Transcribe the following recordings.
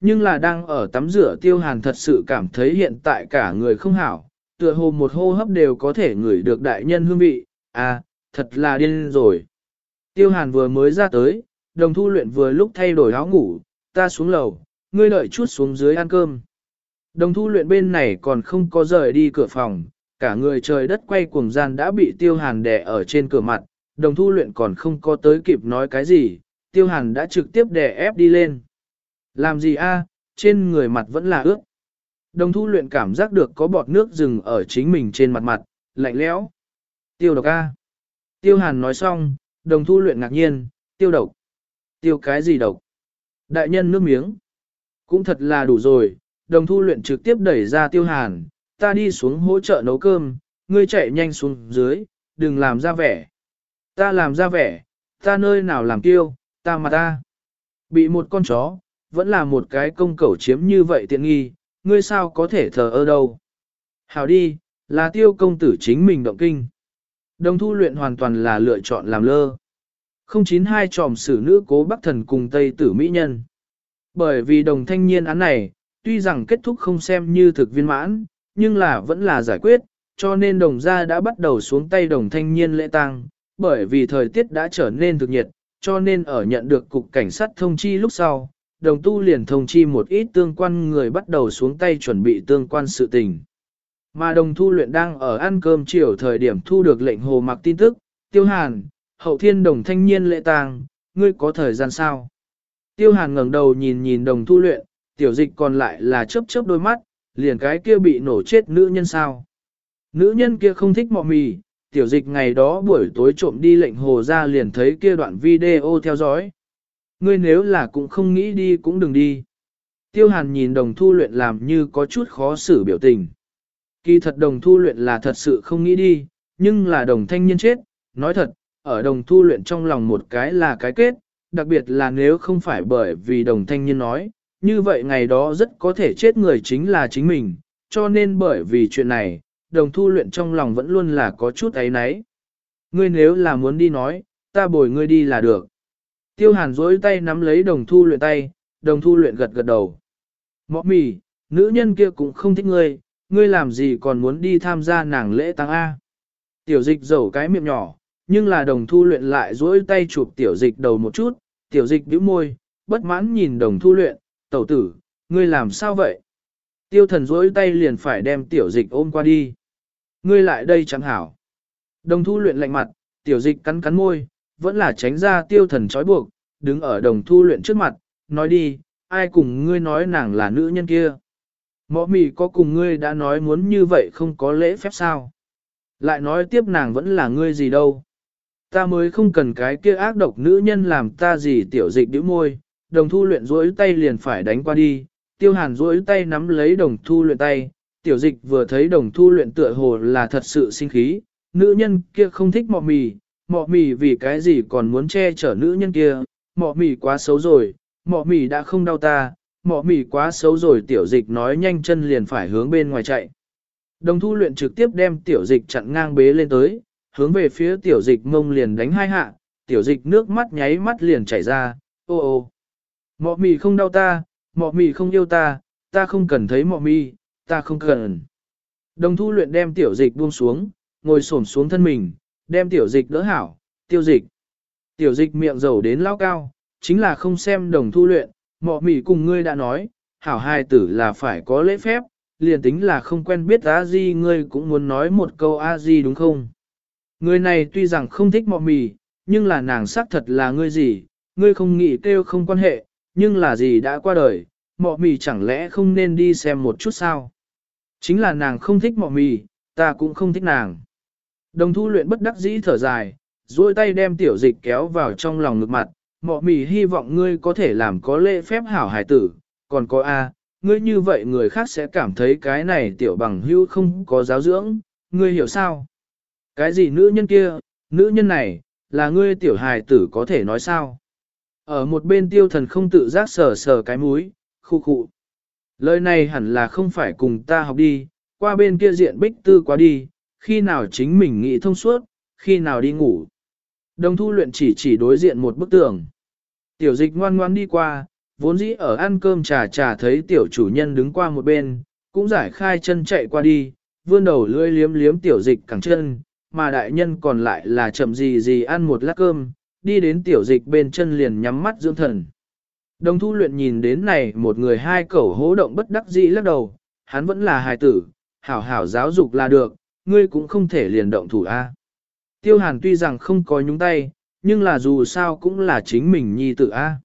Nhưng là đang ở tắm rửa tiêu hàn thật sự cảm thấy hiện tại cả người không hảo, tựa hồ một hô hấp đều có thể ngửi được đại nhân hương vị, à, thật là điên rồi. Tiêu hàn vừa mới ra tới, đồng thu luyện vừa lúc thay đổi áo ngủ, ta xuống lầu, ngươi đợi chút xuống dưới ăn cơm. Đồng thu luyện bên này còn không có rời đi cửa phòng, cả người trời đất quay cuồng gian đã bị tiêu hàn đè ở trên cửa mặt, đồng thu luyện còn không có tới kịp nói cái gì, tiêu hàn đã trực tiếp đè ép đi lên. Làm gì a? trên người mặt vẫn là ướt. Đồng thu luyện cảm giác được có bọt nước rừng ở chính mình trên mặt mặt, lạnh lẽo. Tiêu độc a. Tiêu hàn nói xong, đồng thu luyện ngạc nhiên, tiêu độc. Tiêu cái gì độc? Đại nhân nước miếng. Cũng thật là đủ rồi, đồng thu luyện trực tiếp đẩy ra tiêu hàn, ta đi xuống hỗ trợ nấu cơm, ngươi chạy nhanh xuống dưới, đừng làm ra vẻ. Ta làm ra vẻ, ta nơi nào làm tiêu, ta mà ta. Bị một con chó, vẫn là một cái công cẩu chiếm như vậy tiện nghi, ngươi sao có thể thờ ơ đâu. Hảo đi, là tiêu công tử chính mình động kinh. Đồng thu luyện hoàn toàn là lựa chọn làm lơ. 092 tròm xử nữ cố bắc thần cùng Tây tử Mỹ Nhân. Bởi vì đồng thanh niên án này, tuy rằng kết thúc không xem như thực viên mãn, nhưng là vẫn là giải quyết, cho nên đồng gia đã bắt đầu xuống tay đồng thanh niên lễ tang, bởi vì thời tiết đã trở nên thực nhiệt, cho nên ở nhận được cục cảnh sát thông chi lúc sau, đồng tu liền thông chi một ít tương quan người bắt đầu xuống tay chuẩn bị tương quan sự tình. Mà đồng thu luyện đang ở ăn cơm chiều thời điểm thu được lệnh hồ mặc tin tức, tiêu hàn, hậu thiên đồng thanh niên lệ tàng ngươi có thời gian sao? Tiêu hàn ngẩng đầu nhìn nhìn đồng thu luyện, tiểu dịch còn lại là chớp chớp đôi mắt, liền cái kia bị nổ chết nữ nhân sao. Nữ nhân kia không thích mọ mì, tiểu dịch ngày đó buổi tối trộm đi lệnh hồ ra liền thấy kia đoạn video theo dõi. Ngươi nếu là cũng không nghĩ đi cũng đừng đi. Tiêu hàn nhìn đồng thu luyện làm như có chút khó xử biểu tình. Kỳ thật đồng thu luyện là thật sự không nghĩ đi, nhưng là đồng thanh niên chết, nói thật, ở đồng thu luyện trong lòng một cái là cái kết, đặc biệt là nếu không phải bởi vì đồng thanh niên nói, như vậy ngày đó rất có thể chết người chính là chính mình, cho nên bởi vì chuyện này, đồng thu luyện trong lòng vẫn luôn là có chút ấy náy. Ngươi nếu là muốn đi nói, ta bồi ngươi đi là được. Tiêu hàn dối tay nắm lấy đồng thu luyện tay, đồng thu luyện gật gật đầu. Mọ mì, nữ nhân kia cũng không thích ngươi, ngươi làm gì còn muốn đi tham gia nàng lễ tăng A. Tiểu dịch dầu cái miệng nhỏ, nhưng là đồng thu luyện lại dối tay chụp tiểu dịch đầu một chút, tiểu dịch bĩu môi, bất mãn nhìn đồng thu luyện, tẩu tử, ngươi làm sao vậy? Tiêu thần dối tay liền phải đem tiểu dịch ôm qua đi. Ngươi lại đây chẳng hảo. Đồng thu luyện lạnh mặt, tiểu dịch cắn cắn môi, vẫn là tránh ra tiêu thần trói buộc, đứng ở đồng thu luyện trước mặt, nói đi, ai cùng ngươi nói nàng là nữ nhân kia. Mọ mì có cùng ngươi đã nói muốn như vậy không có lễ phép sao? Lại nói tiếp nàng vẫn là ngươi gì đâu. Ta mới không cần cái kia ác độc nữ nhân làm ta gì tiểu dịch đĩu môi, đồng thu luyện rỗi tay liền phải đánh qua đi, tiêu hàn rỗi tay nắm lấy đồng thu luyện tay, tiểu dịch vừa thấy đồng thu luyện tựa hồ là thật sự sinh khí, nữ nhân kia không thích mọ mì, mọ mì vì cái gì còn muốn che chở nữ nhân kia, mọ mì quá xấu rồi, mọ mì đã không đau ta, mọ mì quá xấu rồi tiểu dịch nói nhanh chân liền phải hướng bên ngoài chạy. Đồng thu luyện trực tiếp đem tiểu dịch chặn ngang bế lên tới, hướng về phía tiểu dịch mông liền đánh hai hạ, tiểu dịch nước mắt nháy mắt liền chảy ra, ô ô. Mọ mì không đau ta, mọ mì không yêu ta, ta không cần thấy mọ mì, ta không cần. Đồng thu luyện đem tiểu dịch buông xuống, ngồi xổm xuống thân mình, đem tiểu dịch đỡ hảo, tiêu dịch. Tiểu dịch miệng dầu đến lao cao, chính là không xem đồng thu luyện, mọ mỉ cùng ngươi đã nói, hảo hai tử là phải có lễ phép, liền tính là không quen biết a di ngươi cũng muốn nói một câu a di đúng không? Người này tuy rằng không thích mọ mì, nhưng là nàng xác thật là ngươi gì, ngươi không nghĩ kêu không quan hệ, nhưng là gì đã qua đời, mọ mì chẳng lẽ không nên đi xem một chút sao? Chính là nàng không thích mọ mì, ta cũng không thích nàng. Đồng thu luyện bất đắc dĩ thở dài, duỗi tay đem tiểu dịch kéo vào trong lòng ngực mặt, mọ mì hy vọng ngươi có thể làm có lễ phép hảo hải tử, còn có A, ngươi như vậy người khác sẽ cảm thấy cái này tiểu bằng hưu không có giáo dưỡng, ngươi hiểu sao? Cái gì nữ nhân kia, nữ nhân này, là ngươi tiểu hài tử có thể nói sao? Ở một bên tiêu thần không tự giác sờ sờ cái múi, khu khu. Lời này hẳn là không phải cùng ta học đi, qua bên kia diện bích tư quá đi, khi nào chính mình nghĩ thông suốt, khi nào đi ngủ. Đồng thu luyện chỉ chỉ đối diện một bức tường. Tiểu dịch ngoan ngoan đi qua, vốn dĩ ở ăn cơm trà trà thấy tiểu chủ nhân đứng qua một bên, cũng giải khai chân chạy qua đi, vươn đầu lưỡi liếm liếm tiểu dịch cẳng chân, mà đại nhân còn lại là chậm gì gì ăn một lát cơm, đi đến tiểu dịch bên chân liền nhắm mắt dưỡng thần. Đồng thu luyện nhìn đến này một người hai cẩu hố động bất đắc dĩ lắc đầu, hắn vẫn là hài tử, hảo hảo giáo dục là được, ngươi cũng không thể liền động thủ a. Tiêu hàn tuy rằng không có nhúng tay, nhưng là dù sao cũng là chính mình nhi tử a.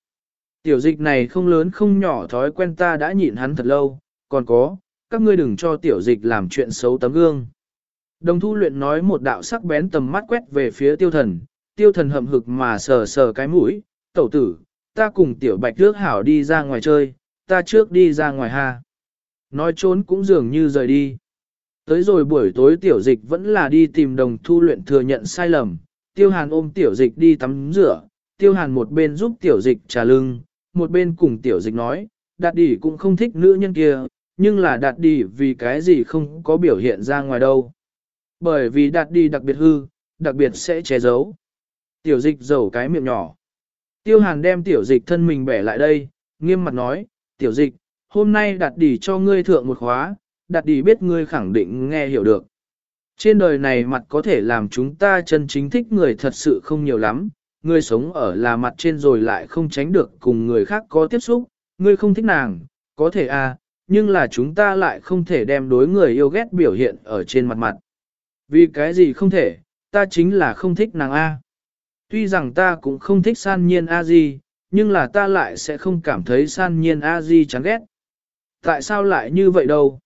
Tiểu dịch này không lớn không nhỏ thói quen ta đã nhịn hắn thật lâu, còn có, các ngươi đừng cho tiểu dịch làm chuyện xấu tấm gương. Đồng thu luyện nói một đạo sắc bén tầm mắt quét về phía tiêu thần, tiêu thần hậm hực mà sờ sờ cái mũi, tẩu tử, ta cùng tiểu bạch trước hảo đi ra ngoài chơi, ta trước đi ra ngoài ha. Nói trốn cũng dường như rời đi. Tới rồi buổi tối tiểu dịch vẫn là đi tìm đồng thu luyện thừa nhận sai lầm, tiêu hàn ôm tiểu dịch đi tắm rửa, tiêu hàn một bên giúp tiểu dịch trà lưng, một bên cùng tiểu dịch nói, đạt đỉ cũng không thích nữ nhân kia, nhưng là đạt đỉ vì cái gì không có biểu hiện ra ngoài đâu. Bởi vì đạt đỉ đặc biệt hư, đặc biệt sẽ che giấu. Tiểu dịch giấu cái miệng nhỏ. Tiêu hàn đem tiểu dịch thân mình bẻ lại đây, nghiêm mặt nói, tiểu dịch, hôm nay đạt đỉ cho ngươi thượng một khóa, đặt đi biết ngươi khẳng định nghe hiểu được. Trên đời này mặt có thể làm chúng ta chân chính thích người thật sự không nhiều lắm, ngươi sống ở là mặt trên rồi lại không tránh được cùng người khác có tiếp xúc, ngươi không thích nàng, có thể à, nhưng là chúng ta lại không thể đem đối người yêu ghét biểu hiện ở trên mặt mặt. Vì cái gì không thể, ta chính là không thích nàng A. Tuy rằng ta cũng không thích san nhiên A gì nhưng là ta lại sẽ không cảm thấy san nhiên A gì chán ghét. Tại sao lại như vậy đâu?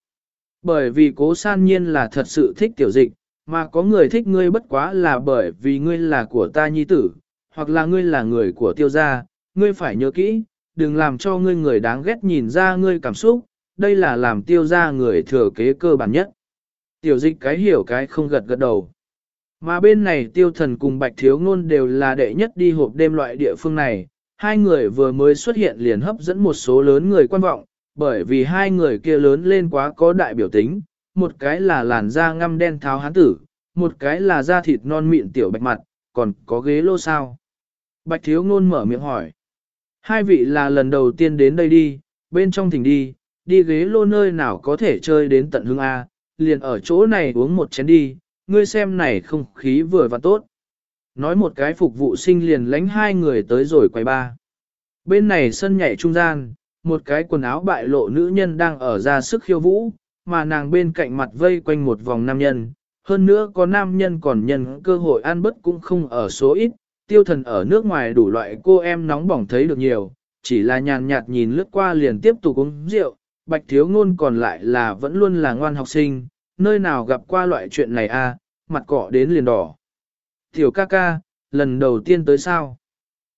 Bởi vì cố san nhiên là thật sự thích tiểu dịch, mà có người thích ngươi bất quá là bởi vì ngươi là của ta nhi tử, hoặc là ngươi là người của tiêu gia, ngươi phải nhớ kỹ, đừng làm cho ngươi người đáng ghét nhìn ra ngươi cảm xúc, đây là làm tiêu gia người thừa kế cơ bản nhất. Tiểu dịch cái hiểu cái không gật gật đầu. Mà bên này tiêu thần cùng bạch thiếu ngôn đều là đệ nhất đi hộp đêm loại địa phương này, hai người vừa mới xuất hiện liền hấp dẫn một số lớn người quan vọng, bởi vì hai người kia lớn lên quá có đại biểu tính, một cái là làn da ngăm đen tháo hán tử, một cái là da thịt non mịn tiểu bạch mặt, còn có ghế lô sao. Bạch thiếu ngôn mở miệng hỏi. Hai vị là lần đầu tiên đến đây đi, bên trong thỉnh đi, đi ghế lô nơi nào có thể chơi đến tận hương A, liền ở chỗ này uống một chén đi, ngươi xem này không khí vừa và tốt. Nói một cái phục vụ sinh liền lánh hai người tới rồi quay ba. Bên này sân nhảy trung gian, một cái quần áo bại lộ nữ nhân đang ở ra sức khiêu vũ, mà nàng bên cạnh mặt vây quanh một vòng nam nhân. Hơn nữa có nam nhân còn nhân cơ hội ăn bất cũng không ở số ít, tiêu thần ở nước ngoài đủ loại cô em nóng bỏng thấy được nhiều, chỉ là nhàn nhạt nhìn lướt qua liền tiếp tục uống rượu, bạch thiếu ngôn còn lại là vẫn luôn là ngoan học sinh, nơi nào gặp qua loại chuyện này a, à, mặt cọ đến liền đỏ. Tiểu ca ca, lần đầu tiên tới sao?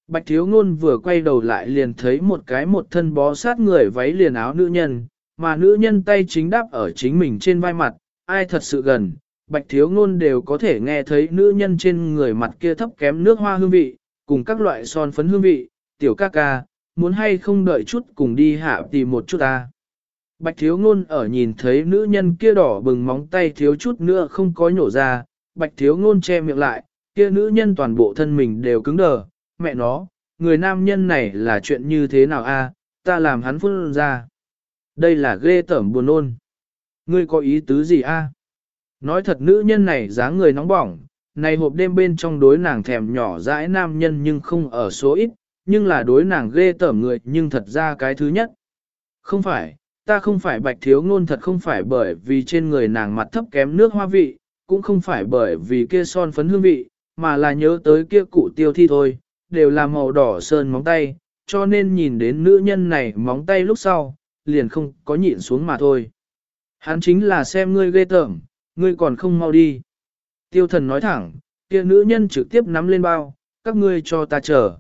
Bạch thiếu ngôn vừa quay đầu lại liền thấy một cái một thân bó sát người váy liền áo nữ nhân, mà nữ nhân tay chính đáp ở chính mình trên vai mặt, ai thật sự gần, bạch thiếu ngôn đều có thể nghe thấy nữ nhân trên người mặt kia thấp kém nước hoa hương vị, cùng các loại son phấn hương vị, tiểu ca ca, muốn hay không đợi chút cùng đi hạ tìm một chút ta. Bạch thiếu ngôn ở nhìn thấy nữ nhân kia đỏ bừng móng tay thiếu chút nữa không có nhổ ra, bạch thiếu ngôn che miệng lại, kia nữ nhân toàn bộ thân mình đều cứng đờ, mẹ nó, người nam nhân này là chuyện như thế nào a? ta làm hắn phun ra. Đây là ghê tởm buồn ôn. Ngươi có ý tứ gì a? Nói thật nữ nhân này dáng người nóng bỏng, này hộp đêm bên trong đối nàng thèm nhỏ dãi nam nhân nhưng không ở số ít, nhưng là đối nàng ghê tởm người nhưng thật ra cái thứ nhất. Không phải, ta không phải bạch thiếu ngôn thật không phải bởi vì trên người nàng mặt thấp kém nước hoa vị, cũng không phải bởi vì kia son phấn hương vị, mà là nhớ tới kia cụ tiêu thi thôi, đều là màu đỏ sơn móng tay, cho nên nhìn đến nữ nhân này móng tay lúc sau, liền không có nhịn xuống mà thôi. Hắn chính là xem ngươi ghê tởm, ngươi còn không mau đi. Tiêu thần nói thẳng, kia nữ nhân trực tiếp nắm lên bao, các ngươi cho ta chờ.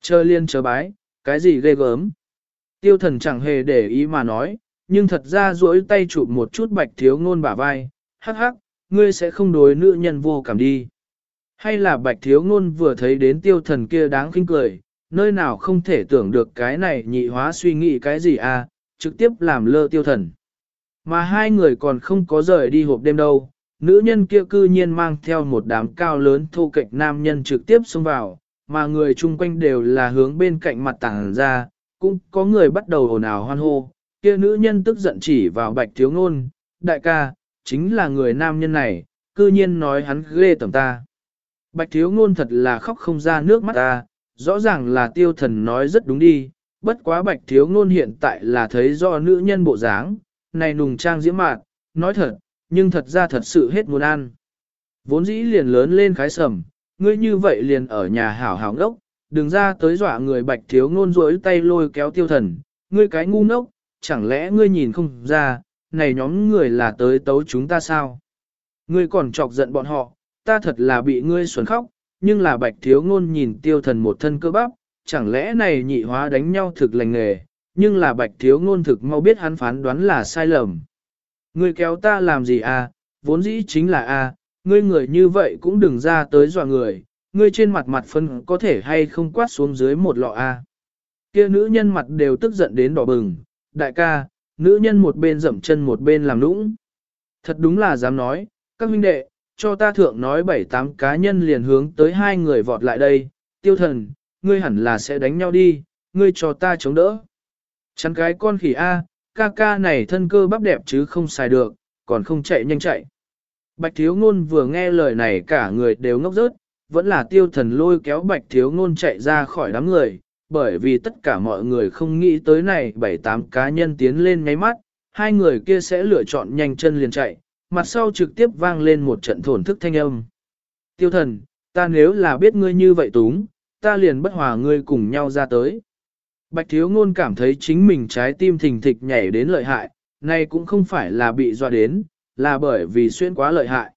Chờ liên chờ bái, cái gì ghê gớm. Tiêu thần chẳng hề để ý mà nói, nhưng thật ra duỗi tay chụp một chút bạch thiếu ngôn bả vai, hắc hắc, ngươi sẽ không đối nữ nhân vô cảm đi. Hay là bạch thiếu ngôn vừa thấy đến tiêu thần kia đáng khinh cười, nơi nào không thể tưởng được cái này nhị hóa suy nghĩ cái gì à, trực tiếp làm lơ tiêu thần. Mà hai người còn không có rời đi hộp đêm đâu, nữ nhân kia cư nhiên mang theo một đám cao lớn thô kệch nam nhân trực tiếp xông vào, mà người chung quanh đều là hướng bên cạnh mặt tảng ra, cũng có người bắt đầu ồn ào hoan hô, kia nữ nhân tức giận chỉ vào bạch thiếu ngôn, đại ca, chính là người nam nhân này, cư nhiên nói hắn ghê tầm ta. Bạch thiếu ngôn thật là khóc không ra nước mắt ta, rõ ràng là tiêu thần nói rất đúng đi, bất quá bạch thiếu ngôn hiện tại là thấy do nữ nhân bộ dáng, này nùng trang diễm mạc, nói thật, nhưng thật ra thật sự hết muốn ăn. Vốn dĩ liền lớn lên khái sầm, ngươi như vậy liền ở nhà hảo hảo ngốc, đừng ra tới dọa người bạch thiếu ngôn rối tay lôi kéo tiêu thần, ngươi cái ngu ngốc, chẳng lẽ ngươi nhìn không ra, này nhóm người là tới tấu chúng ta sao? Ngươi còn chọc giận bọn họ, ta thật là bị ngươi xuẩn khóc, nhưng là bạch thiếu ngôn nhìn tiêu thần một thân cơ bắp, chẳng lẽ này nhị hóa đánh nhau thực lành nghề, nhưng là bạch thiếu ngôn thực mau biết hắn phán đoán là sai lầm. Ngươi kéo ta làm gì à, vốn dĩ chính là a, à, ngươi người như vậy cũng đừng ra tới dọa người, ngươi trên mặt mặt phân có thể hay không quát xuống dưới một lọ a. À. Kia nữ nhân mặt đều tức giận đến đỏ bừng, đại ca, nữ nhân một bên dậm chân một bên làm nũng. Thật đúng là dám nói, các huynh đệ, cho ta thượng nói bảy tám cá nhân liền hướng tới hai người vọt lại đây, tiêu thần, ngươi hẳn là sẽ đánh nhau đi, ngươi cho ta chống đỡ. Chắn cái con khỉ A, ca ca này thân cơ bắp đẹp chứ không xài được, còn không chạy nhanh chạy. Bạch thiếu ngôn vừa nghe lời này cả người đều ngốc rớt, vẫn là tiêu thần lôi kéo bạch thiếu ngôn chạy ra khỏi đám người, bởi vì tất cả mọi người không nghĩ tới này bảy tám cá nhân tiến lên nháy mắt, hai người kia sẽ lựa chọn nhanh chân liền chạy, mặt sau trực tiếp vang lên một trận thổn thức thanh âm. Tiêu thần, ta nếu là biết ngươi như vậy túng, ta liền bất hòa ngươi cùng nhau ra tới. Bạch thiếu ngôn cảm thấy chính mình trái tim thình thịch nhảy đến lợi hại, này cũng không phải là bị dọa đến, là bởi vì xuyên quá lợi hại.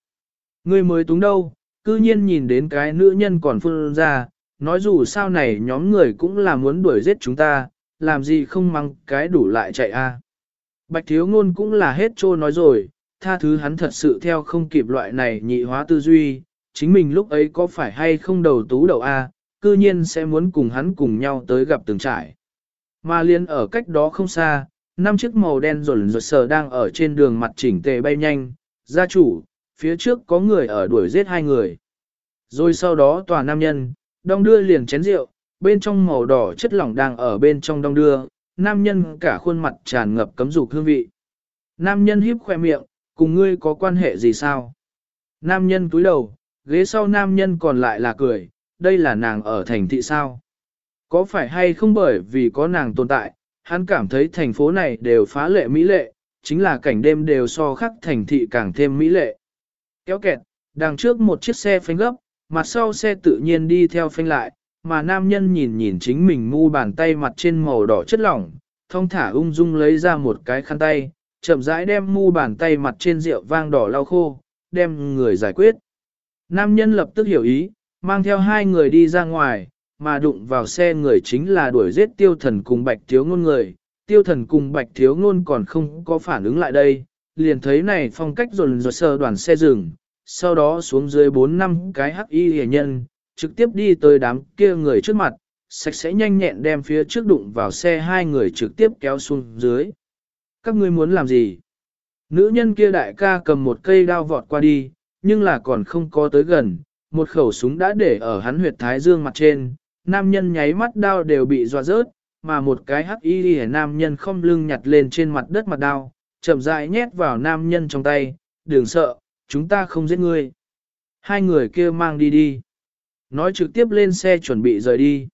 Ngươi mới túng đâu, cư nhiên nhìn đến cái nữ nhân còn phun ra, nói dù sao này nhóm người cũng là muốn đuổi giết chúng ta, làm gì không mang cái đủ lại chạy a. Bạch thiếu ngôn cũng là hết trô nói rồi, tha thứ hắn thật sự theo không kịp loại này nhị hóa tư duy, chính mình lúc ấy có phải hay không đầu tú đầu A, cư nhiên sẽ muốn cùng hắn cùng nhau tới gặp từng trải. Mà liên ở cách đó không xa, năm chiếc màu đen rồn rột sờ đang ở trên đường mặt chỉnh tề bay nhanh, gia chủ, phía trước có người ở đuổi giết hai người. Rồi sau đó tòa nam nhân, đong đưa liền chén rượu, bên trong màu đỏ chất lỏng đang ở bên trong đong đưa, nam nhân cả khuôn mặt tràn ngập cấm dục hương vị. Nam nhân híp khoe miệng, cùng ngươi có quan hệ gì sao? Nam nhân túi đầu, ghế sau nam nhân còn lại là cười, đây là nàng ở thành thị sao? Có phải hay không bởi vì có nàng tồn tại, hắn cảm thấy thành phố này đều phá lệ mỹ lệ, chính là cảnh đêm đều so khắc thành thị càng thêm mỹ lệ. Kéo kẹt, đằng trước một chiếc xe phanh gấp, mặt sau xe tự nhiên đi theo phanh lại, mà nam nhân nhìn nhìn chính mình mu bàn tay mặt trên màu đỏ chất lỏng, thông thả ung dung lấy ra một cái khăn tay, chậm rãi đem mu bàn tay mặt trên rượu vang đỏ lau khô, đem người giải quyết. Nam nhân lập tức hiểu ý, mang theo hai người đi ra ngoài, mà đụng vào xe người chính là đuổi giết tiêu thần cùng bạch thiếu ngôn người. Tiêu thần cùng bạch thiếu ngôn còn không có phản ứng lại đây, liền thấy này phong cách rồn rột sơ đoàn xe dừng, sau đó xuống dưới 4 năm cái hắc y hề nhân, trực tiếp đi tới đám kia người trước mặt, sạch sẽ nhanh nhẹn đem phía trước đụng vào xe hai người trực tiếp kéo xuống dưới. Các ngươi muốn làm gì? Nữ nhân kia đại ca cầm một cây đao vọt qua đi, nhưng là còn không có tới gần, một khẩu súng đã để ở hắn huyệt thái dương mặt trên, nam nhân nháy mắt đao đều bị dọa rớt, mà một cái hắc y đi nam nhân không lưng nhặt lên trên mặt đất mặt đao, chậm rãi nhét vào nam nhân trong tay, đừng sợ, chúng ta không giết ngươi. Hai người kia mang đi đi. Nói trực tiếp lên xe chuẩn bị rời đi.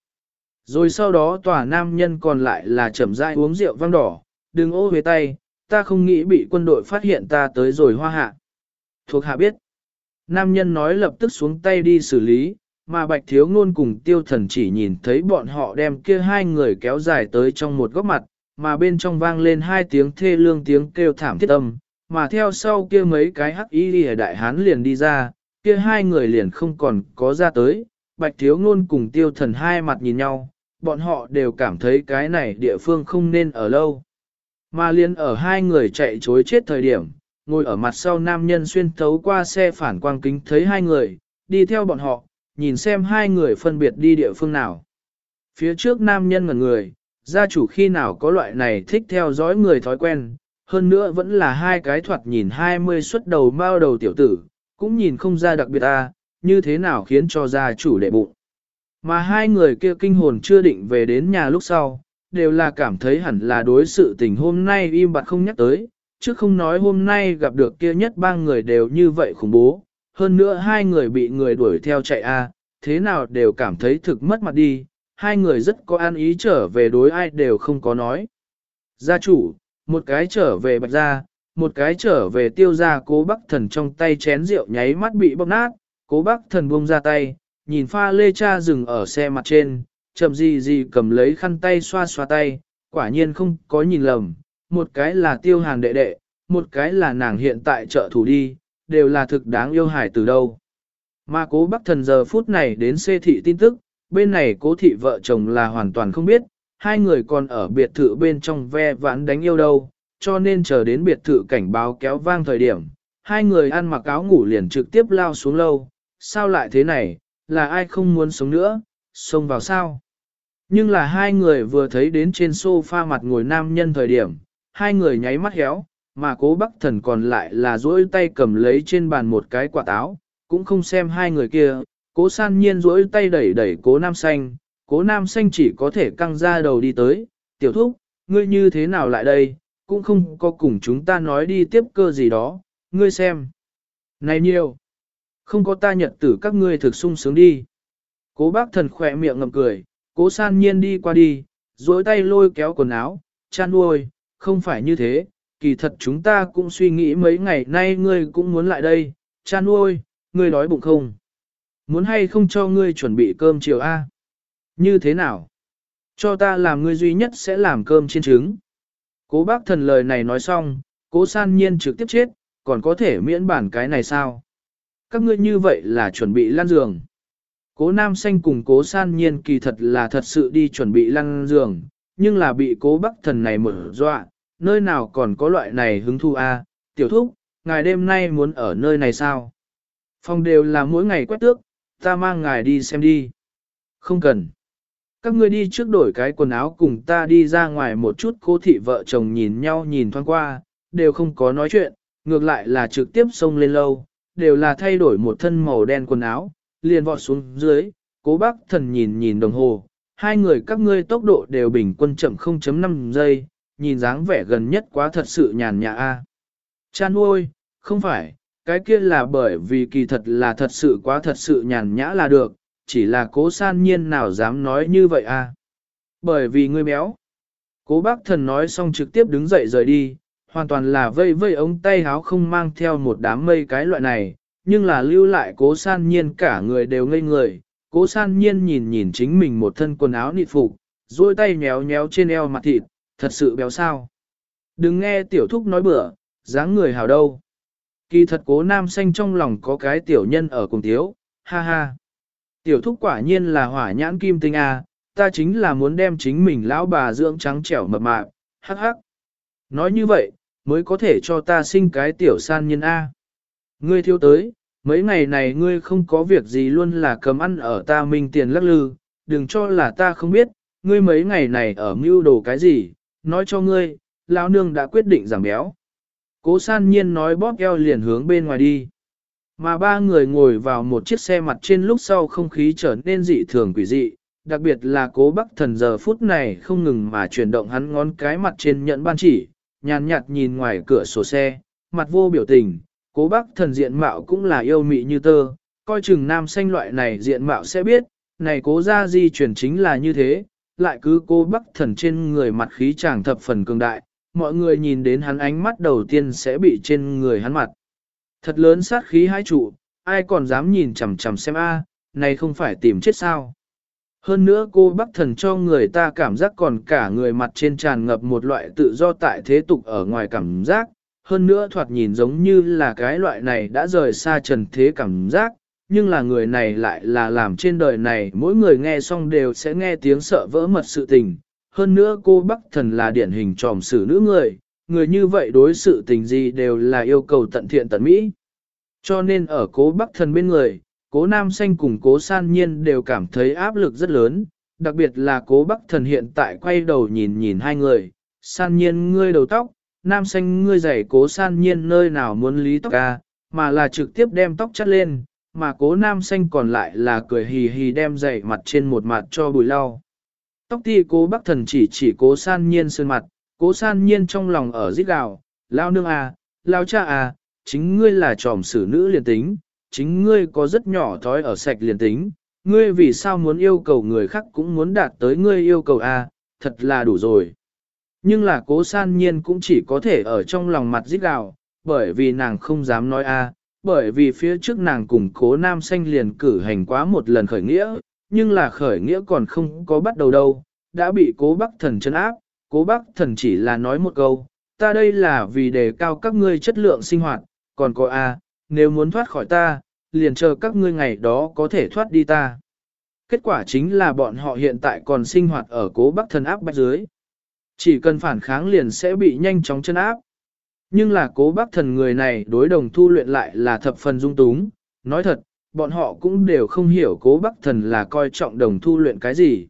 Rồi sau đó tòa nam nhân còn lại là chậm rãi uống rượu vang đỏ, đừng ô về tay, ta không nghĩ bị quân đội phát hiện ta tới rồi hoa hạ. Thuộc hạ biết. Nam nhân nói lập tức xuống tay đi xử lý, mà bạch thiếu ngôn cùng tiêu thần chỉ nhìn thấy bọn họ đem kia hai người kéo dài tới trong một góc mặt, mà bên trong vang lên hai tiếng thê lương tiếng kêu thảm thiết âm, mà theo sau kia mấy cái hắc y lìa đại hán liền đi ra, kia hai người liền không còn có ra tới, bạch thiếu ngôn cùng tiêu thần hai mặt nhìn nhau, bọn họ đều cảm thấy cái này địa phương không nên ở lâu. Mà liền ở hai người chạy chối chết thời điểm, ngồi ở mặt sau nam nhân xuyên thấu qua xe phản quang kính thấy hai người, đi theo bọn họ, nhìn xem hai người phân biệt đi địa phương nào. Phía trước nam nhân ngẩn người, gia chủ khi nào có loại này thích theo dõi người thói quen, hơn nữa vẫn là hai cái thoạt nhìn hai mươi xuất đầu mao đầu tiểu tử, cũng nhìn không ra đặc biệt a, như thế nào khiến cho gia chủ đệ bụng. Mà hai người kia kinh hồn chưa định về đến nhà lúc sau, đều là cảm thấy hẳn là đối sự tình hôm nay im bặt không nhắc tới, chứ không nói hôm nay gặp được kia nhất ba người đều như vậy khủng bố, hơn nữa hai người bị người đuổi theo chạy a, thế nào đều cảm thấy thực mất mặt đi, hai người rất có an ý trở về đối ai đều không có nói. Gia chủ, một cái trở về bạch gia, một cái trở về tiêu gia cố bắc thần trong tay chén rượu nháy mắt bị bóp nát, cố bắc thần buông ra tay, nhìn pha lê cha dừng ở xe mặt trên, chậm gì gì cầm lấy khăn tay xoa xoa tay, quả nhiên không có nhìn lầm, một cái là tiêu hàn đệ đệ, một cái là nàng hiện tại trợ thủ đi, đều là thực đáng yêu hải từ đâu. Mà cố bắc thần giờ phút này đến xê thị tin tức, bên này cố thị vợ chồng là hoàn toàn không biết, hai người còn ở biệt thự bên trong ve vãn đánh yêu đâu, cho nên chờ đến biệt thự cảnh báo kéo vang thời điểm, hai người ăn mặc áo ngủ liền trực tiếp lao xuống lâu, sao lại thế này, là ai không muốn sống nữa, xông vào sao. Nhưng là hai người vừa thấy đến trên sofa mặt ngồi nam nhân thời điểm, hai người nháy mắt héo, mà cố bắc thần còn lại là duỗi tay cầm lấy trên bàn một cái quả táo, cũng không xem hai người kia, cố san nhiên duỗi tay đẩy đẩy cố nam xanh, cố nam xanh chỉ có thể căng ra đầu đi tới, tiểu thúc, ngươi như thế nào lại đây, cũng không có cùng chúng ta nói đi tiếp cơ gì đó, ngươi xem. Này nhiều, không có ta nhận tử các ngươi thực sung sướng đi. Cố bác thần khỏe miệng ngầm cười, cố san nhiên đi qua đi, duỗi tay lôi kéo quần áo, chan nuôi, không phải như thế, kỳ thật chúng ta cũng suy nghĩ mấy ngày nay ngươi cũng muốn lại đây, chan nuôi, ngươi đói bụng không? Muốn hay không cho ngươi chuẩn bị cơm chiều A? Như thế nào? Cho ta làm ngươi duy nhất sẽ làm cơm chiên trứng. Cố bác thần lời này nói xong, cố san nhiên trực tiếp chết, còn có thể miễn bản cái này sao? Các ngươi như vậy là chuẩn bị lăn giường. Cố nam xanh cùng cố san nhiên kỳ thật là thật sự đi chuẩn bị lăn giường, nhưng là bị cố Bắc thần này mở dọa, nơi nào còn có loại này hứng thu a à? tiểu thúc, ngài đêm nay muốn ở nơi này sao? Phòng đều là mỗi ngày quét tước, ta mang ngài đi xem đi. Không cần. Các ngươi đi trước đổi cái quần áo cùng ta đi ra ngoài một chút cô thị vợ chồng nhìn nhau nhìn thoáng qua, đều không có nói chuyện, ngược lại là trực tiếp xông lên lâu, đều là thay đổi một thân màu đen quần áo, liền vọt xuống dưới, cố bác thần nhìn nhìn đồng hồ, hai người các ngươi tốc độ đều bình quân chậm 0.5 giây, nhìn dáng vẻ gần nhất quá thật sự nhàn nhã a. Chan ôi, không phải, cái kia là bởi vì kỳ thật là thật sự quá thật sự nhàn nhã là được, chỉ là cố san nhiên nào dám nói như vậy a? Bởi vì ngươi béo. Cố bác thần nói xong trực tiếp đứng dậy rời đi, hoàn toàn là vây vây ống tay háo không mang theo một đám mây cái loại này, nhưng là lưu lại cố san nhiên cả người đều ngây người. Cố san nhiên nhìn nhìn chính mình một thân quần áo nịt phục, duỗi tay nhéo nhéo trên eo mặt thịt, thật sự béo sao. Đừng nghe tiểu thúc nói bữa, dáng người hào đâu. Kỳ thật cố nam xanh trong lòng có cái tiểu nhân ở cùng thiếu, ha ha. Tiểu thúc quả nhiên là hỏa nhãn kim tinh A, ta chính là muốn đem chính mình lão bà dưỡng trắng trẻo mập mạp, hắc hắc. Nói như vậy, mới có thể cho ta sinh cái tiểu san nhân A. Ngươi thiếu tới, mấy ngày này ngươi không có việc gì luôn là cầm ăn ở ta minh tiền lắc lư, đừng cho là ta không biết, ngươi mấy ngày này ở mưu đồ cái gì, nói cho ngươi, lão nương đã quyết định giảm béo. Cố san nhiên nói bóp eo liền hướng bên ngoài đi. Mà ba người ngồi vào một chiếc xe mặt trên lúc sau không khí trở nên dị thường quỷ dị, đặc biệt là cố bắc thần giờ phút này không ngừng mà chuyển động hắn ngón cái mặt trên nhận ban chỉ, nhàn nhạt nhìn ngoài cửa sổ xe, mặt vô biểu tình, cố bắc thần diện mạo cũng là yêu mị như tơ, coi chừng nam xanh loại này diện mạo sẽ biết, này cố ra di chuyển chính là như thế, lại cứ cố bắc thần trên người mặt khí chàng thập phần cường đại, mọi người nhìn đến hắn ánh mắt đầu tiên sẽ bị trên người hắn mặt. Thật lớn sát khí hai trụ, ai còn dám nhìn chằm chằm xem a, này không phải tìm chết sao. Hơn nữa cô bắc thần cho người ta cảm giác còn cả người mặt trên tràn ngập một loại tự do tại thế tục ở ngoài cảm giác, hơn nữa thoạt nhìn giống như là cái loại này đã rời xa trần thế cảm giác, nhưng là người này lại là làm trên đời này mỗi người nghe xong đều sẽ nghe tiếng sợ vỡ mật sự tình. Hơn nữa cô Bắc Thần là điển hình tròm xử nữ người, người như vậy đối sự tình gì đều là yêu cầu tận thiện tận mỹ. Cho nên ở cố Bắc Thần bên người, cố Nam Xanh cùng cố San Nhiên đều cảm thấy áp lực rất lớn, đặc biệt là cố Bắc Thần hiện tại quay đầu nhìn nhìn hai người, San Nhiên ngươi đầu tóc, Nam Xanh ngươi giày cố San Nhiên nơi nào muốn lý tóc ca, mà là trực tiếp đem tóc chắt lên, mà cố Nam Xanh còn lại là cười hì hì đem giày mặt trên một mặt cho bùi lau. Tóc ti cố bác thần chỉ chỉ cố san nhiên sơn mặt, cố san nhiên trong lòng ở giết gào, lao nương à, lao cha à, chính ngươi là tròm xử nữ liền tính, chính ngươi có rất nhỏ thói ở sạch liền tính, ngươi vì sao muốn yêu cầu người khác cũng muốn đạt tới ngươi yêu cầu à, thật là đủ rồi. Nhưng là cố san nhiên cũng chỉ có thể ở trong lòng mặt rít gào, bởi vì nàng không dám nói a, bởi vì phía trước nàng cùng cố nam xanh liền cử hành quá một lần khởi nghĩa, nhưng là khởi nghĩa còn không có bắt đầu đâu, đã bị cố bắc thần chân áp, cố bắc thần chỉ là nói một câu, ta đây là vì đề cao các ngươi chất lượng sinh hoạt, còn có a, nếu muốn thoát khỏi ta, liền chờ các ngươi ngày đó có thể thoát đi ta. Kết quả chính là bọn họ hiện tại còn sinh hoạt ở cố bắc thần áp bách dưới. Chỉ cần phản kháng liền sẽ bị nhanh chóng chân áp. Nhưng là cố bác thần người này đối đồng thu luyện lại là thập phần dung túng, nói thật, bọn họ cũng đều không hiểu cố bác thần là coi trọng đồng thu luyện cái gì.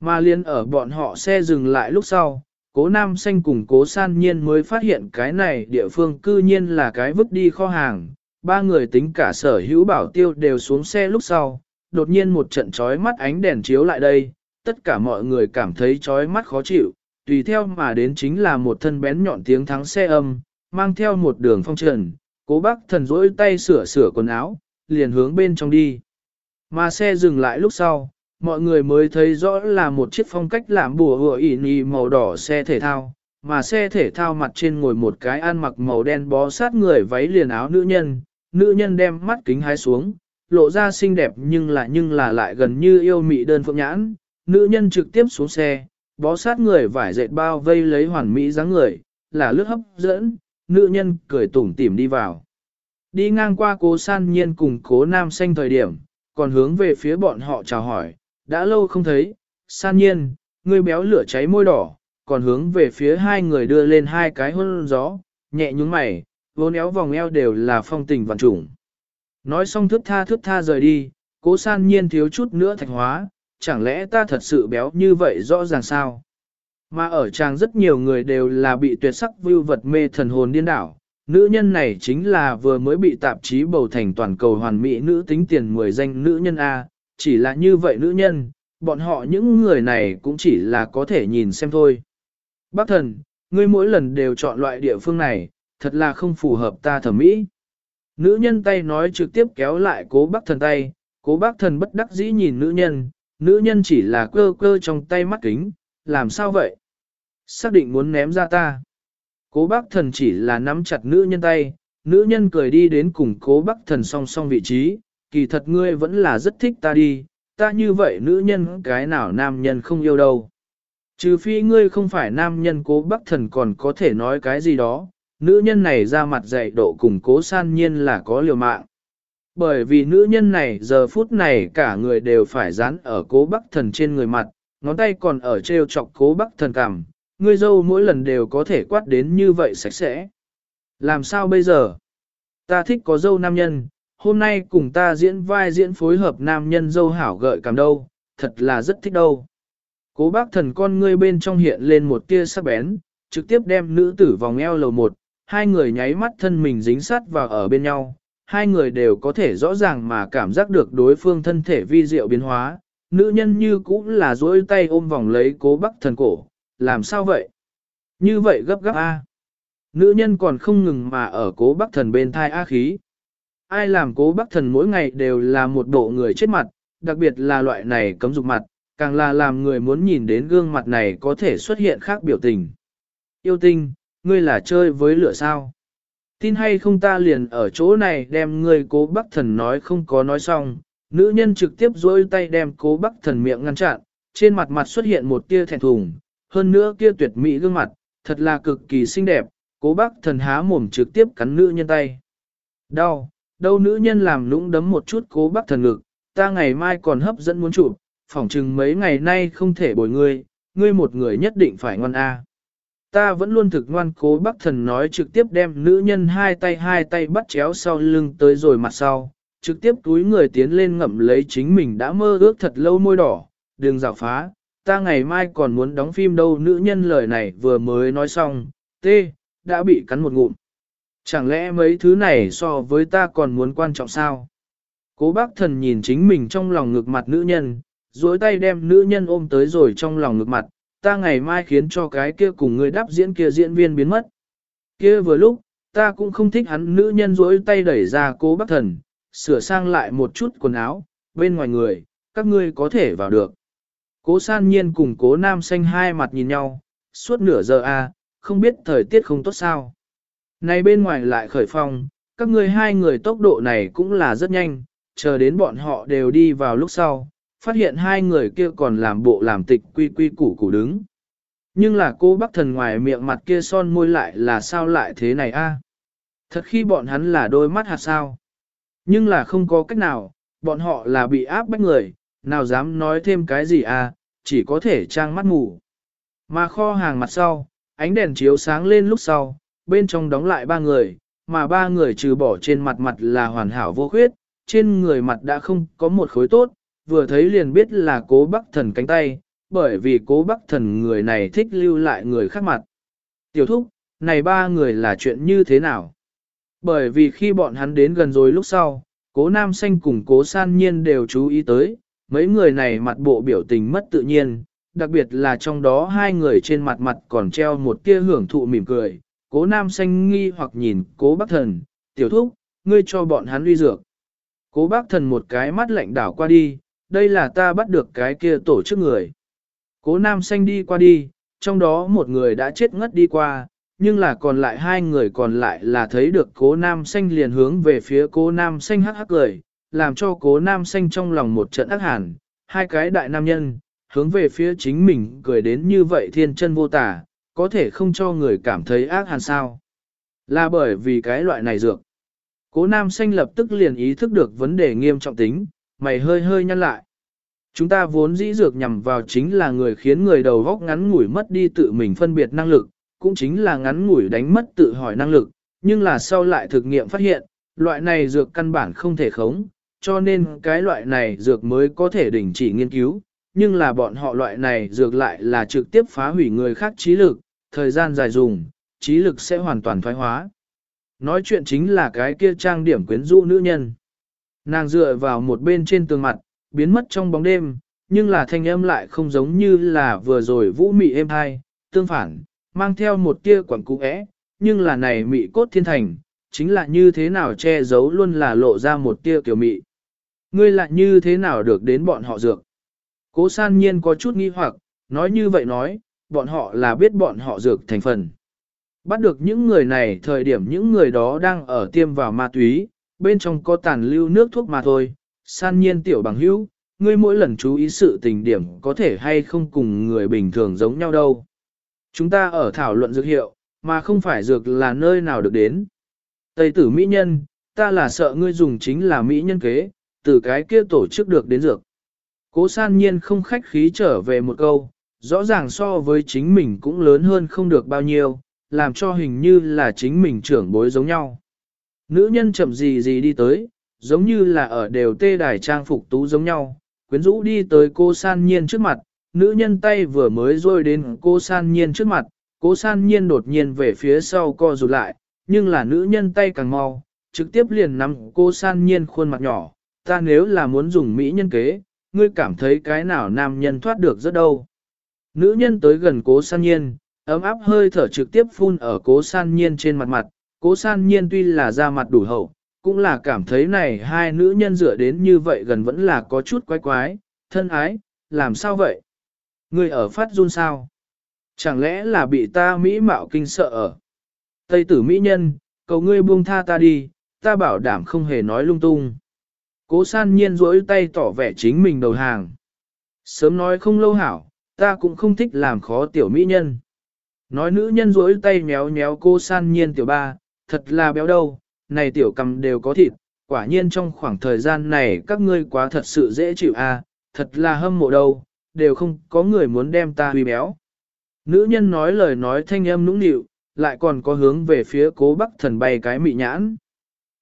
Mà liên ở bọn họ xe dừng lại lúc sau, cố nam xanh cùng cố san nhiên mới phát hiện cái này địa phương cư nhiên là cái vứt đi kho hàng. Ba người tính cả sở hữu bảo tiêu đều xuống xe lúc sau, đột nhiên một trận trói mắt ánh đèn chiếu lại đây, tất cả mọi người cảm thấy trói mắt khó chịu, tùy theo mà đến chính là một thân bén nhọn tiếng thắng xe âm, mang theo một đường phong trần, cố bác thần rỗi tay sửa sửa quần áo, liền hướng bên trong đi. Mà xe dừng lại lúc sau, mọi người mới thấy rõ là một chiếc phong cách làm bùa hựa ỉ nì màu đỏ xe thể thao, mà xe thể thao mặt trên ngồi một cái ăn mặc màu đen bó sát người váy liền áo nữ nhân, nữ nhân đem mắt kính hái xuống, lộ ra xinh đẹp nhưng là nhưng là lại gần như yêu mị đơn phượng nhãn, nữ nhân trực tiếp xuống xe, bó sát người vải dệt bao vây lấy hoàn mỹ dáng người, là lướt hấp dẫn, nữ nhân cười tủm tỉm đi vào. Đi ngang qua cố san nhiên cùng cố nam xanh thời điểm, còn hướng về phía bọn họ chào hỏi, đã lâu không thấy, san nhiên, người béo lửa cháy môi đỏ, còn hướng về phía hai người đưa lên hai cái hôn gió, nhẹ nhúng mày, vốn éo vòng eo đều là phong tình vạn trùng. Nói xong thước tha thước tha rời đi, cố san nhiên thiếu chút nữa thạch hóa, chẳng lẽ ta thật sự béo như vậy rõ ràng sao? Mà ở trang rất nhiều người đều là bị tuyệt sắc vưu vật mê thần hồn điên đảo. Nữ nhân này chính là vừa mới bị tạp chí bầu thành toàn cầu hoàn mỹ nữ tính tiền 10 danh nữ nhân A, chỉ là như vậy nữ nhân, bọn họ những người này cũng chỉ là có thể nhìn xem thôi. Bác thần, ngươi mỗi lần đều chọn loại địa phương này, thật là không phù hợp ta thẩm mỹ. Nữ nhân tay nói trực tiếp kéo lại cố bác thần tay, cố bác thần bất đắc dĩ nhìn nữ nhân, nữ nhân chỉ là cơ cơ trong tay mắt kính, làm sao vậy? Xác định muốn ném ra ta. Cố bác thần chỉ là nắm chặt nữ nhân tay, nữ nhân cười đi đến cùng cố bác thần song song vị trí, kỳ thật ngươi vẫn là rất thích ta đi, ta như vậy nữ nhân cái nào nam nhân không yêu đâu. Trừ phi ngươi không phải nam nhân cố bác thần còn có thể nói cái gì đó, nữ nhân này ra mặt dạy độ cùng cố san nhiên là có liều mạng. Bởi vì nữ nhân này giờ phút này cả người đều phải dán ở cố bắc thần trên người mặt, ngón tay còn ở treo chọc cố bắc thần cằm, ngươi dâu mỗi lần đều có thể quát đến như vậy sạch sẽ. Làm sao bây giờ? Ta thích có dâu nam nhân, hôm nay cùng ta diễn vai diễn phối hợp nam nhân dâu hảo gợi cảm đâu, thật là rất thích đâu. Cố bác thần con ngươi bên trong hiện lên một tia sắc bén, trực tiếp đem nữ tử vòng eo lầu một, hai người nháy mắt thân mình dính sát vào ở bên nhau, hai người đều có thể rõ ràng mà cảm giác được đối phương thân thể vi diệu biến hóa, nữ nhân như cũng là duỗi tay ôm vòng lấy cố bắc thần cổ, làm sao vậy? Như vậy gấp gáp A. Nữ nhân còn không ngừng mà ở cố bắc thần bên thai A khí. Ai làm cố bắc thần mỗi ngày đều là một bộ người chết mặt, đặc biệt là loại này cấm dục mặt, càng là làm người muốn nhìn đến gương mặt này có thể xuất hiện khác biểu tình. Yêu tinh, ngươi là chơi với lửa sao? Tin hay không ta liền ở chỗ này đem ngươi cố bác thần nói không có nói xong, nữ nhân trực tiếp dối tay đem cố bác thần miệng ngăn chặn, trên mặt mặt xuất hiện một tia thẹn thùng, hơn nữa kia tuyệt mỹ gương mặt, thật là cực kỳ xinh đẹp, cố bác thần há mồm trực tiếp cắn nữ nhân tay. Đau, đâu nữ nhân làm lũng đấm một chút cố bác thần ngực, ta ngày mai còn hấp dẫn muốn chụp, phỏng chừng mấy ngày nay không thể bồi ngươi, ngươi một người nhất định phải ngoan a. Ta vẫn luôn thực ngoan cố bác thần nói trực tiếp đem nữ nhân hai tay hai tay bắt chéo sau lưng tới rồi mặt sau, trực tiếp túi người tiến lên ngậm lấy chính mình đã mơ ước thật lâu môi đỏ, đường dạo phá, ta ngày mai còn muốn đóng phim đâu nữ nhân lời này vừa mới nói xong, tê, đã bị cắn một ngụm. Chẳng lẽ mấy thứ này so với ta còn muốn quan trọng sao? Cố bác thần nhìn chính mình trong lòng ngực mặt nữ nhân, duỗi tay đem nữ nhân ôm tới rồi trong lòng ngực mặt, ta ngày mai khiến cho cái kia cùng người đáp diễn kia diễn viên biến mất. Kia vừa lúc, ta cũng không thích hắn nữ nhân duỗi tay đẩy ra cố bác thần, sửa sang lại một chút quần áo, bên ngoài người, các ngươi có thể vào được. Cố san nhiên cùng cố nam xanh hai mặt nhìn nhau, suốt nửa giờ a, à, không biết thời tiết không tốt sao. Này bên ngoài lại khởi phong, các ngươi hai người tốc độ này cũng là rất nhanh, chờ đến bọn họ đều đi vào lúc sau, phát hiện hai người kia còn làm bộ làm tịch quy quy củ củ đứng. Nhưng là cô bác thần ngoài miệng mặt kia son môi lại là sao lại thế này a? Thật khi bọn hắn là đôi mắt hạt sao. Nhưng là không có cách nào, bọn họ là bị áp bách người, nào dám nói thêm cái gì à, chỉ có thể trang mắt ngủ. Mà kho hàng mặt sau, ánh đèn chiếu sáng lên lúc sau, bên trong đóng lại ba người, mà ba người trừ bỏ trên mặt mặt là hoàn hảo vô khuyết, trên người mặt đã không có một khối tốt, vừa thấy liền biết là cố bắc thần cánh tay, bởi vì cố bắc thần người này thích lưu lại người khác mặt. Tiểu thúc, này ba người là chuyện như thế nào? Bởi vì khi bọn hắn đến gần rồi lúc sau, cố nam xanh cùng cố san nhiên đều chú ý tới, mấy người này mặt bộ biểu tình mất tự nhiên, đặc biệt là trong đó hai người trên mặt mặt còn treo một tia hưởng thụ mỉm cười, cố nam xanh nghi hoặc nhìn cố bắc thần, tiểu thúc, ngươi cho bọn hắn uy dược. Cố bác thần một cái mắt lạnh đảo qua đi, đây là ta bắt được cái kia tổ chức người. Cố nam xanh đi qua đi, trong đó một người đã chết ngất đi qua, nhưng là còn lại hai người còn lại là thấy được cố nam xanh liền hướng về phía cố nam xanh hắc hắc cười, làm cho cố nam xanh trong lòng một trận ác hàn, hai cái đại nam nhân, hướng về phía chính mình cười đến như vậy thiên chân vô tả, có thể không cho người cảm thấy ác hàn sao. Là bởi vì cái loại này dược. Cố nam xanh lập tức liền ý thức được vấn đề nghiêm trọng tính, mày hơi hơi nhăn lại. Chúng ta vốn dĩ dược nhằm vào chính là người khiến người đầu góc ngắn ngủi mất đi tự mình phân biệt năng lực, cũng chính là ngắn ngủi đánh mất tự hỏi năng lực, nhưng là sau lại thực nghiệm phát hiện, loại này dược căn bản không thể khống, cho nên cái loại này dược mới có thể đình chỉ nghiên cứu, nhưng là bọn họ loại này dược lại là trực tiếp phá hủy người khác trí lực, thời gian dài dùng, trí lực sẽ hoàn toàn thoái hóa. Nói chuyện chính là cái kia trang điểm quyến rũ nữ nhân. Nàng dựa vào một bên trên tường mặt, biến mất trong bóng đêm, nhưng là thanh âm lại không giống như là vừa rồi vũ mị êm hai, tương phản, mang theo một tia quẩn cú ẽ, nhưng là này mị cốt thiên thành, chính là như thế nào che giấu luôn là lộ ra một tia kiểu mị. Ngươi lại như thế nào được đến bọn họ dược? Cố san nhiên có chút nghi hoặc, nói như vậy nói, bọn họ là biết bọn họ dược thành phần. Bắt được những người này thời điểm những người đó đang ở tiêm vào ma túy, bên trong có tàn lưu nước thuốc mà thôi. San nhiên tiểu bằng hữu, ngươi mỗi lần chú ý sự tình điểm có thể hay không cùng người bình thường giống nhau đâu. Chúng ta ở thảo luận dược hiệu, mà không phải dược là nơi nào được đến. Tây tử mỹ nhân, ta là sợ ngươi dùng chính là mỹ nhân kế, từ cái kia tổ chức được đến dược. Cố san nhiên không khách khí trở về một câu, rõ ràng so với chính mình cũng lớn hơn không được bao nhiêu, làm cho hình như là chính mình trưởng bối giống nhau. Nữ nhân chậm gì gì đi tới, giống như là ở đều tê đài trang phục tú giống nhau, quyến rũ đi tới cô san nhiên trước mặt, nữ nhân tay vừa mới rôi đến cô san nhiên trước mặt, cô san nhiên đột nhiên về phía sau co rụt lại, nhưng là nữ nhân tay càng mau, trực tiếp liền nắm cô san nhiên khuôn mặt nhỏ, ta nếu là muốn dùng mỹ nhân kế, ngươi cảm thấy cái nào nam nhân thoát được rất đâu. Nữ nhân tới gần cố san nhiên, ấm áp hơi thở trực tiếp phun ở cố san nhiên trên mặt mặt, cố san nhiên tuy là ra mặt đủ hậu, cũng là cảm thấy này hai nữ nhân dựa đến như vậy gần vẫn là có chút quái quái, thân ái, làm sao vậy? Ngươi ở phát run sao? Chẳng lẽ là bị ta mỹ mạo kinh sợ ở? Tây tử mỹ nhân, cầu ngươi buông tha ta đi, ta bảo đảm không hề nói lung tung. Cố san nhiên rỗi tay tỏ vẻ chính mình đầu hàng. Sớm nói không lâu hảo, ta cũng không thích làm khó tiểu mỹ nhân. Nói nữ nhân rỗi tay méo méo cô san nhiên tiểu ba, thật là béo đâu, này tiểu cầm đều có thịt, quả nhiên trong khoảng thời gian này các ngươi quá thật sự dễ chịu à, thật là hâm mộ đâu, đều không có người muốn đem ta huy béo. Nữ nhân nói lời nói thanh âm nũng nịu, lại còn có hướng về phía cố bắc thần bay cái mị nhãn.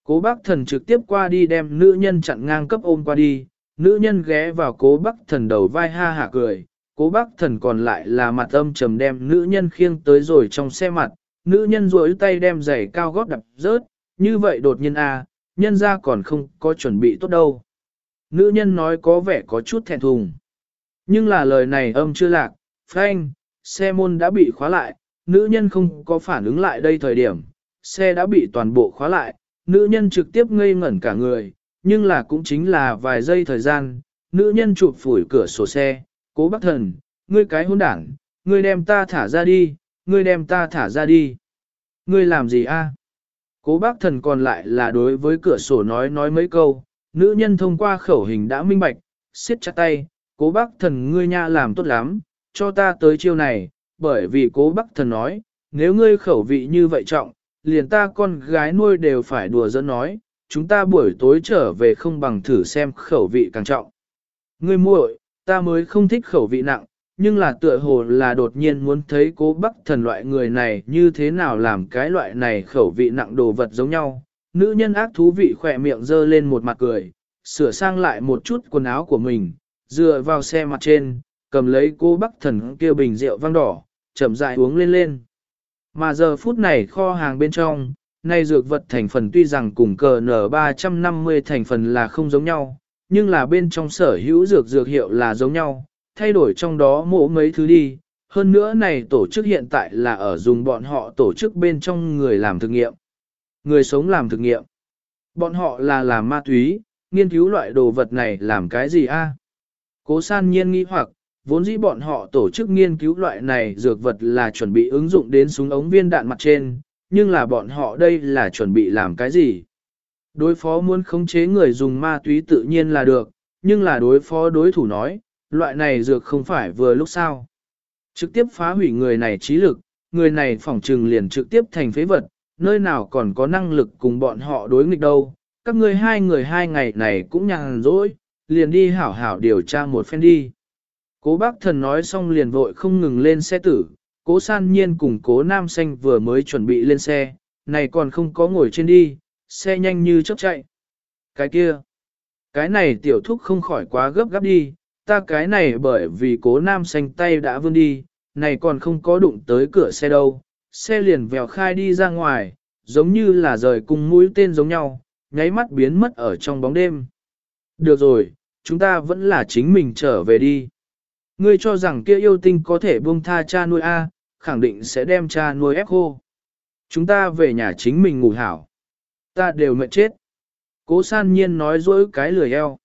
Cố bác thần trực tiếp qua đi đem nữ nhân chặn ngang cấp ôm qua đi, nữ nhân ghé vào cố bác thần đầu vai ha hả cười, cố bác thần còn lại là mặt âm trầm đem nữ nhân khiêng tới rồi trong xe mặt, nữ nhân rối tay đem giày cao gót đập rớt, như vậy đột nhiên a, à, nhân ra còn không có chuẩn bị tốt đâu. Nữ nhân nói có vẻ có chút thẹn thùng. Nhưng là lời này âm chưa lạc, phanh, xe môn đã bị khóa lại, nữ nhân không có phản ứng lại đây thời điểm, xe đã bị toàn bộ khóa lại, nữ nhân trực tiếp ngây ngẩn cả người, nhưng là cũng chính là vài giây thời gian, nữ nhân chụp phủi cửa sổ xe, cố bác thần, ngươi cái hôn đảng, ngươi đem ta thả ra đi, ngươi đem ta thả ra đi. Ngươi làm gì a? Cố bác thần còn lại là đối với cửa sổ nói nói mấy câu, nữ nhân thông qua khẩu hình đã minh bạch, siết chặt tay, cố bác thần ngươi nha làm tốt lắm, cho ta tới chiêu này, bởi vì cố bác thần nói, nếu ngươi khẩu vị như vậy trọng, liền ta con gái nuôi đều phải đùa dẫn nói, chúng ta buổi tối trở về không bằng thử xem khẩu vị càng trọng. Ngươi muội, ta mới không thích khẩu vị nặng, nhưng là tựa hồ là đột nhiên muốn thấy cố bắc thần loại người này như thế nào làm cái loại này khẩu vị nặng đồ vật giống nhau. Nữ nhân ác thú vị khỏe miệng dơ lên một mặt cười, sửa sang lại một chút quần áo của mình, dựa vào xe mặt trên, cầm lấy cô bắc thần kia bình rượu vang đỏ, chậm rãi uống lên lên. Mà giờ phút này kho hàng bên trong, nay dược vật thành phần tuy rằng cùng cờ N350 thành phần là không giống nhau, nhưng là bên trong sở hữu dược dược hiệu là giống nhau, thay đổi trong đó mổ mấy thứ đi. Hơn nữa này tổ chức hiện tại là ở dùng bọn họ tổ chức bên trong người làm thực nghiệm. Người sống làm thực nghiệm. Bọn họ là làm ma túy, nghiên cứu loại đồ vật này làm cái gì a? Cố san nhiên nghi hoặc, vốn dĩ bọn họ tổ chức nghiên cứu loại này dược vật là chuẩn bị ứng dụng đến súng ống viên đạn mặt trên, nhưng là bọn họ đây là chuẩn bị làm cái gì? Đối phó muốn khống chế người dùng ma túy tự nhiên là được, nhưng là đối phó đối thủ nói, loại này dược không phải vừa lúc sao. Trực tiếp phá hủy người này trí lực, người này phỏng trừng liền trực tiếp thành phế vật, nơi nào còn có năng lực cùng bọn họ đối nghịch đâu. Các ngươi hai người hai ngày này cũng nhàn rỗi, liền đi hảo hảo điều tra một phen đi. Cố bác thần nói xong liền vội không ngừng lên xe tử, cố san nhiên cùng cố nam xanh vừa mới chuẩn bị lên xe, này còn không có ngồi trên đi, xe nhanh như chớp chạy. Cái kia, cái này tiểu thúc không khỏi quá gấp gáp đi, ta cái này bởi vì cố nam xanh tay đã vươn đi, này còn không có đụng tới cửa xe đâu, xe liền vèo khai đi ra ngoài, giống như là rời cùng mũi tên giống nhau, nháy mắt biến mất ở trong bóng đêm. Được rồi, chúng ta vẫn là chính mình trở về đi. Ngươi cho rằng kia yêu tinh có thể buông tha cha nuôi A, khẳng định sẽ đem cha nuôi ép khô. Chúng ta về nhà chính mình ngủ hảo. Ta đều mệt chết. Cố san nhiên nói dỗi cái lười eo.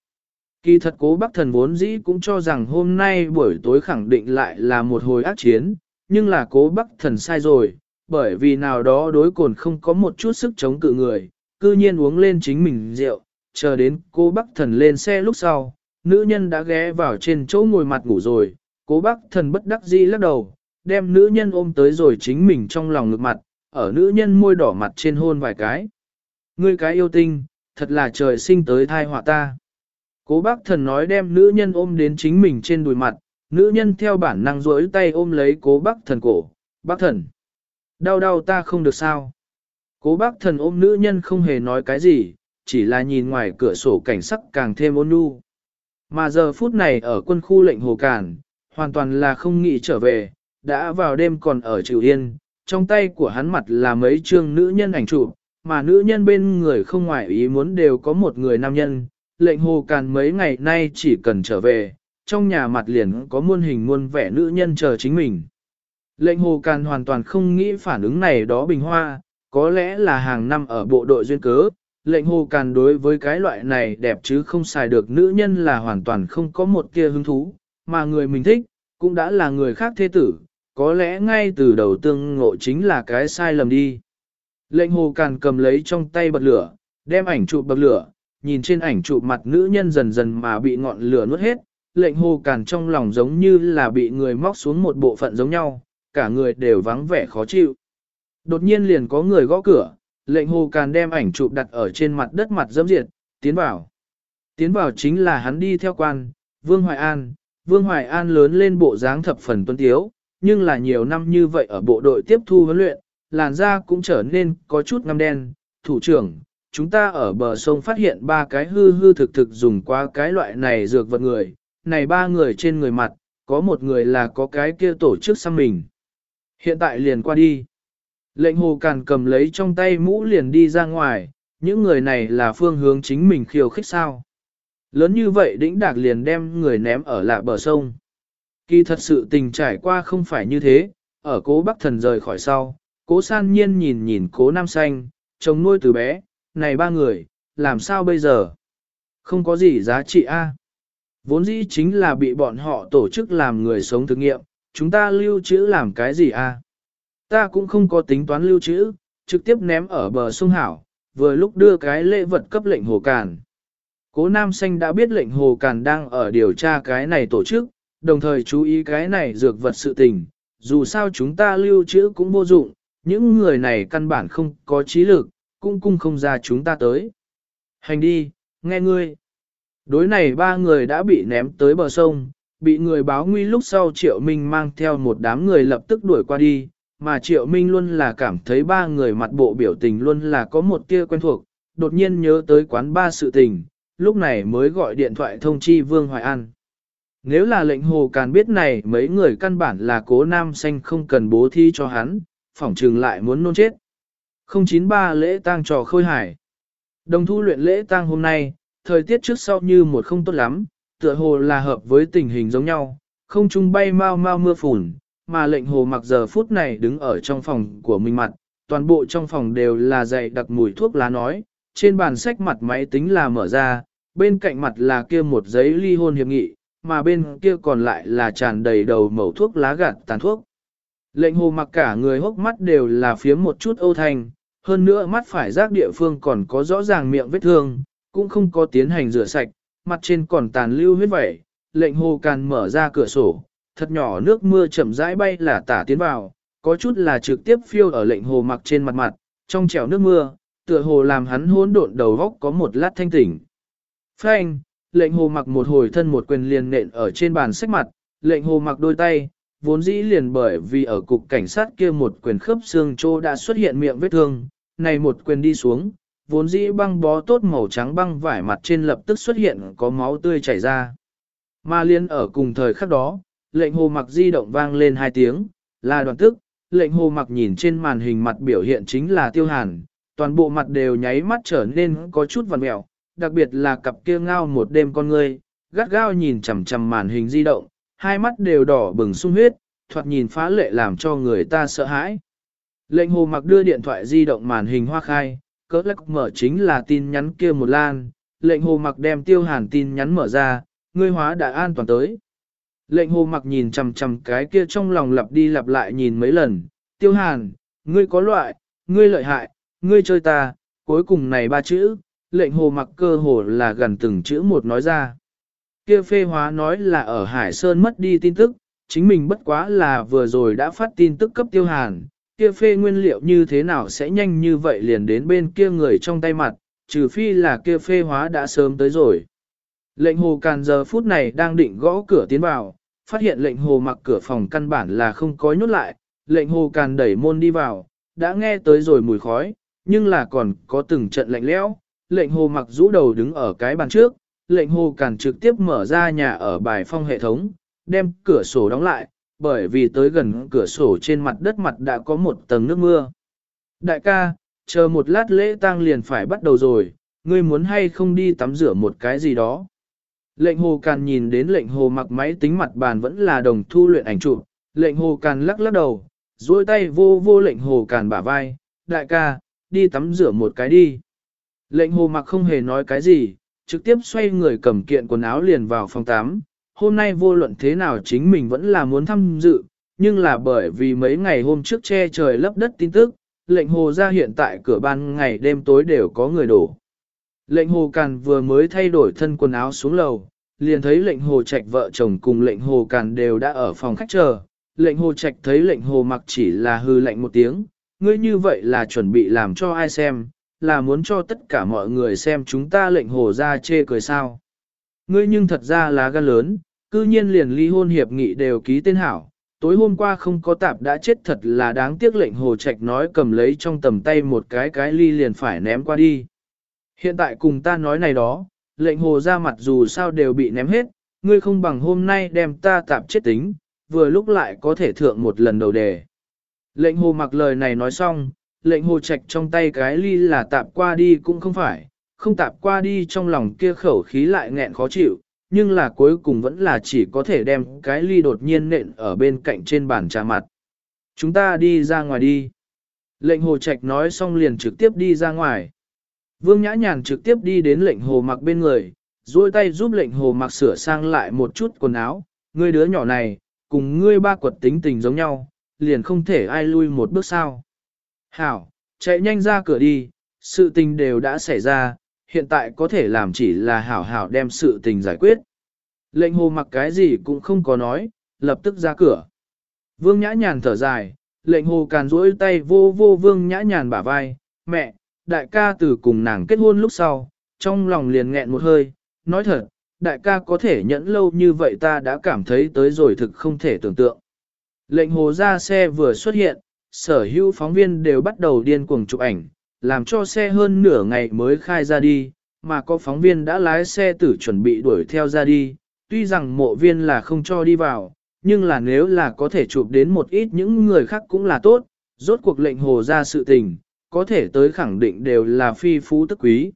Kỳ thật cố bác thần vốn dĩ cũng cho rằng hôm nay buổi tối khẳng định lại là một hồi ác chiến, nhưng là cố bác thần sai rồi, bởi vì nào đó đối cồn không có một chút sức chống cự người, cư nhiên uống lên chính mình rượu, chờ đến cố bác thần lên xe lúc sau, nữ nhân đã ghé vào trên chỗ ngồi mặt ngủ rồi, cố bác thần bất đắc dĩ lắc đầu, đem nữ nhân ôm tới rồi chính mình trong lòng ngực mặt, ở nữ nhân môi đỏ mặt trên hôn vài cái. Ngươi cái yêu tinh, thật là trời sinh tới thai họa ta. Cố bác thần nói đem nữ nhân ôm đến chính mình trên đùi mặt, nữ nhân theo bản năng rỗi tay ôm lấy cố bác thần cổ, bác thần. Đau đau ta không được sao. Cố bác thần ôm nữ nhân không hề nói cái gì, chỉ là nhìn ngoài cửa sổ cảnh sắc càng thêm ôn nhu. Mà giờ phút này ở quân khu lệnh hồ cản, hoàn toàn là không nghĩ trở về, đã vào đêm còn ở Triều Yên, trong tay của hắn mặt là mấy chương nữ nhân ảnh chụp, mà nữ nhân bên người không ngoại ý muốn đều có một người nam nhân, lệnh hồ càn mấy ngày nay chỉ cần trở về, trong nhà mặt liền có muôn hình muôn vẻ nữ nhân chờ chính mình. Lệnh hồ càn hoàn toàn không nghĩ phản ứng này đó bình hoa, có lẽ là hàng năm ở bộ đội duyên cớ, lệnh hồ càn đối với cái loại này đẹp chứ không xài được nữ nhân là hoàn toàn không có một tia hứng thú, mà người mình thích, cũng đã là người khác thế tử, có lẽ ngay từ đầu tương ngộ chính là cái sai lầm đi. Lệnh hồ càn cầm lấy trong tay bật lửa, đem ảnh chụp bật lửa, nhìn trên ảnh chụp mặt nữ nhân dần dần mà bị ngọn lửa nuốt hết, lệnh hồ càn trong lòng giống như là bị người móc xuống một bộ phận giống nhau, cả người đều vắng vẻ khó chịu. Đột nhiên liền có người gõ cửa, lệnh hồ càn đem ảnh chụp đặt ở trên mặt đất mặt dẫm diệt, tiến vào. Tiến vào chính là hắn đi theo quan, Vương Hoài An, Vương Hoài An lớn lên bộ dáng thập phần tuân tiếu, nhưng là nhiều năm như vậy ở bộ đội tiếp thu huấn luyện, làn da cũng trở nên có chút ngăm đen, thủ trưởng, chúng ta ở bờ sông phát hiện ba cái hư hư thực thực dùng qua cái loại này dược vật người, này ba người trên người mặt, có một người là có cái kia tổ chức sang mình. Hiện tại liền qua đi. Lệnh hồ càn cầm lấy trong tay mũ liền đi ra ngoài, những người này là phương hướng chính mình khiêu khích sao. Lớn như vậy đĩnh đạc liền đem người ném ở lạ bờ sông. Kỳ thật sự tình trải qua không phải như thế, ở cố bắc thần rời khỏi sau, cố san nhiên nhìn nhìn cố nam xanh, chồng nuôi từ bé, này ba người, làm sao bây giờ? Không có gì giá trị a. Vốn dĩ chính là bị bọn họ tổ chức làm người sống thực nghiệm, chúng ta lưu trữ làm cái gì a? Ta cũng không có tính toán lưu trữ, trực tiếp ném ở bờ sông Hảo, vừa lúc đưa cái lễ vật cấp lệnh hồ càn. Cố Nam Xanh đã biết lệnh hồ càn đang ở điều tra cái này tổ chức, đồng thời chú ý cái này dược vật sự tình, dù sao chúng ta lưu trữ cũng vô dụng, những người này căn bản không có trí lực, cũng cung không ra chúng ta tới. Hành đi, nghe ngươi. Đối này ba người đã bị ném tới bờ sông, bị người báo nguy lúc sau Triệu Minh mang theo một đám người lập tức đuổi qua đi, mà Triệu Minh luôn là cảm thấy ba người mặt bộ biểu tình luôn là có một tia quen thuộc, đột nhiên nhớ tới quán ba sự tình, lúc này mới gọi điện thoại thông chi Vương Hoài An. Nếu là lệnh hồ càn biết này mấy người căn bản là cố nam xanh không cần bố thi cho hắn, phỏng trừng lại muốn nôn chết. 093 lễ tang trò khôi hải. Đồng thu luyện lễ tang hôm nay, thời tiết trước sau như một không tốt lắm, tựa hồ là hợp với tình hình giống nhau, không trung bay mau mau mưa phùn, mà lệnh hồ mặc giờ phút này đứng ở trong phòng của mình mặt, toàn bộ trong phòng đều là dày đặc mùi thuốc lá nói, trên bàn sách mặt máy tính là mở ra, bên cạnh mặt là kia một giấy ly hôn hiệp nghị, mà bên kia còn lại là tràn đầy đầu mẩu thuốc lá gạt tàn thuốc. Lệnh hồ mặc cả người hốc mắt đều là phía một chút âu thành, hơn nữa mắt phải giác địa phương còn có rõ ràng miệng vết thương, cũng không có tiến hành rửa sạch, mặt trên còn tàn lưu huyết vẩy, lệnh hồ càn mở ra cửa sổ, thật nhỏ nước mưa chậm rãi bay là tả tiến vào, có chút là trực tiếp phiêu ở lệnh hồ mặc trên mặt mặt, trong trèo nước mưa, tựa hồ làm hắn hỗn độn đầu góc có một lát thanh tỉnh. Phanh, lệnh hồ mặc một hồi thân một quyền liền nện ở trên bàn sách mặt, lệnh hồ mặc đôi tay, vốn dĩ liền bởi vì ở cục cảnh sát kia một quyền khớp xương trô đã xuất hiện miệng vết thương, này một quyền đi xuống, vốn dĩ băng bó tốt màu trắng băng vải mặt trên lập tức xuất hiện có máu tươi chảy ra. Mà liên ở cùng thời khắc đó, lệnh hồ mặc di động vang lên hai tiếng, là đoàn tức, lệnh hồ mặc nhìn trên màn hình mặt biểu hiện chính là tiêu hàn, toàn bộ mặt đều nháy mắt trở nên có chút vằn mẹo, đặc biệt là cặp kia ngao một đêm con ngươi, gắt gao nhìn chằm chằm màn hình di động, hai mắt đều đỏ bừng sung huyết, thoạt nhìn phá lệ làm cho người ta sợ hãi. Lệnh hồ mặc đưa điện thoại di động màn hình hoa khai, cỡ lắc mở chính là tin nhắn kia một lan, lệnh hồ mặc đem tiêu hàn tin nhắn mở ra, ngươi hóa đã an toàn tới. Lệnh hồ mặc nhìn chằm chằm cái kia trong lòng lặp đi lặp lại nhìn mấy lần, tiêu hàn, ngươi có loại, ngươi lợi hại, ngươi chơi ta, cuối cùng này ba chữ, lệnh hồ mặc cơ hồ là gần từng chữ một nói ra. Kia phê hóa nói là ở Hải Sơn mất đi tin tức, chính mình bất quá là vừa rồi đã phát tin tức cấp tiêu hàn, kia phê nguyên liệu như thế nào sẽ nhanh như vậy liền đến bên kia người trong tay mặt, trừ phi là kia phê hóa đã sớm tới rồi. Lệnh hồ càn giờ phút này đang định gõ cửa tiến vào, phát hiện lệnh hồ mặc cửa phòng căn bản là không có nhốt lại, lệnh hồ càn đẩy môn đi vào, đã nghe tới rồi mùi khói, nhưng là còn có từng trận lạnh lẽo. lệnh hồ mặc rũ đầu đứng ở cái bàn trước, lệnh hồ càn trực tiếp mở ra nhà ở bài phong hệ thống, đem cửa sổ đóng lại, bởi vì tới gần cửa sổ trên mặt đất mặt đã có một tầng nước mưa. Đại ca, chờ một lát lễ tang liền phải bắt đầu rồi, ngươi muốn hay không đi tắm rửa một cái gì đó. Lệnh hồ càn nhìn đến lệnh hồ mặc máy tính mặt bàn vẫn là đồng thu luyện ảnh chụp, lệnh hồ càn lắc lắc đầu, duỗi tay vô vô lệnh hồ càn bả vai, đại ca, đi tắm rửa một cái đi. Lệnh hồ mặc không hề nói cái gì, trực tiếp xoay người cầm kiện quần áo liền vào phòng tắm. Hôm nay vô luận thế nào chính mình vẫn là muốn tham dự, nhưng là bởi vì mấy ngày hôm trước che trời lấp đất tin tức, lệnh hồ ra hiện tại cửa ban ngày đêm tối đều có người đổ. Lệnh hồ càn vừa mới thay đổi thân quần áo xuống lầu, liền thấy lệnh hồ trạch vợ chồng cùng lệnh hồ càn đều đã ở phòng khách chờ. Lệnh hồ trạch thấy lệnh hồ mặc chỉ là hư lệnh một tiếng, ngươi như vậy là chuẩn bị làm cho ai xem, là muốn cho tất cả mọi người xem chúng ta lệnh hồ ra chê cười sao. Ngươi nhưng thật ra là gan lớn, cư nhiên liền ly hôn hiệp nghị đều ký tên hảo, tối hôm qua không có tạp đã chết thật là đáng tiếc lệnh hồ trạch nói cầm lấy trong tầm tay một cái cái ly liền phải ném qua đi. Hiện tại cùng ta nói này đó, lệnh hồ ra mặt dù sao đều bị ném hết, ngươi không bằng hôm nay đem ta tạp chết tính, vừa lúc lại có thể thượng một lần đầu đề. Lệnh hồ mặc lời này nói xong, lệnh hồ trạch trong tay cái ly là tạp qua đi cũng không phải, không tạp qua đi trong lòng kia khẩu khí lại nghẹn khó chịu, nhưng là cuối cùng vẫn là chỉ có thể đem cái ly đột nhiên nện ở bên cạnh trên bàn trà mặt. Chúng ta đi ra ngoài đi. Lệnh hồ trạch nói xong liền trực tiếp đi ra ngoài. Vương Nhã Nhàn trực tiếp đi đến lệnh hồ mặc bên người, duỗi tay giúp lệnh hồ mặc sửa sang lại một chút quần áo. Ngươi đứa nhỏ này, cùng ngươi ba quật tính tình giống nhau, liền không thể ai lui một bước sao. Hảo, chạy nhanh ra cửa đi, sự tình đều đã xảy ra, hiện tại có thể làm chỉ là hảo hảo đem sự tình giải quyết. Lệnh hồ mặc cái gì cũng không có nói, lập tức ra cửa. Vương Nhã Nhàn thở dài, lệnh hồ càn rỗi tay vô vô Vương Nhã Nhàn bả vai, mẹ, đại ca từ cùng nàng kết hôn lúc sau, trong lòng liền nghẹn một hơi, nói thật, đại ca có thể nhẫn lâu như vậy ta đã cảm thấy tới rồi thực không thể tưởng tượng. Lệnh hồ ra xe vừa xuất hiện, sở hữu phóng viên đều bắt đầu điên cuồng chụp ảnh, làm cho xe hơn nửa ngày mới khai ra đi, mà có phóng viên đã lái xe tử chuẩn bị đuổi theo ra đi, tuy rằng mộ viên là không cho đi vào, nhưng là nếu là có thể chụp đến một ít những người khác cũng là tốt, rốt cuộc lệnh hồ ra sự tình, có thể tới khẳng định đều là phi phú tức quý.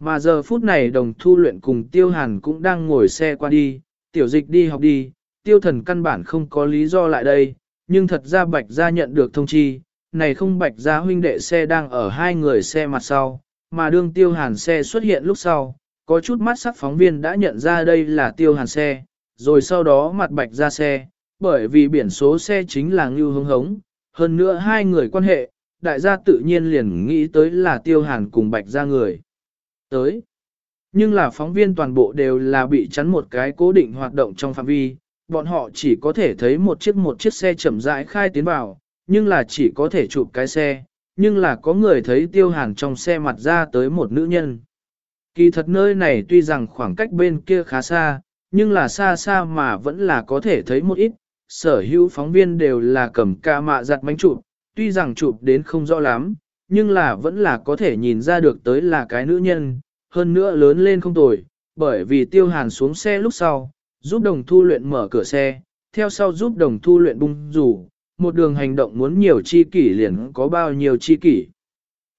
Mà giờ phút này đồng thu luyện cùng tiêu hàn cũng đang ngồi xe qua đi, tiểu dịch đi học đi, tiêu thần căn bản không có lý do lại đây, nhưng thật ra bạch gia nhận được thông chi, này không bạch gia huynh đệ xe đang ở hai người xe mặt sau, mà đương tiêu hàn xe xuất hiện lúc sau, có chút mắt sắc phóng viên đã nhận ra đây là tiêu hàn xe, rồi sau đó mặt bạch gia xe, bởi vì biển số xe chính là ngưu Hưng hống, hơn nữa hai người quan hệ, đại gia tự nhiên liền nghĩ tới là tiêu hàn cùng bạch gia người. Tới. Nhưng là phóng viên toàn bộ đều là bị chắn một cái cố định hoạt động trong phạm vi, bọn họ chỉ có thể thấy một chiếc một chiếc xe chậm rãi khai tiến vào, nhưng là chỉ có thể chụp cái xe, nhưng là có người thấy tiêu hàn trong xe mặt ra tới một nữ nhân. Kỳ thật nơi này tuy rằng khoảng cách bên kia khá xa, nhưng là xa xa mà vẫn là có thể thấy một ít, sở hữu phóng viên đều là cầm ca mạ giặt bánh chụp, tuy rằng chụp đến không rõ lắm, nhưng là vẫn là có thể nhìn ra được tới là cái nữ nhân, hơn nữa lớn lên không tồi, bởi vì tiêu hàn xuống xe lúc sau, giúp đồng thu luyện mở cửa xe, theo sau giúp đồng thu luyện bung rủ, một đường hành động muốn nhiều chi kỷ liền có bao nhiêu chi kỷ.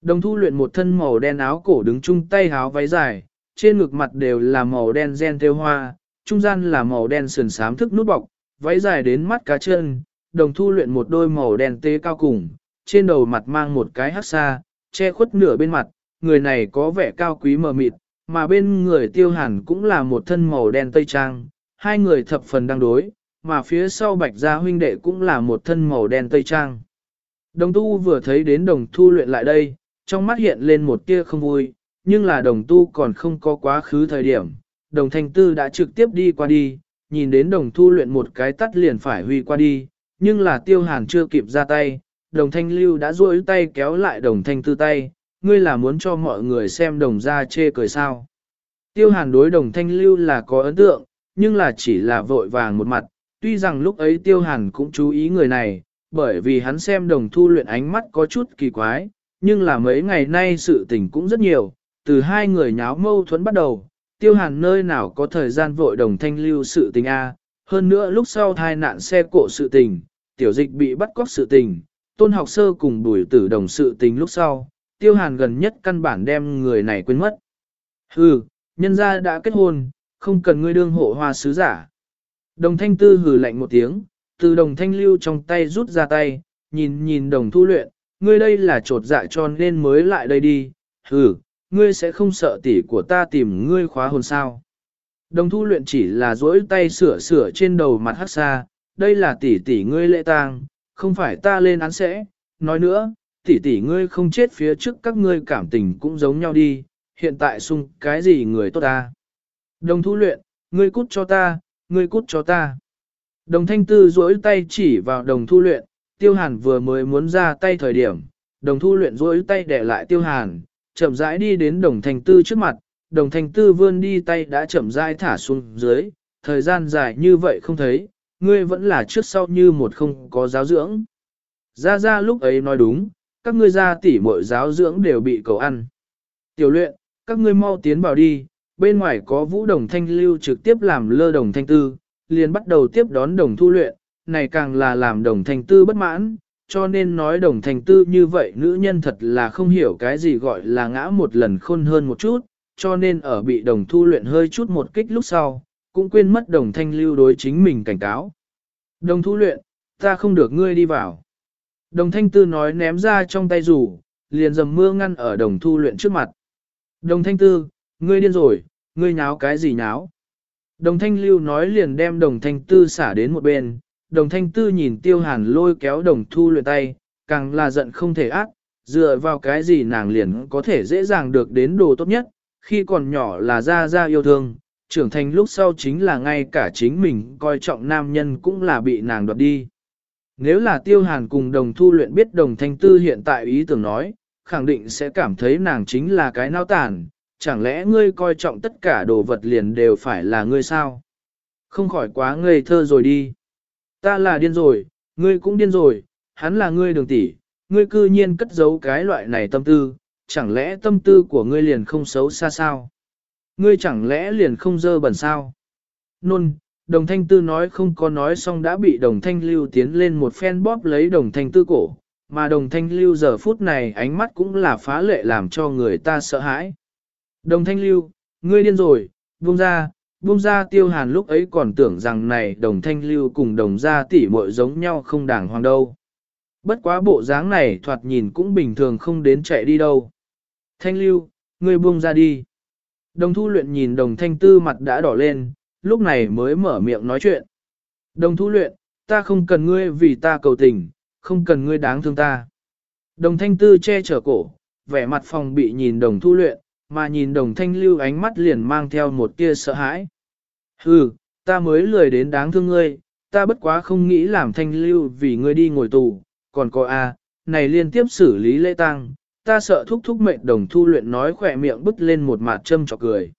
Đồng thu luyện một thân màu đen áo cổ đứng chung tay háo váy dài, trên ngực mặt đều là màu đen gen theo hoa, trung gian là màu đen sườn sám thức nút bọc, váy dài đến mắt cá chân, đồng thu luyện một đôi màu đen tê cao cùng, trên đầu mặt mang một cái hắc xa, che khuất nửa bên mặt, người này có vẻ cao quý mờ mịt, mà bên người tiêu hàn cũng là một thân màu đen tây trang, hai người thập phần đang đối, mà phía sau bạch gia huynh đệ cũng là một thân màu đen tây trang. Đồng tu vừa thấy đến đồng thu luyện lại đây, trong mắt hiện lên một tia không vui, nhưng là đồng tu còn không có quá khứ thời điểm, đồng thanh tư đã trực tiếp đi qua đi, nhìn đến đồng thu luyện một cái tắt liền phải huy qua đi, nhưng là tiêu hàn chưa kịp ra tay, đồng thanh lưu đã duỗi tay kéo lại đồng thanh tư tay, ngươi là muốn cho mọi người xem đồng ra chê cười sao. Tiêu hàn đối đồng thanh lưu là có ấn tượng, nhưng là chỉ là vội vàng một mặt, tuy rằng lúc ấy tiêu hàn cũng chú ý người này, bởi vì hắn xem đồng thu luyện ánh mắt có chút kỳ quái, nhưng là mấy ngày nay sự tình cũng rất nhiều, từ hai người nháo mâu thuẫn bắt đầu, tiêu hàn nơi nào có thời gian vội đồng thanh lưu sự tình A, hơn nữa lúc sau thai nạn xe cộ sự tình, tiểu dịch bị bắt cóc sự tình, tôn học sơ cùng đuổi tử đồng sự tình lúc sau, tiêu hàn gần nhất căn bản đem người này quên mất. Hừ, nhân gia đã kết hôn, không cần ngươi đương hộ hoa sứ giả. Đồng thanh tư hừ lạnh một tiếng, từ đồng thanh lưu trong tay rút ra tay, nhìn nhìn đồng thu luyện, ngươi đây là trột dạ cho nên mới lại đây đi, hừ, ngươi sẽ không sợ tỷ của ta tìm ngươi khóa hồn sao. Đồng thu luyện chỉ là duỗi tay sửa sửa trên đầu mặt hắc xa, đây là tỷ tỷ ngươi lệ tang, không phải ta lên án sẽ, nói nữa, tỷ tỷ ngươi không chết phía trước các ngươi cảm tình cũng giống nhau đi, hiện tại sung cái gì người tốt ta. Đồng thu luyện, ngươi cút cho ta, ngươi cút cho ta. Đồng thanh tư duỗi tay chỉ vào đồng thu luyện, tiêu hàn vừa mới muốn ra tay thời điểm, đồng thu luyện duỗi tay để lại tiêu hàn, chậm rãi đi đến đồng thanh tư trước mặt, đồng thanh tư vươn đi tay đã chậm rãi thả xuống dưới, thời gian dài như vậy không thấy, ngươi vẫn là trước sau như một không có giáo dưỡng. Ra ra lúc ấy nói đúng, các ngươi ra tỉ mọi giáo dưỡng đều bị cầu ăn. Tiểu luyện, các ngươi mau tiến vào đi, bên ngoài có vũ đồng thanh lưu trực tiếp làm lơ đồng thanh tư, liền bắt đầu tiếp đón đồng thu luyện, này càng là làm đồng thanh tư bất mãn, cho nên nói đồng thanh tư như vậy nữ nhân thật là không hiểu cái gì gọi là ngã một lần khôn hơn một chút, cho nên ở bị đồng thu luyện hơi chút một kích lúc sau, cũng quên mất đồng thanh lưu đối chính mình cảnh cáo. Đồng thu luyện, ta không được ngươi đi vào. Đồng thanh tư nói ném ra trong tay rủ, liền dầm mưa ngăn ở đồng thu luyện trước mặt. Đồng thanh tư, ngươi điên rồi, ngươi nháo cái gì nháo? Đồng thanh lưu nói liền đem đồng thanh tư xả đến một bên, đồng thanh tư nhìn tiêu hàn lôi kéo đồng thu luyện tay, càng là giận không thể ác, dựa vào cái gì nàng liền có thể dễ dàng được đến đồ tốt nhất, khi còn nhỏ là ra ra yêu thương, trưởng thành lúc sau chính là ngay cả chính mình coi trọng nam nhân cũng là bị nàng đoạt đi. Nếu là tiêu hàn cùng đồng thu luyện biết đồng thanh tư hiện tại ý tưởng nói, khẳng định sẽ cảm thấy nàng chính là cái nao tàn, chẳng lẽ ngươi coi trọng tất cả đồ vật liền đều phải là ngươi sao? Không khỏi quá ngây thơ rồi đi. Ta là điên rồi, ngươi cũng điên rồi, hắn là ngươi đường tỷ, ngươi cư nhiên cất giấu cái loại này tâm tư, chẳng lẽ tâm tư của ngươi liền không xấu xa sao? Ngươi chẳng lẽ liền không dơ bẩn sao? Nôn, đồng thanh tư nói không có nói xong đã bị đồng thanh lưu tiến lên một phen bóp lấy đồng thanh tư cổ, mà đồng thanh lưu giờ phút này ánh mắt cũng là phá lệ làm cho người ta sợ hãi. Đồng thanh lưu, ngươi điên rồi, buông ra, buông ra tiêu hàn lúc ấy còn tưởng rằng này đồng thanh lưu cùng đồng gia tỷ muội giống nhau không đàng hoàng đâu. Bất quá bộ dáng này thoạt nhìn cũng bình thường không đến chạy đi đâu. Thanh lưu, ngươi buông ra đi. Đồng thu luyện nhìn đồng thanh tư mặt đã đỏ lên, lúc này mới mở miệng nói chuyện. Đồng thu luyện, ta không cần ngươi vì ta cầu tình, không cần ngươi đáng thương ta. Đồng thanh tư che chở cổ, vẻ mặt phòng bị nhìn đồng thu luyện, mà nhìn đồng thanh lưu ánh mắt liền mang theo một tia sợ hãi. Hừ, ta mới lười đến đáng thương ngươi, ta bất quá không nghĩ làm thanh lưu vì ngươi đi ngồi tù, còn có a, này liên tiếp xử lý lễ tang, ta sợ thúc thúc mệnh đồng thu luyện nói khỏe miệng bứt lên một mặt châm trọc cười.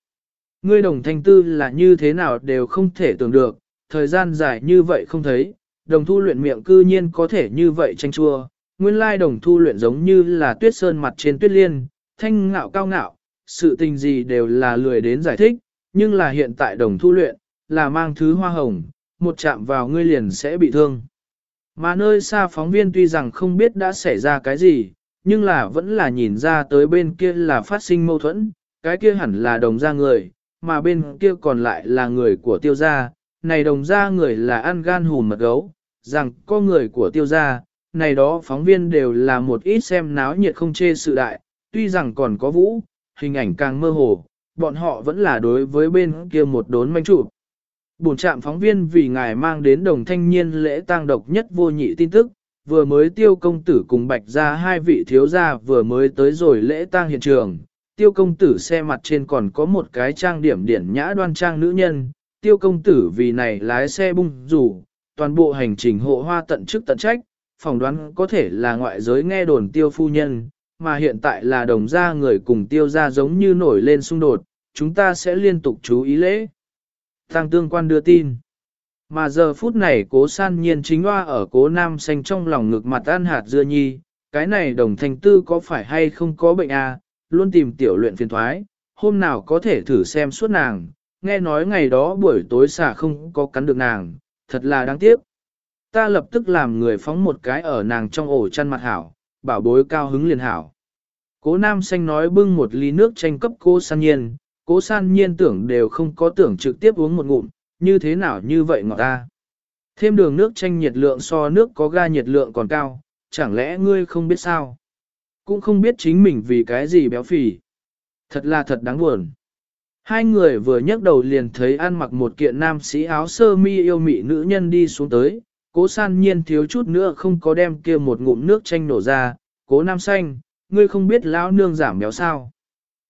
Ngươi đồng thanh tư là như thế nào đều không thể tưởng được, thời gian dài như vậy không thấy, đồng thu luyện miệng cư nhiên có thể như vậy tranh chua. Nguyên lai đồng thu luyện giống như là tuyết sơn mặt trên tuyết liên, thanh ngạo cao ngạo, sự tình gì đều là lười đến giải thích, nhưng là hiện tại đồng thu luyện, là mang thứ hoa hồng, một chạm vào ngươi liền sẽ bị thương. Mà nơi xa phóng viên tuy rằng không biết đã xảy ra cái gì, nhưng là vẫn là nhìn ra tới bên kia là phát sinh mâu thuẫn, cái kia hẳn là đồng gia người, mà bên kia còn lại là người của tiêu gia, này đồng gia người là ăn gan hùm mật gấu, rằng có người của tiêu gia, này đó phóng viên đều là một ít xem náo nhiệt không chê sự đại, tuy rằng còn có vũ, hình ảnh càng mơ hồ, bọn họ vẫn là đối với bên kia một đốn manh chủ. Bổn trạm phóng viên vì ngài mang đến đồng thanh niên lễ tang độc nhất vô nhị tin tức, vừa mới tiêu công tử cùng bạch ra hai vị thiếu gia vừa mới tới rồi lễ tang hiện trường. Tiêu công tử xe mặt trên còn có một cái trang điểm điển nhã đoan trang nữ nhân, tiêu công tử vì này lái xe bung rủ, toàn bộ hành trình hộ hoa tận chức tận trách, phỏng đoán có thể là ngoại giới nghe đồn tiêu phu nhân, mà hiện tại là đồng gia người cùng tiêu gia giống như nổi lên xung đột, chúng ta sẽ liên tục chú ý lễ. Tăng tương quan đưa tin. Mà giờ phút này cố san nhiên chính hoa ở cố nam xanh trong lòng ngực mặt ăn hạt dưa nhi, cái này đồng thành tư có phải hay không có bệnh à, luôn tìm tiểu luyện phiền thoái, hôm nào có thể thử xem suốt nàng, nghe nói ngày đó buổi tối xả không có cắn được nàng, thật là đáng tiếc. Ta lập tức làm người phóng một cái ở nàng trong ổ chăn mặt hảo, bảo bối cao hứng liền hảo. Cố nam xanh nói bưng một ly nước tranh cấp cô san nhiên, cố san nhiên tưởng đều không có tưởng trực tiếp uống một ngụm, như thế nào như vậy ngọt ta. Thêm đường nước tranh nhiệt lượng so nước có ga nhiệt lượng còn cao, chẳng lẽ ngươi không biết sao? Cũng không biết chính mình vì cái gì béo phì. Thật là thật đáng buồn. Hai người vừa nhấc đầu liền thấy ăn mặc một kiện nam sĩ áo sơ mi yêu mị nữ nhân đi xuống tới, cố san nhiên thiếu chút nữa không có đem kia một ngụm nước tranh nổ ra, cố nam xanh, ngươi không biết lão nương giảm béo sao.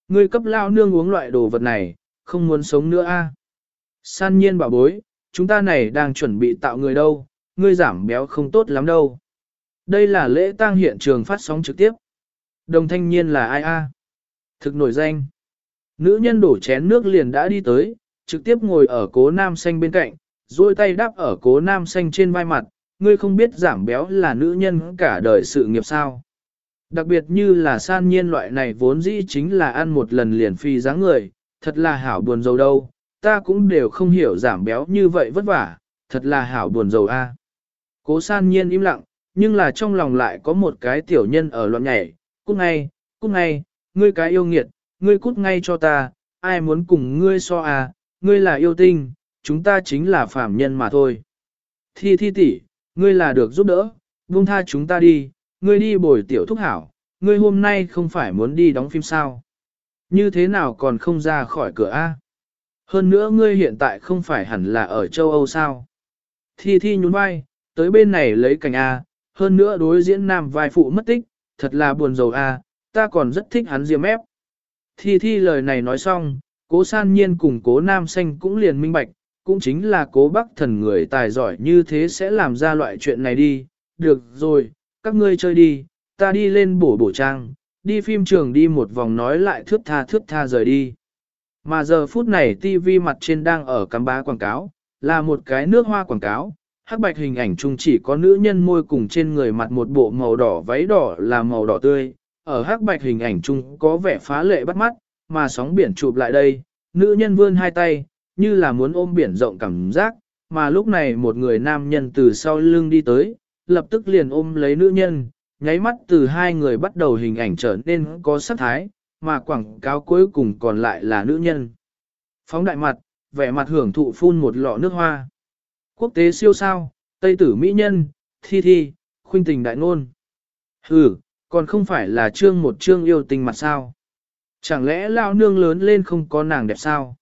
Ngươi cấp lão nương uống loại đồ vật này, không muốn sống nữa a. San nhiên bảo bối, chúng ta này đang chuẩn bị tạo người đâu, ngươi giảm béo không tốt lắm đâu. Đây là lễ tang hiện trường phát sóng trực tiếp. Đồng thanh niên là ai a? Thực nổi danh. Nữ nhân đổ chén nước liền đã đi tới, trực tiếp ngồi ở cố nam xanh bên cạnh, duỗi tay đắp ở cố nam xanh trên vai mặt, ngươi không biết giảm béo là nữ nhân cả đời sự nghiệp sao. Đặc biệt như là san nhiên loại này vốn dĩ chính là ăn một lần liền phi dáng người, thật là hảo buồn dầu đâu, ta cũng đều không hiểu giảm béo như vậy vất vả, thật là hảo buồn dầu a. Cố san nhiên im lặng, nhưng là trong lòng lại có một cái tiểu nhân ở loạn nhảy, cút ngay, cút ngay, ngươi cái yêu nghiệt, ngươi cút ngay cho ta, ai muốn cùng ngươi so à, ngươi là yêu tinh, chúng ta chính là phạm nhân mà thôi. Thi thi tỷ, ngươi là được giúp đỡ, buông tha chúng ta đi, ngươi đi bồi tiểu thúc hảo, ngươi hôm nay không phải muốn đi đóng phim sao. Như thế nào còn không ra khỏi cửa A? Hơn nữa ngươi hiện tại không phải hẳn là ở châu Âu sao? Thi thi nhún vai, tới bên này lấy cảnh A, hơn nữa đối diễn nam vai phụ mất tích, thật là buồn rầu A, ta còn rất thích hắn diêm ép. Thi thi lời này nói xong, cố san nhiên cùng cố nam xanh cũng liền minh bạch, cũng chính là cố bác thần người tài giỏi như thế sẽ làm ra loại chuyện này đi. Được rồi, các ngươi chơi đi, ta đi lên bổ bổ trang, đi phim trường đi một vòng nói lại thước tha thước tha rời đi. Mà giờ phút này TV mặt trên đang ở cắm bá quảng cáo, là một cái nước hoa quảng cáo, hắc bạch hình ảnh chung chỉ có nữ nhân môi cùng trên người mặt một bộ màu đỏ váy đỏ là màu đỏ tươi, ở hắc bạch hình ảnh chung có vẻ phá lệ bắt mắt, mà sóng biển chụp lại đây, nữ nhân vươn hai tay, như là muốn ôm biển rộng cảm giác, mà lúc này một người nam nhân từ sau lưng đi tới, lập tức liền ôm lấy nữ nhân, nháy mắt từ hai người bắt đầu hình ảnh trở nên có sắc thái, mà quảng cáo cuối cùng còn lại là nữ nhân. Phóng đại mặt, vẻ mặt hưởng thụ phun một lọ nước hoa. Quốc tế siêu sao, Tây tử mỹ nhân, thi thi, khuynh tình đại ngôn. Ừ, còn không phải là trương một trương yêu tình mặt sao. Chẳng lẽ lao nương lớn lên không có nàng đẹp sao?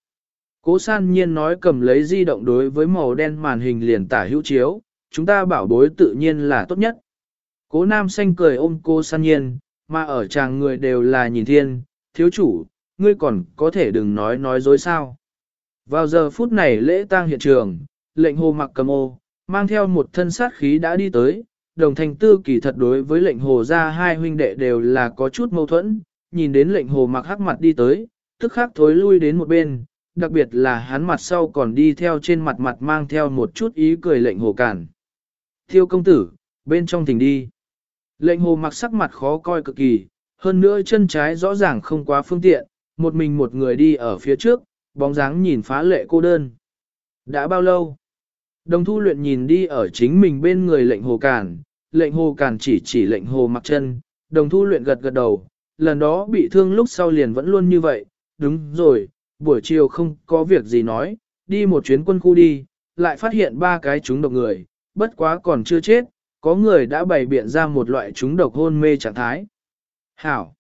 Cố san nhiên nói cầm lấy di động đối với màu đen màn hình liền tả hữu chiếu, chúng ta bảo bối tự nhiên là tốt nhất. Cố nam xanh cười ôm cô san nhiên, mà ở chàng người đều là nhìn thiên, thiếu chủ, ngươi còn có thể đừng nói nói dối sao. Vào giờ phút này lễ tang hiện trường, lệnh hồ mặc cầm ô, mang theo một thân sát khí đã đi tới, đồng thành tư kỳ thật đối với lệnh hồ ra hai huynh đệ đều là có chút mâu thuẫn, nhìn đến lệnh hồ mặc hắc mặt đi tới, tức khắc thối lui đến một bên, đặc biệt là hắn mặt sau còn đi theo trên mặt mặt mang theo một chút ý cười lệnh hồ cản. Thiêu công tử, bên trong thỉnh đi. Lệnh hồ mặc sắc mặt khó coi cực kỳ, hơn nữa chân trái rõ ràng không quá phương tiện, một mình một người đi ở phía trước, bóng dáng nhìn phá lệ cô đơn. Đã bao lâu? Đồng thu luyện nhìn đi ở chính mình bên người lệnh hồ cản, lệnh hồ cản chỉ chỉ lệnh hồ mặc chân, đồng thu luyện gật gật đầu, lần đó bị thương lúc sau liền vẫn luôn như vậy, đúng rồi, buổi chiều không có việc gì nói, đi một chuyến quân khu đi, lại phát hiện ba cái chúng độc người, bất quá còn chưa chết, có người đã bày biện ra một loại chúng độc hôn mê trạng thái. Hảo!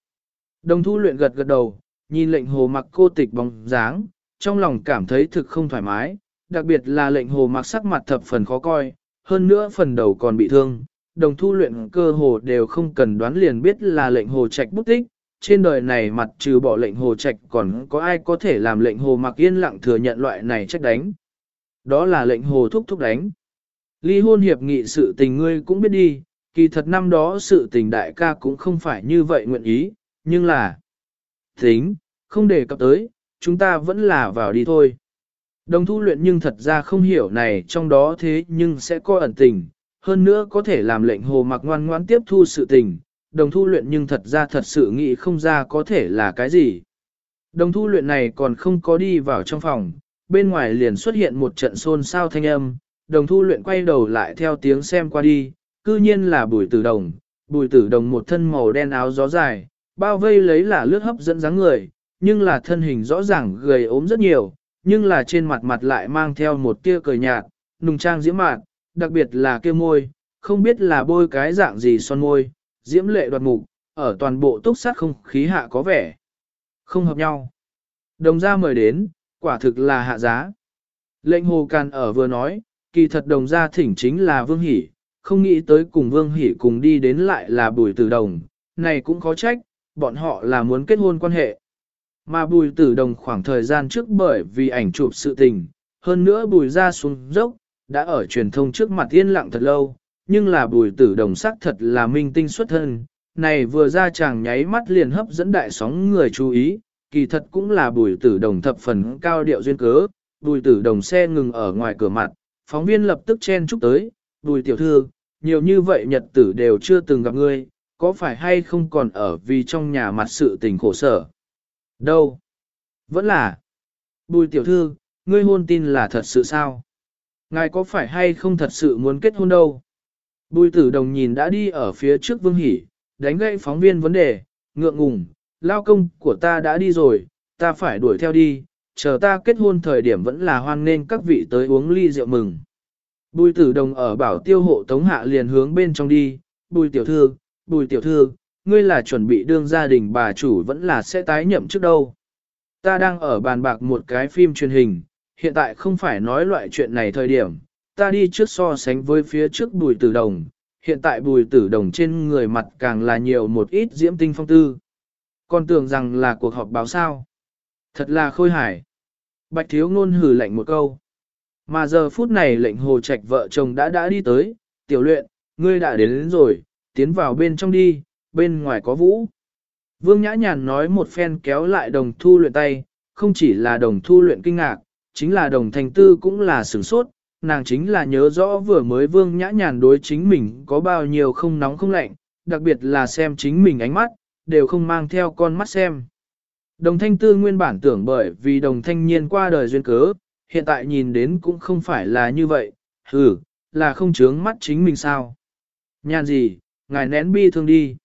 Đồng thu luyện gật gật đầu, nhìn lệnh hồ mặc cô tịch bóng dáng, trong lòng cảm thấy thực không thoải mái, đặc biệt là lệnh hồ mặc sắc mặt thập phần khó coi, hơn nữa phần đầu còn bị thương. Đồng thu luyện cơ hồ đều không cần đoán liền biết là lệnh hồ trạch bút tích, trên đời này mặt trừ bỏ lệnh hồ trạch còn có ai có thể làm lệnh hồ mặc yên lặng thừa nhận loại này trách đánh. Đó là lệnh hồ thúc thúc đánh. Ly hôn hiệp nghị sự tình ngươi cũng biết đi, kỳ thật năm đó sự tình đại ca cũng không phải như vậy nguyện ý, nhưng là... Tính, không để cập tới, chúng ta vẫn là vào đi thôi. Đồng thu luyện nhưng thật ra không hiểu này trong đó thế nhưng sẽ có ẩn tình, hơn nữa có thể làm lệnh hồ mặc ngoan ngoan tiếp thu sự tình, đồng thu luyện nhưng thật ra thật sự nghĩ không ra có thể là cái gì. Đồng thu luyện này còn không có đi vào trong phòng, bên ngoài liền xuất hiện một trận xôn xao thanh âm, đồng thu luyện quay đầu lại theo tiếng xem qua đi, cư nhiên là bùi tử đồng, bùi tử đồng một thân màu đen áo gió dài, bao vây lấy là lướt hấp dẫn dáng người, nhưng là thân hình rõ ràng gầy ốm rất nhiều, nhưng là trên mặt mặt lại mang theo một tia cười nhạt, nùng trang diễm mạn, đặc biệt là kia môi, không biết là bôi cái dạng gì son môi, diễm lệ đoạt mục, ở toàn bộ túc sát không khí hạ có vẻ không hợp nhau. Đồng gia mời đến, quả thực là hạ giá. Lệnh hồ càn ở vừa nói, kỳ thật đồng gia thỉnh chính là Vương Hỷ, không nghĩ tới cùng Vương Hỷ cùng đi đến lại là bùi tử đồng, này cũng khó trách, bọn họ là muốn kết hôn quan hệ. Mà bùi tử đồng khoảng thời gian trước bởi vì ảnh chụp sự tình, hơn nữa bùi ra xuống dốc, đã ở truyền thông trước mặt yên lặng thật lâu, nhưng là bùi tử đồng sắc thật là minh tinh xuất thân, này vừa ra chàng nháy mắt liền hấp dẫn đại sóng người chú ý, kỳ thật cũng là bùi tử đồng thập phần cao điệu duyên cớ, bùi tử đồng xe ngừng ở ngoài cửa mặt, phóng viên lập tức chen chúc tới, bùi tiểu thư, nhiều như vậy nhật tử đều chưa từng gặp ngươi, có phải hay không còn ở vì trong nhà mặt sự tình khổ sở. Đâu? Vẫn là. Bùi tiểu thư, ngươi hôn tin là thật sự sao? Ngài có phải hay không thật sự muốn kết hôn đâu? Bùi tử đồng nhìn đã đi ở phía trước vương hỉ, đánh gậy phóng viên vấn đề, ngượng ngùng, lao công của ta đã đi rồi, ta phải đuổi theo đi, chờ ta kết hôn thời điểm vẫn là hoan nên các vị tới uống ly rượu mừng. Bùi tử đồng ở bảo tiêu hộ tống hạ liền hướng bên trong đi, bùi tiểu thư, bùi tiểu thư, ngươi là chuẩn bị đương gia đình bà chủ vẫn là sẽ tái nhậm trước đâu. Ta đang ở bàn bạc một cái phim truyền hình, hiện tại không phải nói loại chuyện này thời điểm, ta đi trước so sánh với phía trước bùi tử đồng, hiện tại bùi tử đồng trên người mặt càng là nhiều một ít diễm tinh phong tư. Còn tưởng rằng là cuộc họp báo sao. Thật là khôi hài. Bạch thiếu ngôn hử lạnh một câu. Mà giờ phút này lệnh hồ trạch vợ chồng đã đã đi tới, tiểu luyện, ngươi đã đến, đến rồi, tiến vào bên trong đi, bên ngoài có vũ. Vương Nhã Nhàn nói một phen kéo lại đồng thu luyện tay, không chỉ là đồng thu luyện kinh ngạc, chính là đồng thành tư cũng là sửng sốt, nàng chính là nhớ rõ vừa mới Vương Nhã Nhàn đối chính mình có bao nhiêu không nóng không lạnh, đặc biệt là xem chính mình ánh mắt, đều không mang theo con mắt xem. Đồng thanh tư nguyên bản tưởng bởi vì đồng thanh niên qua đời duyên cớ, hiện tại nhìn đến cũng không phải là như vậy, hừ, là không chướng mắt chính mình sao. Nhàn gì, ngài nén bi thương đi.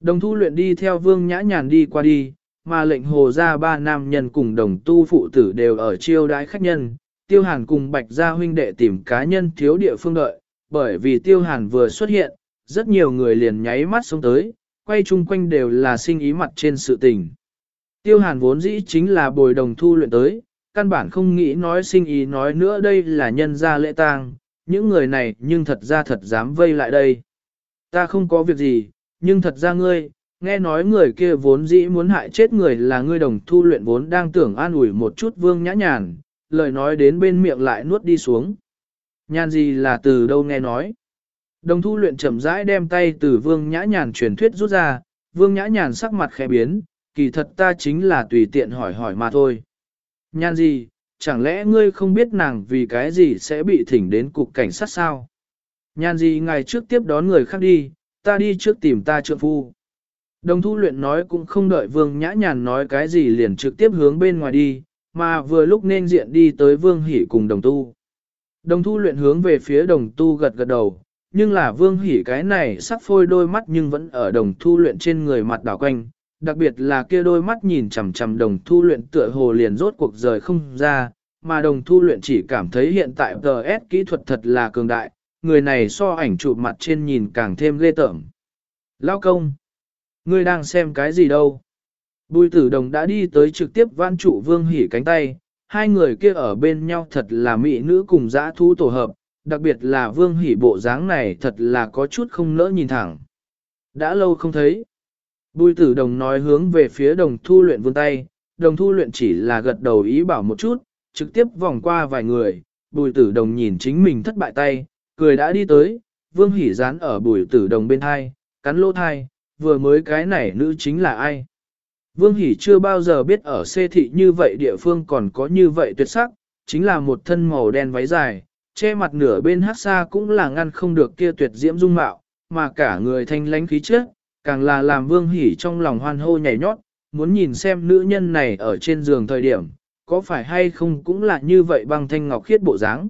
Đồng thu luyện đi theo vương nhã nhàn đi qua đi, mà lệnh hồ ra ba nam nhân cùng đồng tu phụ tử đều ở chiêu đái khách nhân, tiêu hàn cùng bạch gia huynh đệ tìm cá nhân thiếu địa phương đợi, bởi vì tiêu hàn vừa xuất hiện, rất nhiều người liền nháy mắt xuống tới, quay chung quanh đều là sinh ý mặt trên sự tình. Tiêu hàn vốn dĩ chính là bồi đồng thu luyện tới, căn bản không nghĩ nói sinh ý nói nữa đây là nhân gia lễ tang, những người này nhưng thật ra thật dám vây lại đây. Ta không có việc gì, nhưng thật ra ngươi, nghe nói người kia vốn dĩ muốn hại chết người là ngươi đồng thu luyện vốn đang tưởng an ủi một chút vương nhã nhàn, lời nói đến bên miệng lại nuốt đi xuống. Nhan gì là từ đâu nghe nói. Đồng thu luyện chậm rãi đem tay từ vương nhã nhàn truyền thuyết rút ra, vương nhã nhàn sắc mặt khẽ biến, kỳ thật ta chính là tùy tiện hỏi hỏi mà thôi. Nhan gì, chẳng lẽ ngươi không biết nàng vì cái gì sẽ bị thỉnh đến cục cảnh sát sao? Nhan gì ngày trước tiếp đón người khác đi, ta đi trước tìm ta trượng phu. Đồng thu luyện nói cũng không đợi vương nhã nhàn nói cái gì liền trực tiếp hướng bên ngoài đi, mà vừa lúc nên diện đi tới vương hỷ cùng đồng tu. Đồng thu luyện hướng về phía đồng tu gật gật đầu, nhưng là vương hỷ cái này sắc phôi đôi mắt nhưng vẫn ở đồng thu luyện trên người mặt đảo quanh, đặc biệt là kia đôi mắt nhìn chằm chằm đồng thu luyện tựa hồ liền rốt cuộc rời không ra, mà đồng thu luyện chỉ cảm thấy hiện tại TS kỹ thuật thật là cường đại, người này so ảnh chụp mặt trên nhìn càng thêm ghê tởm. Lao công, ngươi đang xem cái gì đâu? Bùi tử đồng đã đi tới trực tiếp văn trụ vương hỉ cánh tay, hai người kia ở bên nhau thật là mỹ nữ cùng dã thu tổ hợp, đặc biệt là vương hỉ bộ dáng này thật là có chút không nỡ nhìn thẳng. Đã lâu không thấy. Bùi tử đồng nói hướng về phía đồng thu luyện vươn tay, đồng thu luyện chỉ là gật đầu ý bảo một chút, trực tiếp vòng qua vài người, bùi tử đồng nhìn chính mình thất bại tay, cười đã đi tới, vương hỉ dán ở bùi tử đồng bên thai, cắn lỗ thai, vừa mới cái này nữ chính là ai. Vương Hỷ chưa bao giờ biết ở xê thị như vậy địa phương còn có như vậy tuyệt sắc, chính là một thân màu đen váy dài, che mặt nửa bên hát xa cũng là ngăn không được kia tuyệt diễm dung mạo, mà cả người thanh lánh khí chất, càng là làm vương Hỷ trong lòng hoan hô nhảy nhót, muốn nhìn xem nữ nhân này ở trên giường thời điểm, có phải hay không cũng là như vậy băng thanh ngọc khiết bộ dáng.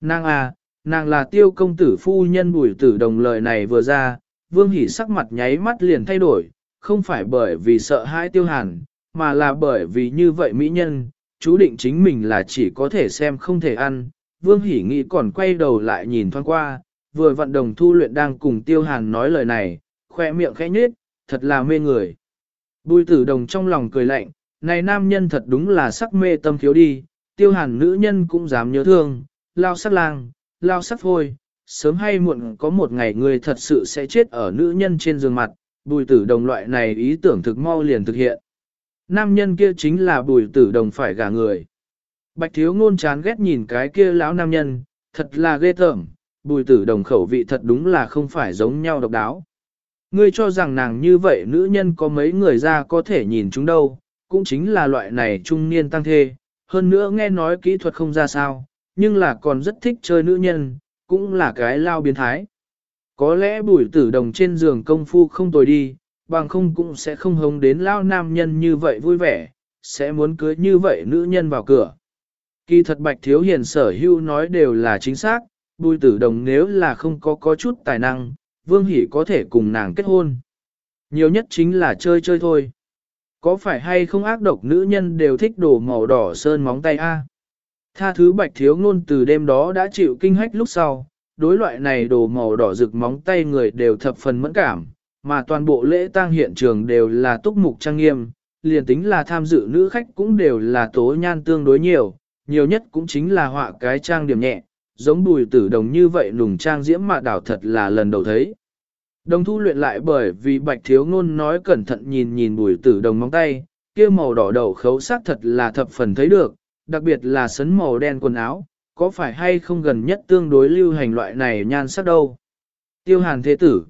Nàng à, nàng là tiêu công tử phu nhân bùi tử đồng lời này vừa ra, vương Hỷ sắc mặt nháy mắt liền thay đổi, không phải bởi vì sợ hãi tiêu hàn, mà là bởi vì như vậy mỹ nhân, chú định chính mình là chỉ có thể xem không thể ăn. Vương Hỷ nghĩ còn quay đầu lại nhìn thoáng qua, vừa vận đồng thu luyện đang cùng tiêu hàn nói lời này, khoe miệng khẽ nhếch, thật là mê người. Bùi tử đồng trong lòng cười lạnh, này nam nhân thật đúng là sắc mê tâm khiếu đi, tiêu hàn nữ nhân cũng dám nhớ thương, lao sắc lang, lao sắc phôi, sớm hay muộn có một ngày người thật sự sẽ chết ở nữ nhân trên giường mặt, bùi tử đồng loại này ý tưởng thực mau liền thực hiện. Nam nhân kia chính là bùi tử đồng phải gả người. Bạch thiếu ngôn chán ghét nhìn cái kia lão nam nhân, thật là ghê tởm, bùi tử đồng khẩu vị thật đúng là không phải giống nhau độc đáo. Ngươi cho rằng nàng như vậy nữ nhân có mấy người ra có thể nhìn chúng đâu, cũng chính là loại này trung niên tăng thê, hơn nữa nghe nói kỹ thuật không ra sao, nhưng là còn rất thích chơi nữ nhân, cũng là cái lao biến thái. Có lẽ bùi tử đồng trên giường công phu không tồi đi, bằng không cũng sẽ không hống đến lao nam nhân như vậy vui vẻ, sẽ muốn cưới như vậy nữ nhân vào cửa. Kỳ thật bạch thiếu hiền sở hưu nói đều là chính xác, bùi tử đồng nếu là không có có chút tài năng, vương hỷ có thể cùng nàng kết hôn. Nhiều nhất chính là chơi chơi thôi. Có phải hay không ác độc nữ nhân đều thích đồ màu đỏ sơn móng tay a? Tha thứ bạch thiếu ngôn từ đêm đó đã chịu kinh hách lúc sau, đối loại này đồ màu đỏ rực móng tay người đều thập phần mẫn cảm, mà toàn bộ lễ tang hiện trường đều là túc mục trang nghiêm, liền tính là tham dự nữ khách cũng đều là tố nhan tương đối nhiều, nhiều nhất cũng chính là họa cái trang điểm nhẹ, giống bùi tử đồng như vậy lùng trang diễm mà đảo thật là lần đầu thấy. Đồng thu luyện lại bởi vì bạch thiếu ngôn nói cẩn thận nhìn nhìn bùi tử đồng móng tay, kia màu đỏ đầu khấu sắc thật là thập phần thấy được, đặc biệt là sấn màu đen quần áo, có phải hay không gần nhất tương đối lưu hành loại này nhan sắc đâu. Tiêu hàn thế tử.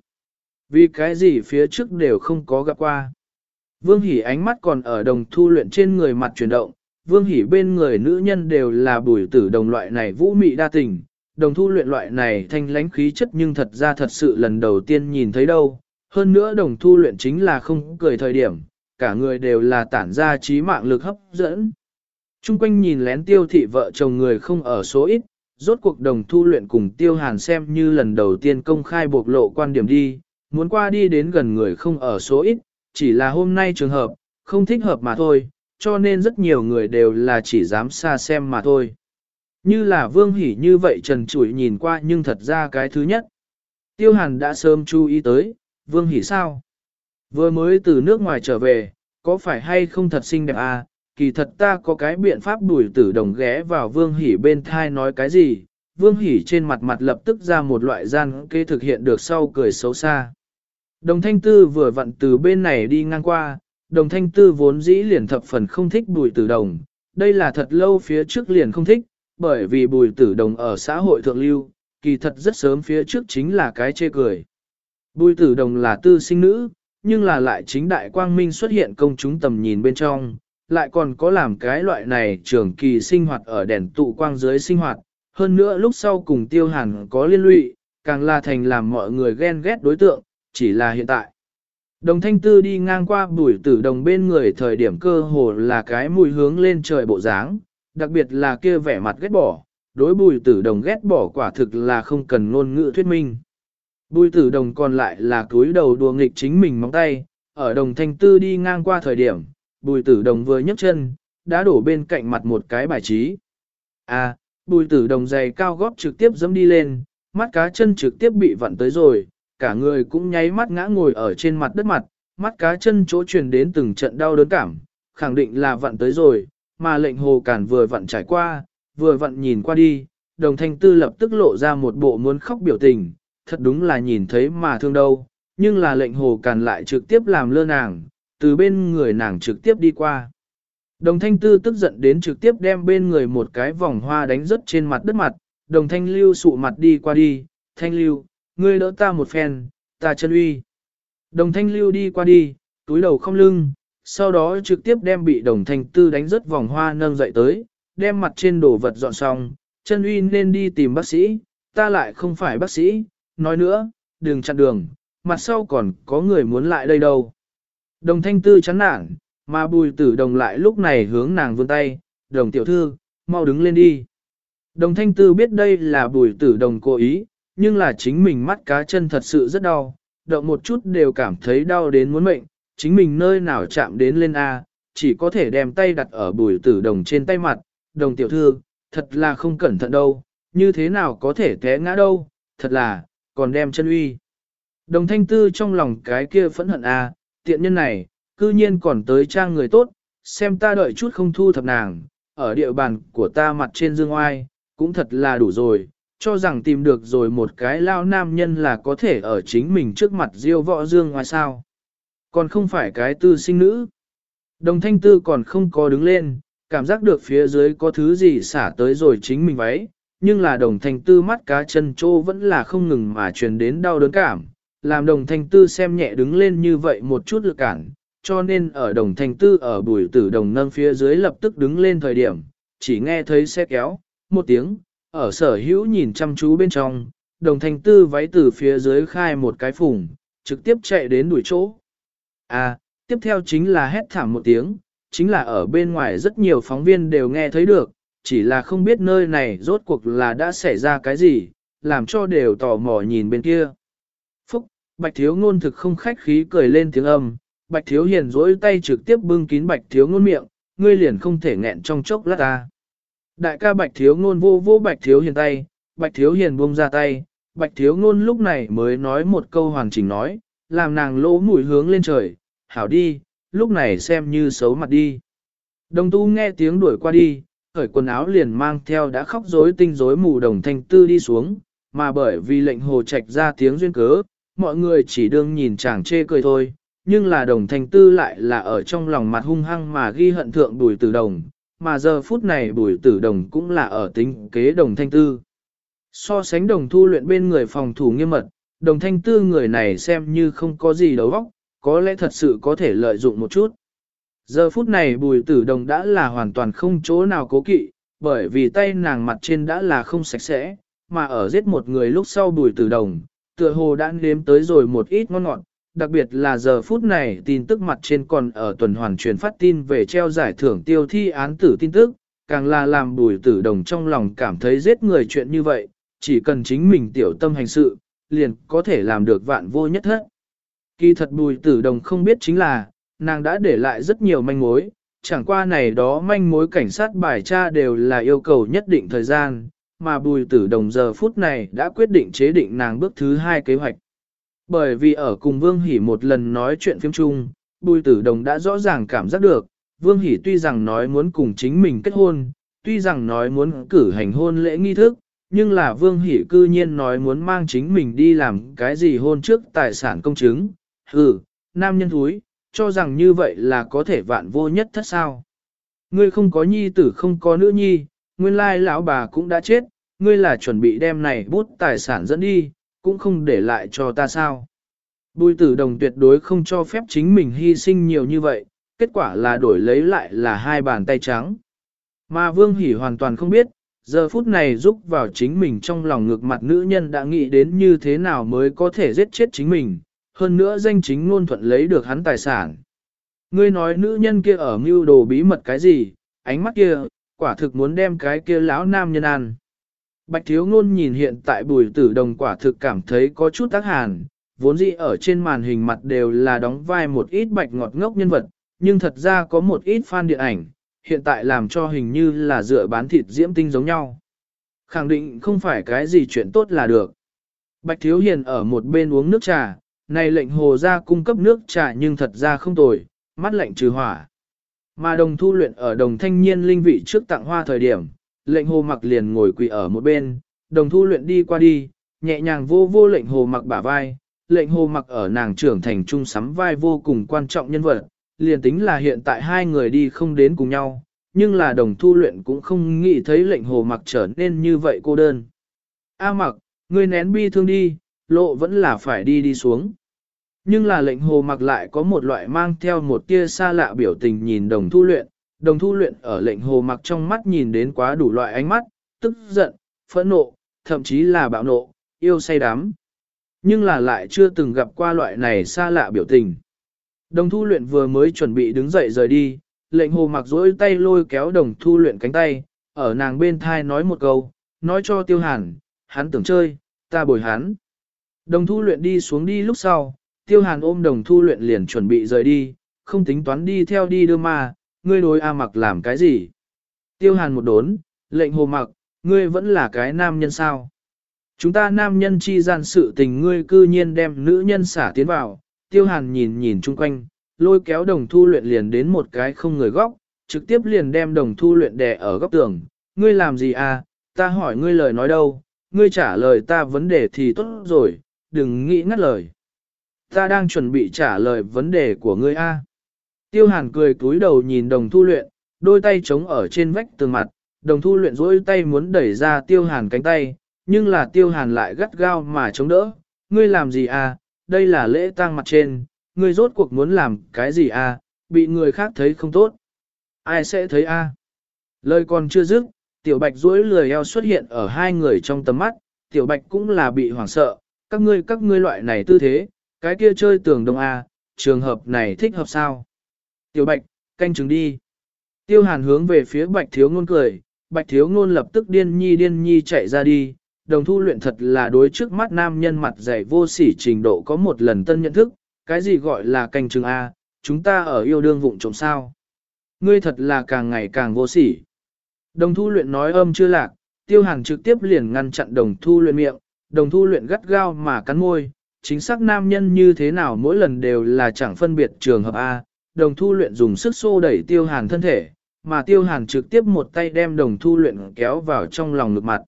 Vì cái gì phía trước đều không có gặp qua. Vương Hỷ ánh mắt còn ở đồng thu luyện trên người mặt chuyển động, Vương Hỷ bên người nữ nhân đều là bùi tử đồng loại này vũ mị đa tình, đồng thu luyện loại này thanh lãnh khí chất nhưng thật ra thật sự lần đầu tiên nhìn thấy đâu. Hơn nữa đồng thu luyện chính là không cười thời điểm, cả người đều là tản ra trí mạng lực hấp dẫn. Trung quanh nhìn lén tiêu thị vợ chồng người không ở số ít, rốt cuộc đồng thu luyện cùng tiêu hàn xem như lần đầu tiên công khai bộc lộ quan điểm đi, muốn qua đi đến gần người không ở số ít, chỉ là hôm nay trường hợp, không thích hợp mà thôi, cho nên rất nhiều người đều là chỉ dám xa xem mà thôi. Như là vương hỉ như vậy trần trụi nhìn qua nhưng thật ra cái thứ nhất. Tiêu hàn đã sớm chú ý tới, vương hỉ sao? Vừa mới từ nước ngoài trở về, có phải hay không thật xinh đẹp à? Kỳ thật ta có cái biện pháp đuổi tử đồng ghé vào vương hỉ bên thai nói cái gì? Vương hỉ trên mặt mặt lập tức ra một loại gian kê thực hiện được sau cười xấu xa. Đồng thanh tư vừa vặn từ bên này đi ngang qua, đồng thanh tư vốn dĩ liền thập phần không thích bùi tử đồng. Đây là thật lâu phía trước liền không thích, bởi vì bùi tử đồng ở xã hội thượng lưu, kỳ thật rất sớm phía trước chính là cái chê cười. Bùi tử đồng là tư sinh nữ, nhưng là lại chính đại quang minh xuất hiện công chúng tầm nhìn bên trong, lại còn có làm cái loại này trường kỳ sinh hoạt ở đèn tụ quang dưới sinh hoạt, hơn nữa lúc sau cùng tiêu hàn có liên lụy, càng là thành làm mọi người ghen ghét đối tượng, chỉ là hiện tại. Đồng thanh tư đi ngang qua bùi tử đồng bên người thời điểm cơ hồ là cái mùi hướng lên trời bộ dáng, đặc biệt là kia vẻ mặt ghét bỏ, đối bùi tử đồng ghét bỏ quả thực là không cần ngôn ngữ thuyết minh. Bùi tử đồng còn lại là cúi đầu đùa nghịch chính mình móng tay, ở đồng thanh tư đi ngang qua thời điểm, bùi tử đồng vừa nhấc chân, đã đổ bên cạnh mặt một cái bài trí. À, bùi tử đồng giày cao gót trực tiếp dẫm đi lên, mắt cá chân trực tiếp bị vặn tới rồi, cả người cũng nháy mắt ngã ngồi ở trên mặt đất mặt, mắt cá chân chỗ truyền đến từng trận đau đớn cảm, khẳng định là vặn tới rồi, mà lệnh hồ cản vừa vặn trải qua, vừa vặn nhìn qua đi, đồng thanh tư lập tức lộ ra một bộ muốn khóc biểu tình, thật đúng là nhìn thấy mà thương đâu, nhưng là lệnh hồ cản lại trực tiếp làm lơ nàng, từ bên người nàng trực tiếp đi qua. Đồng thanh tư tức giận đến trực tiếp đem bên người một cái vòng hoa đánh rớt trên mặt đất mặt, đồng thanh lưu sụ mặt đi qua đi, thanh lưu, ngươi đỡ ta một phen, ta chân uy. Đồng thanh lưu đi qua đi, túi đầu không lưng, sau đó trực tiếp đem bị đồng thanh tư đánh rớt vòng hoa nâng dậy tới, đem mặt trên đồ vật dọn xong, chân uy nên đi tìm bác sĩ, ta lại không phải bác sĩ, nói nữa, đừng chặn đường, mặt sau còn có người muốn lại đây đâu. Đồng thanh tư chán nản, mà bùi tử đồng lại lúc này hướng nàng vươn tay, đồng tiểu thư, mau đứng lên đi. Đồng thanh tư biết đây là bùi tử đồng cố ý, nhưng là chính mình mắt cá chân thật sự rất đau, động một chút đều cảm thấy đau đến muốn mệnh, chính mình nơi nào chạm đến lên A, chỉ có thể đem tay đặt ở bùi tử đồng trên tay mặt, đồng tiểu thư, thật là không cẩn thận đâu, như thế nào có thể té ngã đâu, thật là, còn đem chân uy. Đồng thanh tư trong lòng cái kia phẫn hận A, tiện nhân này, cư nhiên còn tới trang người tốt, xem ta đợi chút không thu thập nàng, ở địa bàn của ta mặt trên dương oai, cũng thật là đủ rồi, cho rằng tìm được rồi một cái lao nam nhân là có thể ở chính mình trước mặt diêu võ dương ngoài sao. Còn không phải cái tư sinh nữ. Đồng thanh tư còn không có đứng lên, cảm giác được phía dưới có thứ gì xả tới rồi chính mình váy, nhưng là đồng thanh tư mắt cá chân trô vẫn là không ngừng mà truyền đến đau đớn cảm, làm đồng thanh tư xem nhẹ đứng lên như vậy một chút lực cản, cho nên ở đồng thanh tư ở bùi tử đồng nâng phía dưới lập tức đứng lên thời điểm, chỉ nghe thấy xe kéo, một tiếng, ở sở hữu nhìn chăm chú bên trong, đồng thanh tư váy từ phía dưới khai một cái phùng, trực tiếp chạy đến đuổi chỗ. À, tiếp theo chính là hét thảm một tiếng, chính là ở bên ngoài rất nhiều phóng viên đều nghe thấy được, chỉ là không biết nơi này rốt cuộc là đã xảy ra cái gì, làm cho đều tò mò nhìn bên kia. Bạch thiếu ngôn thực không khách khí cười lên tiếng âm, Bạch Thiếu Hiền rỗi tay trực tiếp bưng kín Bạch Thiếu Ngôn miệng, ngươi liền không thể nghẹn trong chốc lát ta. Đại ca Bạch Thiếu Ngôn vô vô Bạch Thiếu Hiền tay, Bạch Thiếu Hiền buông ra tay, Bạch Thiếu Ngôn lúc này mới nói một câu hoàn chỉnh nói, làm nàng lỗ mũi hướng lên trời, hảo đi, lúc này xem như xấu mặt đi. Đồng tu nghe tiếng đuổi qua đi, khởi quần áo liền mang theo đã khóc rối tinh rối mù đồng thanh tư đi xuống, mà bởi vì lệnh hồ trạch ra tiếng duyên cớ, mọi người chỉ đương nhìn chàng chê cười thôi, nhưng là đồng thanh tư lại là ở trong lòng mặt hung hăng mà ghi hận thượng bùi tử đồng, mà giờ phút này bùi tử đồng cũng là ở tính kế đồng thanh tư. So sánh đồng thu luyện bên người phòng thủ nghiêm mật, đồng thanh tư người này xem như không có gì đấu vóc, có lẽ thật sự có thể lợi dụng một chút. Giờ phút này bùi tử đồng đã là hoàn toàn không chỗ nào cố kỵ, bởi vì tay nàng mặt trên đã là không sạch sẽ, mà ở giết một người lúc sau bùi tử đồng, tựa hồ đã nếm tới rồi một ít ngon ngọt, đặc biệt là giờ phút này tin tức mặt trên còn ở tuần hoàn truyền phát tin về treo giải thưởng tiêu thi án tử tin tức, càng là làm bùi tử đồng trong lòng cảm thấy giết người chuyện như vậy, chỉ cần chính mình tiểu tâm hành sự, liền có thể làm được vạn vô nhất hết. Kỳ thật bùi tử đồng không biết chính là, nàng đã để lại rất nhiều manh mối, chẳng qua này đó manh mối cảnh sát bài tra đều là yêu cầu nhất định thời gian, mà bùi tử đồng giờ phút này đã quyết định chế định nàng bước thứ hai kế hoạch. Bởi vì ở cùng Vương Hỷ một lần nói chuyện phim chung, bùi tử đồng đã rõ ràng cảm giác được, Vương Hỷ tuy rằng nói muốn cùng chính mình kết hôn, tuy rằng nói muốn cử hành hôn lễ nghi thức, nhưng là Vương Hỷ cư nhiên nói muốn mang chính mình đi làm cái gì hôn trước tài sản công chứng. Ừ, nam nhân thúi, cho rằng như vậy là có thể vạn vô nhất thất sao. Ngươi không có nhi tử không có nữ nhi, nguyên lai lão bà cũng đã chết, ngươi là chuẩn bị đem này bút tài sản dẫn đi, cũng không để lại cho ta sao. Bùi tử đồng tuyệt đối không cho phép chính mình hy sinh nhiều như vậy, kết quả là đổi lấy lại là hai bàn tay trắng. Mà Vương Hỷ hoàn toàn không biết, giờ phút này giúp vào chính mình trong lòng ngược mặt nữ nhân đã nghĩ đến như thế nào mới có thể giết chết chính mình, hơn nữa danh chính ngôn thuận lấy được hắn tài sản. Ngươi nói nữ nhân kia ở mưu đồ bí mật cái gì, ánh mắt kia, quả thực muốn đem cái kia lão nam nhân ăn. Bạch thiếu ngôn nhìn hiện tại bùi tử đồng quả thực cảm thấy có chút tác hàn, vốn dĩ ở trên màn hình mặt đều là đóng vai một ít bạch ngọt ngốc nhân vật, nhưng thật ra có một ít fan điện ảnh, hiện tại làm cho hình như là dựa bán thịt diễm tinh giống nhau. Khẳng định không phải cái gì chuyện tốt là được. Bạch Thiếu Hiền ở một bên uống nước trà, này lệnh hồ ra cung cấp nước trà nhưng thật ra không tồi, mắt lệnh trừ hỏa. Mà đồng thu luyện ở đồng thanh niên linh vị trước tặng hoa thời điểm, lệnh hồ mặc liền ngồi quỳ ở một bên, đồng thu luyện đi qua đi, nhẹ nhàng vô vô lệnh hồ mặc bả vai, lệnh hồ mặc ở nàng trưởng thành trung sắm vai vô cùng quan trọng nhân vật, liền tính là hiện tại hai người đi không đến cùng nhau, nhưng là đồng thu luyện cũng không nghĩ thấy lệnh hồ mặc trở nên như vậy cô đơn. A mặc, ngươi nén bi thương đi, lộ vẫn là phải đi đi xuống. Nhưng là lệnh hồ mặc lại có một loại mang theo một tia xa lạ biểu tình nhìn đồng thu luyện, đồng thu luyện ở lệnh hồ mặc trong mắt nhìn đến quá đủ loại ánh mắt, tức giận, phẫn nộ, thậm chí là bạo nộ, yêu say đắm. Nhưng là lại chưa từng gặp qua loại này xa lạ biểu tình. Đồng thu luyện vừa mới chuẩn bị đứng dậy rời đi, lệnh hồ mặc dỗi tay lôi kéo đồng thu luyện cánh tay, ở nàng bên thai nói một câu, nói cho tiêu hàn, hắn tưởng chơi, ta bồi hắn. Đồng thu luyện đi xuống đi lúc sau, tiêu hàn ôm đồng thu luyện liền chuẩn bị rời đi, không tính toán đi theo đi đưa ma, ngươi đối A mặc làm cái gì? Tiêu hàn một đốn, lệnh hồ mặc, ngươi vẫn là cái nam nhân sao? Chúng ta nam nhân chi gian sự tình ngươi cư nhiên đem nữ nhân xả tiến vào, tiêu hàn nhìn nhìn chung quanh, lôi kéo đồng thu luyện liền đến một cái không người góc, trực tiếp liền đem đồng thu luyện đè ở góc tường. Ngươi làm gì à, ta hỏi ngươi lời nói đâu, ngươi trả lời ta vấn đề thì tốt rồi, đừng nghĩ ngắt lời. Ta đang chuẩn bị trả lời vấn đề của ngươi a. Tiêu hàn cười cúi đầu nhìn đồng thu luyện, đôi tay chống ở trên vách tường mặt, đồng thu luyện dỗi tay muốn đẩy ra tiêu hàn cánh tay, nhưng là tiêu hàn lại gắt gao mà chống đỡ. Ngươi làm gì à, đây là lễ tang mặt trên, ngươi rốt cuộc muốn làm cái gì à, bị người khác thấy không tốt. Ai sẽ thấy a? À? Lời còn chưa dứt, tiểu bạch duỗi lười eo xuất hiện ở hai người trong tầm mắt, tiểu bạch cũng là bị hoảng sợ, các ngươi các ngươi loại này tư thế, cái kia chơi tường đông a, trường hợp này thích hợp sao? Tiểu bạch, canh chứng đi. Tiêu hàn hướng về phía bạch thiếu ngôn cười, bạch thiếu ngôn lập tức điên nhi điên nhi chạy ra đi, đồng thu luyện thật là đối trước mắt nam nhân mặt dày vô sỉ trình độ có một lần tân nhận thức, cái gì gọi là canh chứng A, chúng ta ở yêu đương vụng trộm sao. Ngươi thật là càng ngày càng vô sỉ. Đồng thu luyện nói âm chưa lạc, tiêu hàn trực tiếp liền ngăn chặn đồng thu luyện miệng, đồng thu luyện gắt gao mà cắn môi, chính xác nam nhân như thế nào mỗi lần đều là chẳng phân biệt trường hợp A, đồng thu luyện dùng sức xô đẩy tiêu hàn thân thể, mà tiêu hàn trực tiếp một tay đem đồng thu luyện kéo vào trong lòng ngực mặt.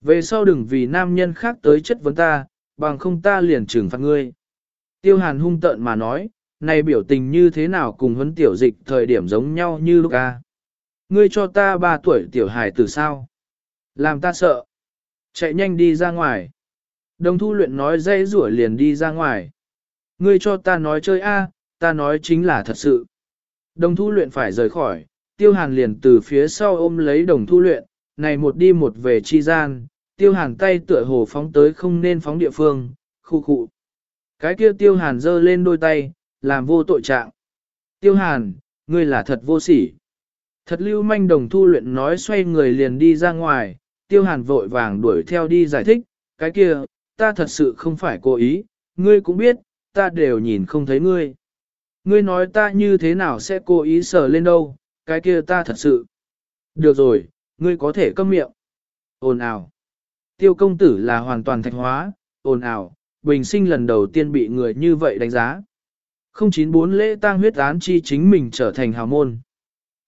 Về sau đừng vì nam nhân khác tới chất vấn ta, bằng không ta liền trừng phạt ngươi. Tiêu hàn hung tợn mà nói, này biểu tình như thế nào cùng huấn tiểu dịch thời điểm giống nhau như lúc ca. Ngươi cho ta ba tuổi tiểu hài từ sao? Làm ta sợ. Chạy nhanh đi ra ngoài. Đồng thu luyện nói dây rủa liền đi ra ngoài. Ngươi cho ta nói chơi a, ta nói chính là thật sự. Đồng thu luyện phải rời khỏi, tiêu hàn liền từ phía sau ôm lấy đồng thu luyện, này một đi một về chi gian, tiêu hàn tay tựa hồ phóng tới không nên phóng địa phương, khu khu. Cái kia tiêu hàn giơ lên đôi tay, làm vô tội trạng. Tiêu hàn, ngươi là thật vô sỉ. Thật lưu manh đồng thu luyện nói xoay người liền đi ra ngoài, tiêu hàn vội vàng đuổi theo đi giải thích, cái kia, ta thật sự không phải cố ý, ngươi cũng biết, ta đều nhìn không thấy ngươi. Ngươi nói ta như thế nào sẽ cố ý sờ lên đâu, cái kia ta thật sự. Được rồi, ngươi có thể câm miệng. Ồn ào. Tiêu công tử là hoàn toàn thạch hóa, ồn ào, bình sinh lần đầu tiên bị người như vậy đánh giá. 094 lễ tang huyết án chi chính mình trở thành hào môn.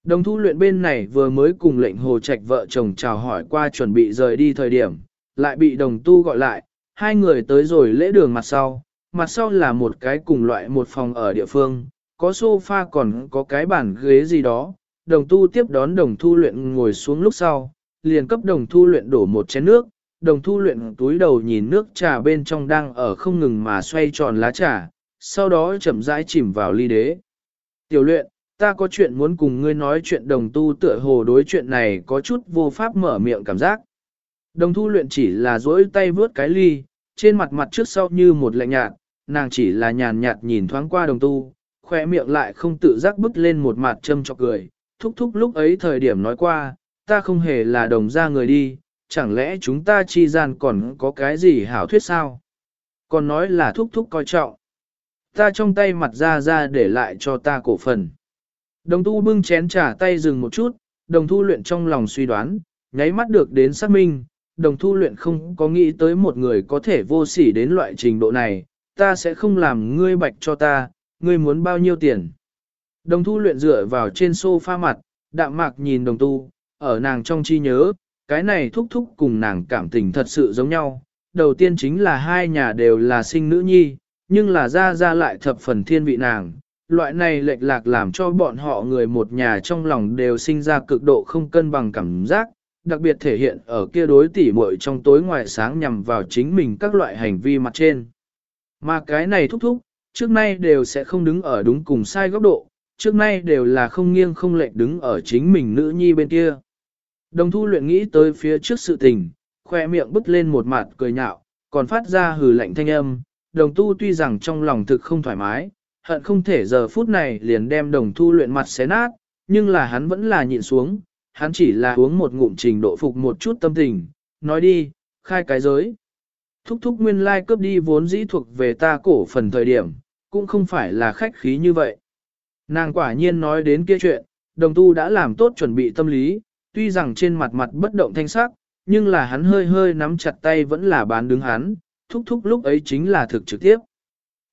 Đồng thu luyện bên này vừa mới cùng lệnh hồ trạch vợ chồng chào hỏi qua chuẩn bị rời đi thời điểm, lại bị đồng tu gọi lại, hai người tới rồi lễ đường mặt sau, mặt sau là một cái cùng loại một phòng ở địa phương, có sofa còn có cái bàn ghế gì đó, đồng tu tiếp đón đồng thu luyện ngồi xuống lúc sau, liền cấp đồng thu luyện đổ một chén nước, đồng thu luyện túi đầu nhìn nước trà bên trong đang ở không ngừng mà xoay tròn lá trà, sau đó chậm rãi chìm vào ly đế. Tiểu luyện, ta có chuyện muốn cùng ngươi nói chuyện đồng tu tựa hồ đối chuyện này có chút vô pháp mở miệng cảm giác. Đồng thu luyện chỉ là dỗi tay vướt cái ly, trên mặt mặt trước sau như một lạnh nhạt, nàng chỉ là nhàn nhạt nhìn thoáng qua đồng tu, khỏe miệng lại không tự giác bứt lên một mặt châm chọc cười, thúc thúc lúc ấy thời điểm nói qua, ta không hề là đồng ra người đi, chẳng lẽ chúng ta chi gian còn có cái gì hảo thuyết sao? Còn nói là thúc thúc coi trọng. Ta trong tay mặt ra ra để lại cho ta cổ phần. Đồng tu bưng chén trả tay dừng một chút, đồng thu luyện trong lòng suy đoán, nháy mắt được đến xác minh, đồng thu luyện không có nghĩ tới một người có thể vô sỉ đến loại trình độ này, ta sẽ không làm ngươi bạch cho ta, ngươi muốn bao nhiêu tiền. Đồng thu luyện dựa vào trên sofa mặt, đạm mạc nhìn đồng tu, ở nàng trong chi nhớ, cái này thúc thúc cùng nàng cảm tình thật sự giống nhau. Đầu tiên chính là hai nhà đều là sinh nữ nhi, nhưng là ra ra lại thập phần thiên vị nàng. Loại này lệch lạc làm cho bọn họ người một nhà trong lòng đều sinh ra cực độ không cân bằng cảm giác, đặc biệt thể hiện ở kia đối tỉ muội trong tối ngoài sáng nhằm vào chính mình các loại hành vi mặt trên. Mà cái này thúc thúc, trước nay đều sẽ không đứng ở đúng cùng sai góc độ, trước nay đều là không nghiêng không lệch đứng ở chính mình nữ nhi bên kia. Đồng thu luyện nghĩ tới phía trước sự tình, khoe miệng bứt lên một mặt cười nhạo, còn phát ra hừ lạnh thanh âm. Đồng tu tuy rằng trong lòng thực không thoải mái, hận không thể giờ phút này liền đem đồng thu luyện mặt xé nát, nhưng là hắn vẫn là nhịn xuống, hắn chỉ là uống một ngụm trình độ phục một chút tâm tình, nói đi, khai cái giới. Thúc thúc nguyên lai like cướp đi vốn dĩ thuộc về ta cổ phần thời điểm, cũng không phải là khách khí như vậy. Nàng quả nhiên nói đến kia chuyện, đồng tu đã làm tốt chuẩn bị tâm lý, tuy rằng trên mặt mặt bất động thanh sắc, nhưng là hắn hơi hơi nắm chặt tay vẫn là bán đứng hắn, thúc thúc lúc ấy chính là thực trực tiếp.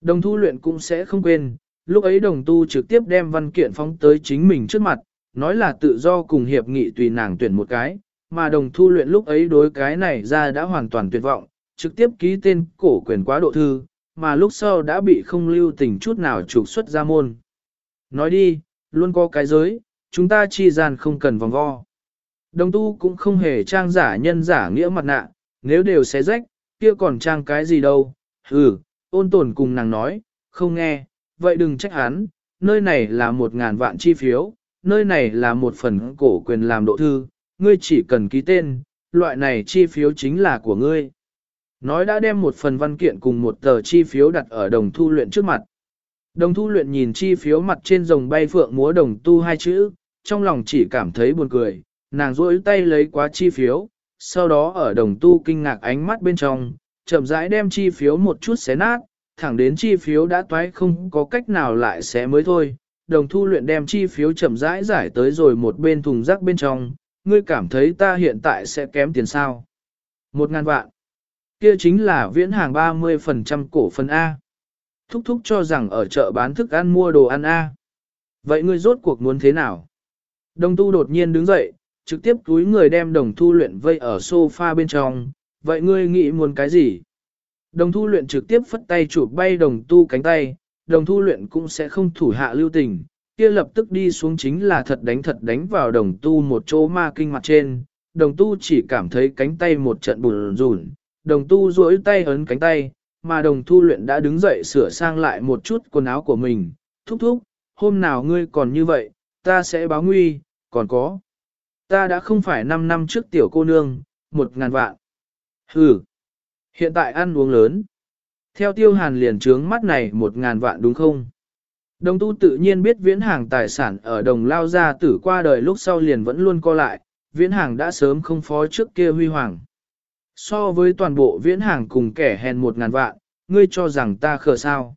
Đồng thu luyện cũng sẽ không quên, lúc ấy đồng tu trực tiếp đem văn kiện phóng tới chính mình trước mặt, nói là tự do cùng hiệp nghị tùy nàng tuyển một cái, mà đồng thu luyện lúc ấy đối cái này ra đã hoàn toàn tuyệt vọng, trực tiếp ký tên cổ quyền quá độ thư, mà lúc sau đã bị không lưu tình chút nào trục xuất ra môn. Nói đi, luôn có cái giới, chúng ta chi gian không cần vòng vo. Đồng tu cũng không hề trang giả nhân giả nghĩa mặt nạ, nếu đều xé rách, kia còn trang cái gì đâu. Ừ, ôn tồn cùng nàng nói, không nghe, vậy đừng trách hắn, nơi này là một ngàn vạn chi phiếu, nơi này là một phần cổ quyền làm độ thư, ngươi chỉ cần ký tên, loại này chi phiếu chính là của ngươi. Nói đã đem một phần văn kiện cùng một tờ chi phiếu đặt ở đồng thu luyện trước mặt. Đồng thu luyện nhìn chi phiếu mặt trên rồng bay phượng múa đồng tu hai chữ, trong lòng chỉ cảm thấy buồn cười, nàng rỗi tay lấy quá chi phiếu, sau đó ở đồng tu kinh ngạc ánh mắt bên trong, chậm rãi đem chi phiếu một chút xé nát, thẳng đến chi phiếu đã toái không có cách nào lại xé mới thôi. Đồng thu luyện đem chi phiếu chậm rãi giải tới rồi một bên thùng rác bên trong, ngươi cảm thấy ta hiện tại sẽ kém tiền sao? Một ngàn vạn. Kia chính là viễn hàng 30% cổ phần A. Thúc thúc cho rằng ở chợ bán thức ăn mua đồ ăn A. Vậy ngươi rốt cuộc muốn thế nào? Đồng tu đột nhiên đứng dậy, trực tiếp túi người đem đồng thu luyện vây ở sofa bên trong. Vậy ngươi nghĩ muốn cái gì? Đồng thu luyện trực tiếp phất tay chụp bay đồng tu cánh tay, đồng thu luyện cũng sẽ không thủ hạ lưu tình, kia lập tức đi xuống chính là thật đánh thật đánh vào đồng tu một chỗ ma kinh mặt trên, đồng tu chỉ cảm thấy cánh tay một trận bùn rùn, đồng tu duỗi tay ấn cánh tay, mà đồng thu luyện đã đứng dậy sửa sang lại một chút quần áo của mình, thúc thúc, hôm nào ngươi còn như vậy, ta sẽ báo nguy, còn có. Ta đã không phải 5 năm trước tiểu cô nương, một ngàn vạn. Hừ, hiện tại ăn uống lớn. Theo tiêu hàn liền trướng mắt này một ngàn vạn đúng không? Đồng tu tự nhiên biết viễn hàng tài sản ở đồng lao gia tử qua đời lúc sau liền vẫn luôn co lại, viễn hàng đã sớm không phó trước kia huy hoàng. So với toàn bộ viễn hàng cùng kẻ hèn một ngàn vạn, ngươi cho rằng ta khờ sao.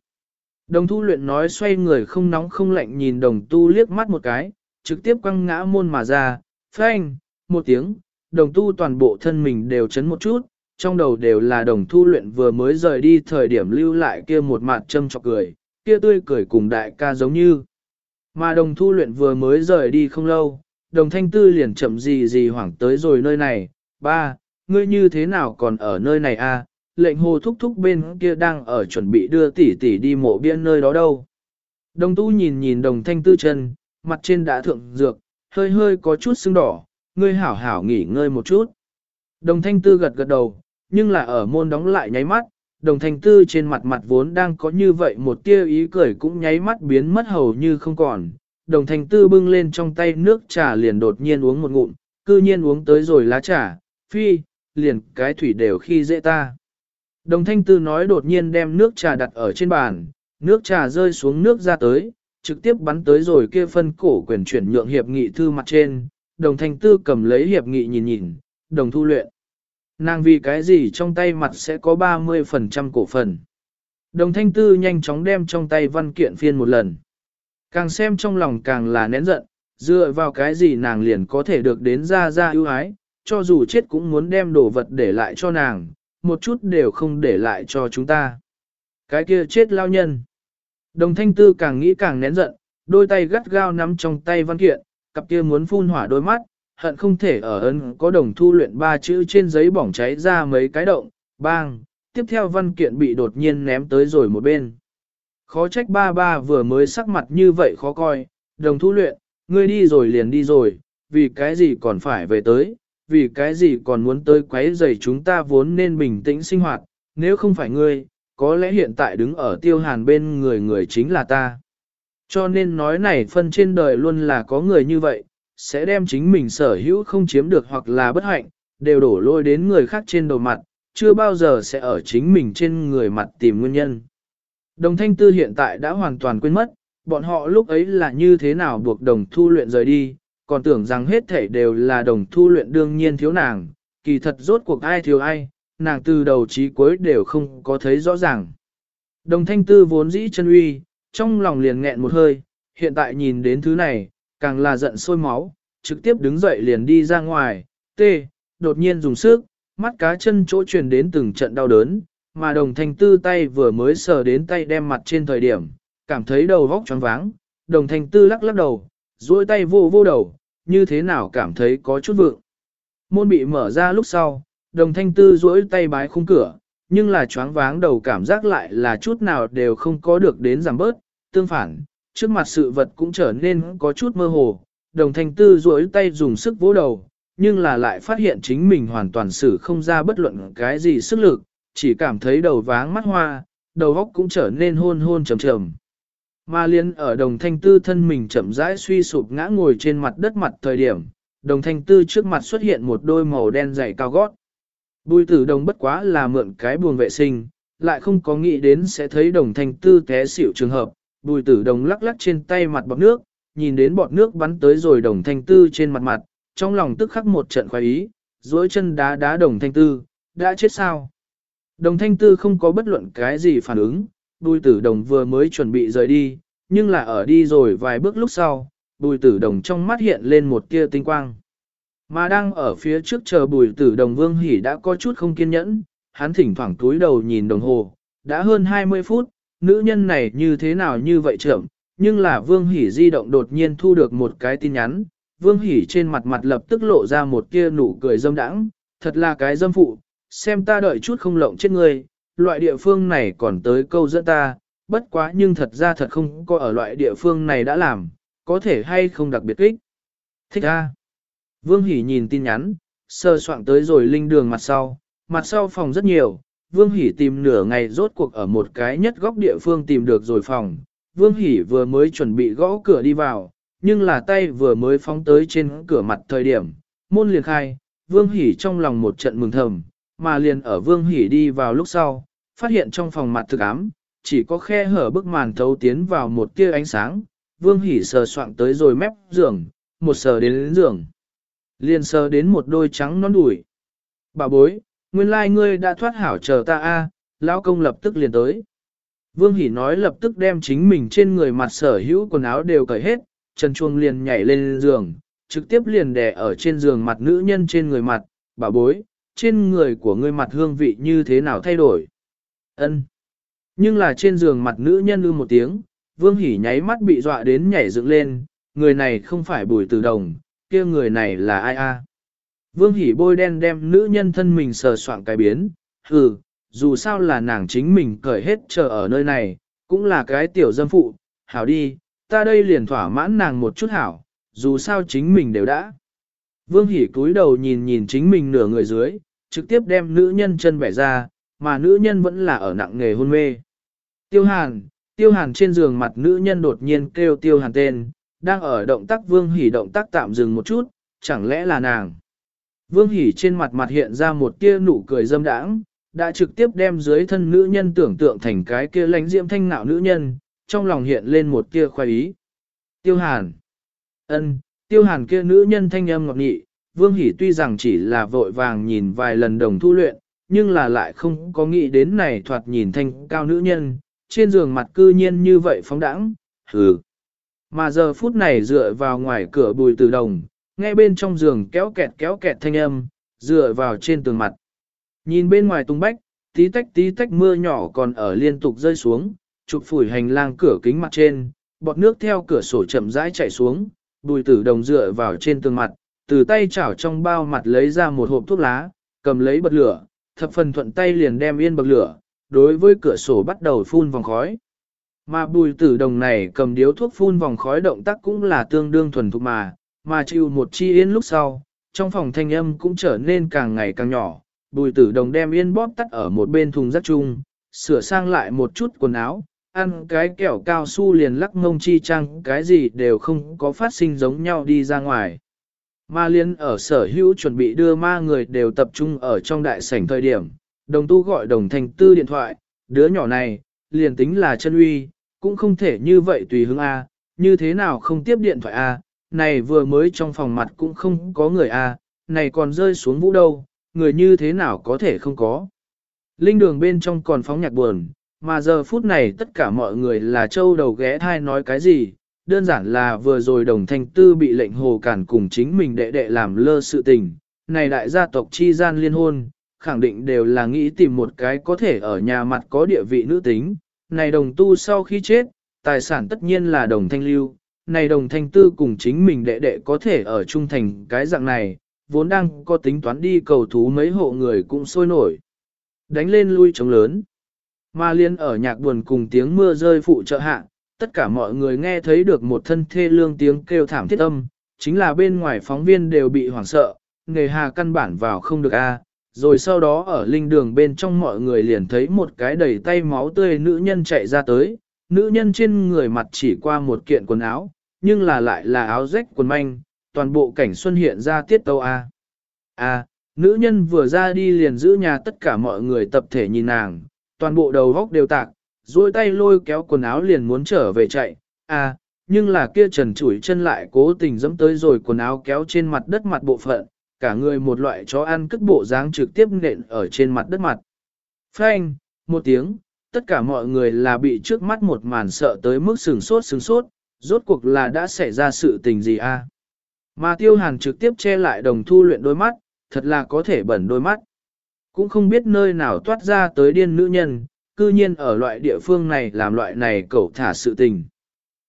Đồng thu luyện nói xoay người không nóng không lạnh nhìn đồng tu liếc mắt một cái, trực tiếp quăng ngã môn mà ra, phanh, một tiếng, đồng tu toàn bộ thân mình đều chấn một chút, trong đầu đều là đồng thu luyện vừa mới rời đi thời điểm lưu lại kia một mặt châm chọc cười, kia tươi cười cùng đại ca giống như. Mà đồng thu luyện vừa mới rời đi không lâu, đồng thanh tư liền chậm gì gì hoảng tới rồi nơi này, ba, ngươi như thế nào còn ở nơi này a? À? lệnh hồ thúc thúc bên kia đang ở chuẩn bị đưa tỷ tỷ đi mộ biên nơi đó đâu. Đồng tu nhìn nhìn đồng thanh tư chân, mặt trên đã thượng dược, hơi hơi có chút sưng đỏ, ngươi hảo hảo nghỉ ngơi một chút. Đồng thanh tư gật gật đầu, nhưng là ở môn đóng lại nháy mắt, đồng thành tư trên mặt mặt vốn đang có như vậy một tia ý cười cũng nháy mắt biến mất hầu như không còn. Đồng thành tư bưng lên trong tay nước trà liền đột nhiên uống một ngụm, cư nhiên uống tới rồi lá trà, phi, liền cái thủy đều khi dễ ta. Đồng thanh tư nói đột nhiên đem nước trà đặt ở trên bàn, nước trà rơi xuống nước ra tới, trực tiếp bắn tới rồi kia phân cổ quyền chuyển nhượng hiệp nghị thư mặt trên, đồng thanh tư cầm lấy hiệp nghị nhìn nhìn, đồng thu luyện. Nàng vì cái gì trong tay mặt sẽ có 30% cổ phần. Đồng thanh tư nhanh chóng đem trong tay văn kiện phiên một lần. Càng xem trong lòng càng là nén giận, dựa vào cái gì nàng liền có thể được đến ra ra ưu ái, cho dù chết cũng muốn đem đồ vật để lại cho nàng, một chút đều không để lại cho chúng ta. Cái kia chết lao nhân. Đồng thanh tư càng nghĩ càng nén giận, đôi tay gắt gao nắm trong tay văn kiện, cặp kia muốn phun hỏa đôi mắt, hận không thể ở ấn có đồng thu luyện ba chữ trên giấy bỏng cháy ra mấy cái động, bang, tiếp theo văn kiện bị đột nhiên ném tới rồi một bên. Khó trách ba ba vừa mới sắc mặt như vậy khó coi, đồng thu luyện, ngươi đi rồi liền đi rồi, vì cái gì còn phải về tới, vì cái gì còn muốn tới quấy rầy chúng ta vốn nên bình tĩnh sinh hoạt, nếu không phải ngươi, có lẽ hiện tại đứng ở tiêu hàn bên người người chính là ta. Cho nên nói này phân trên đời luôn là có người như vậy, sẽ đem chính mình sở hữu không chiếm được hoặc là bất hạnh, đều đổ lôi đến người khác trên đầu mặt, chưa bao giờ sẽ ở chính mình trên người mặt tìm nguyên nhân. Đồng thanh tư hiện tại đã hoàn toàn quên mất, bọn họ lúc ấy là như thế nào buộc đồng thu luyện rời đi, còn tưởng rằng hết thể đều là đồng thu luyện đương nhiên thiếu nàng, kỳ thật rốt cuộc ai thiếu ai, nàng từ đầu chí cuối đều không có thấy rõ ràng. Đồng thanh tư vốn dĩ chân uy, trong lòng liền nghẹn một hơi, hiện tại nhìn đến thứ này, càng là giận sôi máu, trực tiếp đứng dậy liền đi ra ngoài, tê, đột nhiên dùng sức, mắt cá chân chỗ truyền đến từng trận đau đớn, mà đồng thanh tư tay vừa mới sờ đến tay đem mặt trên thời điểm, cảm thấy đầu vóc choáng váng, đồng thanh tư lắc lắc đầu, duỗi tay vô vô đầu, như thế nào cảm thấy có chút vượng. Môn bị mở ra lúc sau, đồng thanh tư duỗi tay bái khung cửa, nhưng là choáng váng đầu cảm giác lại là chút nào đều không có được đến giảm bớt, tương phản, trước mặt sự vật cũng trở nên có chút mơ hồ, đồng thanh tư duỗi tay dùng sức vỗ đầu, nhưng là lại phát hiện chính mình hoàn toàn xử không ra bất luận cái gì sức lực, chỉ cảm thấy đầu váng mắt hoa, đầu óc cũng trở nên hôn hôn trầm trầm. Mà liên ở đồng thanh tư thân mình chậm rãi suy sụp ngã ngồi trên mặt đất mặt thời điểm, đồng thanh tư trước mặt xuất hiện một đôi màu đen dày cao gót. Bùi tử đồng bất quá là mượn cái buồng vệ sinh, lại không có nghĩ đến sẽ thấy đồng thanh tư té xỉu trường hợp, bùi tử đồng lắc lắc trên tay mặt bọt nước, nhìn đến bọt nước bắn tới rồi đồng thanh tư trên mặt mặt, trong lòng tức khắc một trận khoái ý, duỗi chân đá đá đồng thanh tư, đã chết sao? Đồng thanh tư không có bất luận cái gì phản ứng, bùi tử đồng vừa mới chuẩn bị rời đi, nhưng là ở đi rồi vài bước lúc sau, bùi tử đồng trong mắt hiện lên một tia tinh quang. Mà đang ở phía trước chờ bùi tử đồng vương hỉ đã có chút không kiên nhẫn, hắn thỉnh thoảng túi đầu nhìn đồng hồ, đã hơn 20 phút, nữ nhân này như thế nào như vậy trưởng, nhưng là vương hỉ di động đột nhiên thu được một cái tin nhắn, vương hỉ trên mặt mặt lập tức lộ ra một kia nụ cười dâm đãng, thật là cái dâm phụ, xem ta đợi chút không lộng chết ngươi, loại địa phương này còn tới câu dẫn ta, bất quá nhưng thật ra thật không có ở loại địa phương này đã làm, có thể hay không đặc biệt kích. Thích a. Vương Hỷ nhìn tin nhắn, sơ soạn tới rồi linh đường mặt sau, mặt sau phòng rất nhiều, Vương Hỷ tìm nửa ngày rốt cuộc ở một cái nhất góc địa phương tìm được rồi phòng. Vương Hỷ vừa mới chuẩn bị gõ cửa đi vào, nhưng là tay vừa mới phóng tới trên cửa mặt thời điểm, môn liền khai, Vương Hỷ trong lòng một trận mừng thầm, mà liền ở Vương Hỷ đi vào lúc sau, phát hiện trong phòng mặt thực ám, chỉ có khe hở bức màn thấu tiến vào một tia ánh sáng, Vương Hỷ sờ soạn tới rồi mép giường, một sờ đến, đến giường. Liền sờ đến một đôi trắng nón đùi. Bà bối, nguyên lai ngươi đã thoát hảo chờ ta a, lão công lập tức liền tới. Vương Hỷ nói lập tức đem chính mình trên người mặt sở hữu quần áo đều cởi hết, chân chuông liền nhảy lên giường, trực tiếp liền đè ở trên giường mặt nữ nhân trên người mặt, bà bối, trên người của ngươi mặt hương vị như thế nào thay đổi. Ân. Nhưng là trên giường mặt nữ nhân ư một tiếng, Vương Hỷ nháy mắt bị dọa đến nhảy dựng lên, người này không phải bùi từ đồng, kia người này là ai a? Vương Hỷ bôi đen đem nữ nhân thân mình sờ soạn cái biến, hừ, dù sao là nàng chính mình cởi hết chờ ở nơi này, cũng là cái tiểu dâm phụ, hảo đi, ta đây liền thỏa mãn nàng một chút hảo, dù sao chính mình đều đã. Vương Hỷ cúi đầu nhìn nhìn chính mình nửa người dưới, trực tiếp đem nữ nhân chân bẻ ra, mà nữ nhân vẫn là ở nặng nghề hôn mê. Tiêu hàn, tiêu hàn trên giường mặt nữ nhân đột nhiên kêu tiêu hàn tên, đang ở động tác vương hỉ động tác tạm dừng một chút, chẳng lẽ là nàng. Vương Hỷ trên mặt mặt hiện ra một tia nụ cười dâm đãng, đã trực tiếp đem dưới thân nữ nhân tưởng tượng thành cái kia lánh diễm thanh nạo nữ nhân, trong lòng hiện lên một tia khoái ý. Tiêu hàn. ân, tiêu hàn kia nữ nhân thanh âm ngọt nghị, vương Hỷ tuy rằng chỉ là vội vàng nhìn vài lần đồng thu luyện, nhưng là lại không có nghĩ đến này thoạt nhìn thanh cao nữ nhân, trên giường mặt cư nhiên như vậy phóng đãng, hừ. Mà giờ phút này dựa vào ngoài cửa bùi từ đồng, nghe bên trong giường kéo kẹt kéo kẹt thanh âm, dựa vào trên tường mặt. Nhìn bên ngoài tung bách, tí tách tí tách mưa nhỏ còn ở liên tục rơi xuống, chụp phủi hành lang cửa kính mặt trên, bọt nước theo cửa sổ chậm rãi chảy xuống, bùi tử đồng dựa vào trên tường mặt, từ tay chảo trong bao mặt lấy ra một hộp thuốc lá, cầm lấy bật lửa, thập phần thuận tay liền đem yên bật lửa, đối với cửa sổ bắt đầu phun vòng khói. Mà bùi tử đồng này cầm điếu thuốc phun vòng khói động tác cũng là tương đương thuần thục mà, mà chịu một chi yên lúc sau, trong phòng thanh âm cũng trở nên càng ngày càng nhỏ, bùi tử đồng đem yên bóp tắt ở một bên thùng rác chung, sửa sang lại một chút quần áo, ăn cái kẹo cao su liền lắc ngông chi trăng cái gì đều không có phát sinh giống nhau đi ra ngoài. Ma liên ở sở hữu chuẩn bị đưa ma người đều tập trung ở trong đại sảnh thời điểm, đồng tu gọi đồng thành tư điện thoại, đứa nhỏ này, liền tính là chân uy, cũng không thể như vậy tùy hứng A, như thế nào không tiếp điện thoại A, này vừa mới trong phòng mặt cũng không có người à, này còn rơi xuống vũ đâu, người như thế nào có thể không có. Linh đường bên trong còn phóng nhạc buồn, mà giờ phút này tất cả mọi người là châu đầu ghé thai nói cái gì, đơn giản là vừa rồi đồng thanh tư bị lệnh hồ cản cùng chính mình đệ đệ làm lơ sự tình, này đại gia tộc chi gian liên hôn, khẳng định đều là nghĩ tìm một cái có thể ở nhà mặt có địa vị nữ tính, này đồng tu sau khi chết, tài sản tất nhiên là đồng thanh lưu, này đồng thanh tư cùng chính mình đệ đệ có thể ở trung thành cái dạng này, vốn đang có tính toán đi cầu thú mấy hộ người cũng sôi nổi. Đánh lên lui chống lớn. Ma liên ở nhạc buồn cùng tiếng mưa rơi phụ trợ hạ, tất cả mọi người nghe thấy được một thân thê lương tiếng kêu thảm thiết âm, chính là bên ngoài phóng viên đều bị hoảng sợ, nghề hà căn bản vào không được a. Rồi sau đó ở linh đường bên trong mọi người liền thấy một cái đầy tay máu tươi nữ nhân chạy ra tới, nữ nhân trên người mặt chỉ qua một kiện quần áo, nhưng là lại là áo rách quần manh, toàn bộ cảnh xuân hiện ra tiết tâu A. A, nữ nhân vừa ra đi liền giữ nhà tất cả mọi người tập thể nhìn nàng, toàn bộ đầu góc đều tạc, duỗi tay lôi kéo quần áo liền muốn trở về chạy, A, nhưng là kia trần chủi chân lại cố tình dẫm tới rồi quần áo kéo trên mặt đất mặt bộ phận, cả người một loại chó ăn cất bộ dáng trực tiếp nện ở trên mặt đất mặt. Phanh, một tiếng, tất cả mọi người là bị trước mắt một màn sợ tới mức sừng sốt sừng sốt, rốt cuộc là đã xảy ra sự tình gì a? Mà tiêu hàn trực tiếp che lại đồng thu luyện đôi mắt, thật là có thể bẩn đôi mắt. Cũng không biết nơi nào toát ra tới điên nữ nhân, cư nhiên ở loại địa phương này làm loại này cẩu thả sự tình.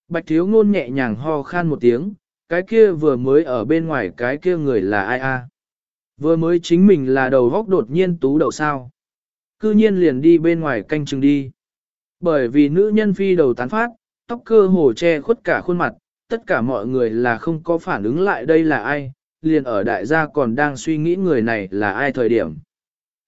Bạch thiếu ngôn nhẹ nhàng ho khan một tiếng, cái kia vừa mới ở bên ngoài cái kia người là ai a? Vừa mới chính mình là đầu góc đột nhiên tú đầu sao. Cư nhiên liền đi bên ngoài canh chừng đi. Bởi vì nữ nhân phi đầu tán phát, tóc cơ hồ che khuất cả khuôn mặt, tất cả mọi người là không có phản ứng lại đây là ai, liền ở đại gia còn đang suy nghĩ người này là ai thời điểm.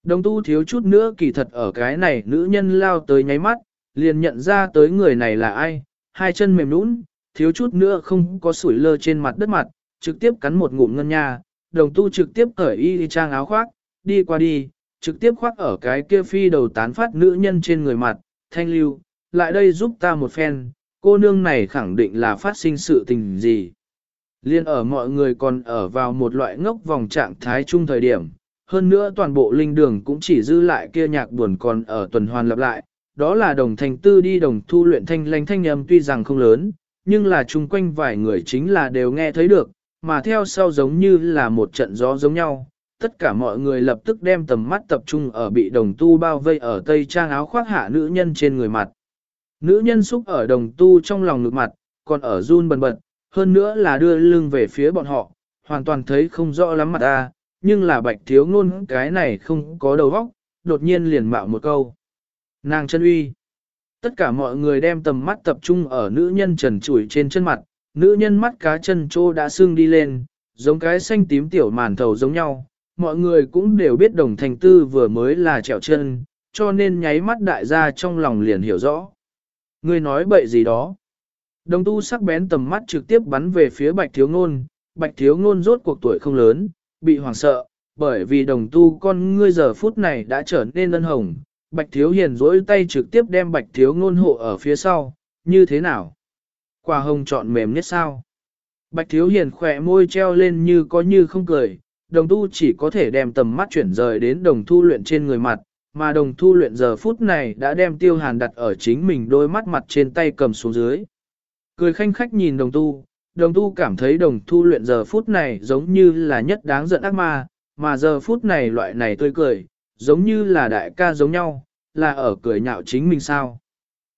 Đồng tu thiếu chút nữa kỳ thật ở cái này nữ nhân lao tới nháy mắt, liền nhận ra tới người này là ai, hai chân mềm nũng, thiếu chút nữa không có sủi lơ trên mặt đất mặt, trực tiếp cắn một ngụm ngân nha, đồng tu trực tiếp cởi y trang áo khoác, đi qua đi, trực tiếp khoác ở cái kia phi đầu tán phát nữ nhân trên người mặt, thanh lưu, lại đây giúp ta một phen, cô nương này khẳng định là phát sinh sự tình gì. Liên ở mọi người còn ở vào một loại ngốc vòng trạng thái chung thời điểm, hơn nữa toàn bộ linh đường cũng chỉ dư lại kia nhạc buồn còn ở tuần hoàn lặp lại, đó là đồng thành tư đi đồng thu luyện thanh lanh thanh âm tuy rằng không lớn, nhưng là chung quanh vài người chính là đều nghe thấy được, mà theo sau giống như là một trận gió giống nhau. Tất cả mọi người lập tức đem tầm mắt tập trung ở bị đồng tu bao vây ở tây trang áo khoác hạ nữ nhân trên người mặt. Nữ nhân xúc ở đồng tu trong lòng ngực mặt, còn ở run bần bật, hơn nữa là đưa lưng về phía bọn họ, hoàn toàn thấy không rõ lắm mặt ta, nhưng là bạch thiếu ngôn cái này không có đầu óc, đột nhiên liền mạo một câu. Nàng chân uy. Tất cả mọi người đem tầm mắt tập trung ở nữ nhân trần trụi trên chân mặt, nữ nhân mắt cá chân trô đã xương đi lên, giống cái xanh tím tiểu màn thầu giống nhau. Mọi người cũng đều biết đồng thành tư vừa mới là trèo chân, cho nên nháy mắt đại gia trong lòng liền hiểu rõ. Ngươi nói bậy gì đó. Đồng tu sắc bén tầm mắt trực tiếp bắn về phía bạch thiếu ngôn, bạch thiếu ngôn rốt cuộc tuổi không lớn, bị hoảng sợ, bởi vì đồng tu con ngươi giờ phút này đã trở nên ân hồng. Bạch thiếu hiền rỗi tay trực tiếp đem bạch thiếu ngôn hộ ở phía sau, như thế nào? Quả hồng chọn mềm nhất sao? Bạch thiếu hiền khỏe môi treo lên như có như không cười, đồng tu chỉ có thể đem tầm mắt chuyển rời đến đồng thu luyện trên người mặt, mà đồng thu luyện giờ phút này đã đem tiêu hàn đặt ở chính mình đôi mắt mặt trên tay cầm xuống dưới. Cười khanh khách nhìn đồng tu, đồng tu cảm thấy đồng thu luyện giờ phút này giống như là nhất đáng giận ác ma, mà giờ phút này loại này tươi cười, giống như là đại ca giống nhau, là ở cười nhạo chính mình sao.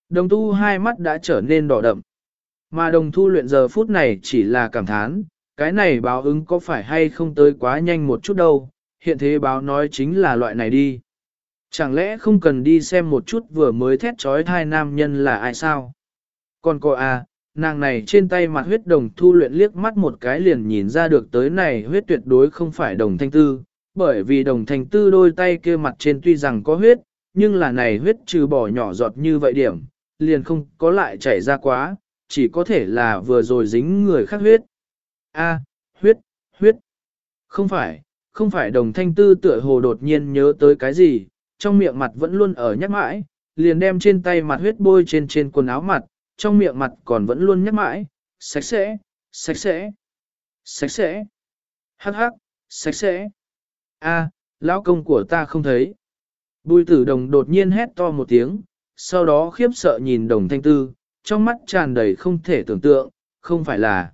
Đồng tu hai mắt đã trở nên đỏ đậm, mà đồng thu luyện giờ phút này chỉ là cảm thán, cái này báo ứng có phải hay không tới quá nhanh một chút đâu, hiện thế báo nói chính là loại này đi. Chẳng lẽ không cần đi xem một chút vừa mới thét trói thai nam nhân là ai sao? Còn cô à, nàng này trên tay mặt huyết đồng thu luyện liếc mắt một cái liền nhìn ra được tới này huyết tuyệt đối không phải đồng thanh tư, bởi vì đồng thanh tư đôi tay kia mặt trên tuy rằng có huyết, nhưng là này huyết trừ bỏ nhỏ giọt như vậy điểm, liền không có lại chảy ra quá, chỉ có thể là vừa rồi dính người khác huyết. A, huyết, huyết. Không phải, không phải đồng thanh tư tựa hồ đột nhiên nhớ tới cái gì, trong miệng mặt vẫn luôn ở nhắc mãi, liền đem trên tay mặt huyết bôi trên trên quần áo mặt, trong miệng mặt còn vẫn luôn nhắc mãi, sạch sẽ, sạch sẽ, sạch sẽ, hắc hắc, sạch sẽ. A, lão công của ta không thấy. Bùi tử đồng đột nhiên hét to một tiếng, sau đó khiếp sợ nhìn đồng thanh tư, trong mắt tràn đầy không thể tưởng tượng, không phải là.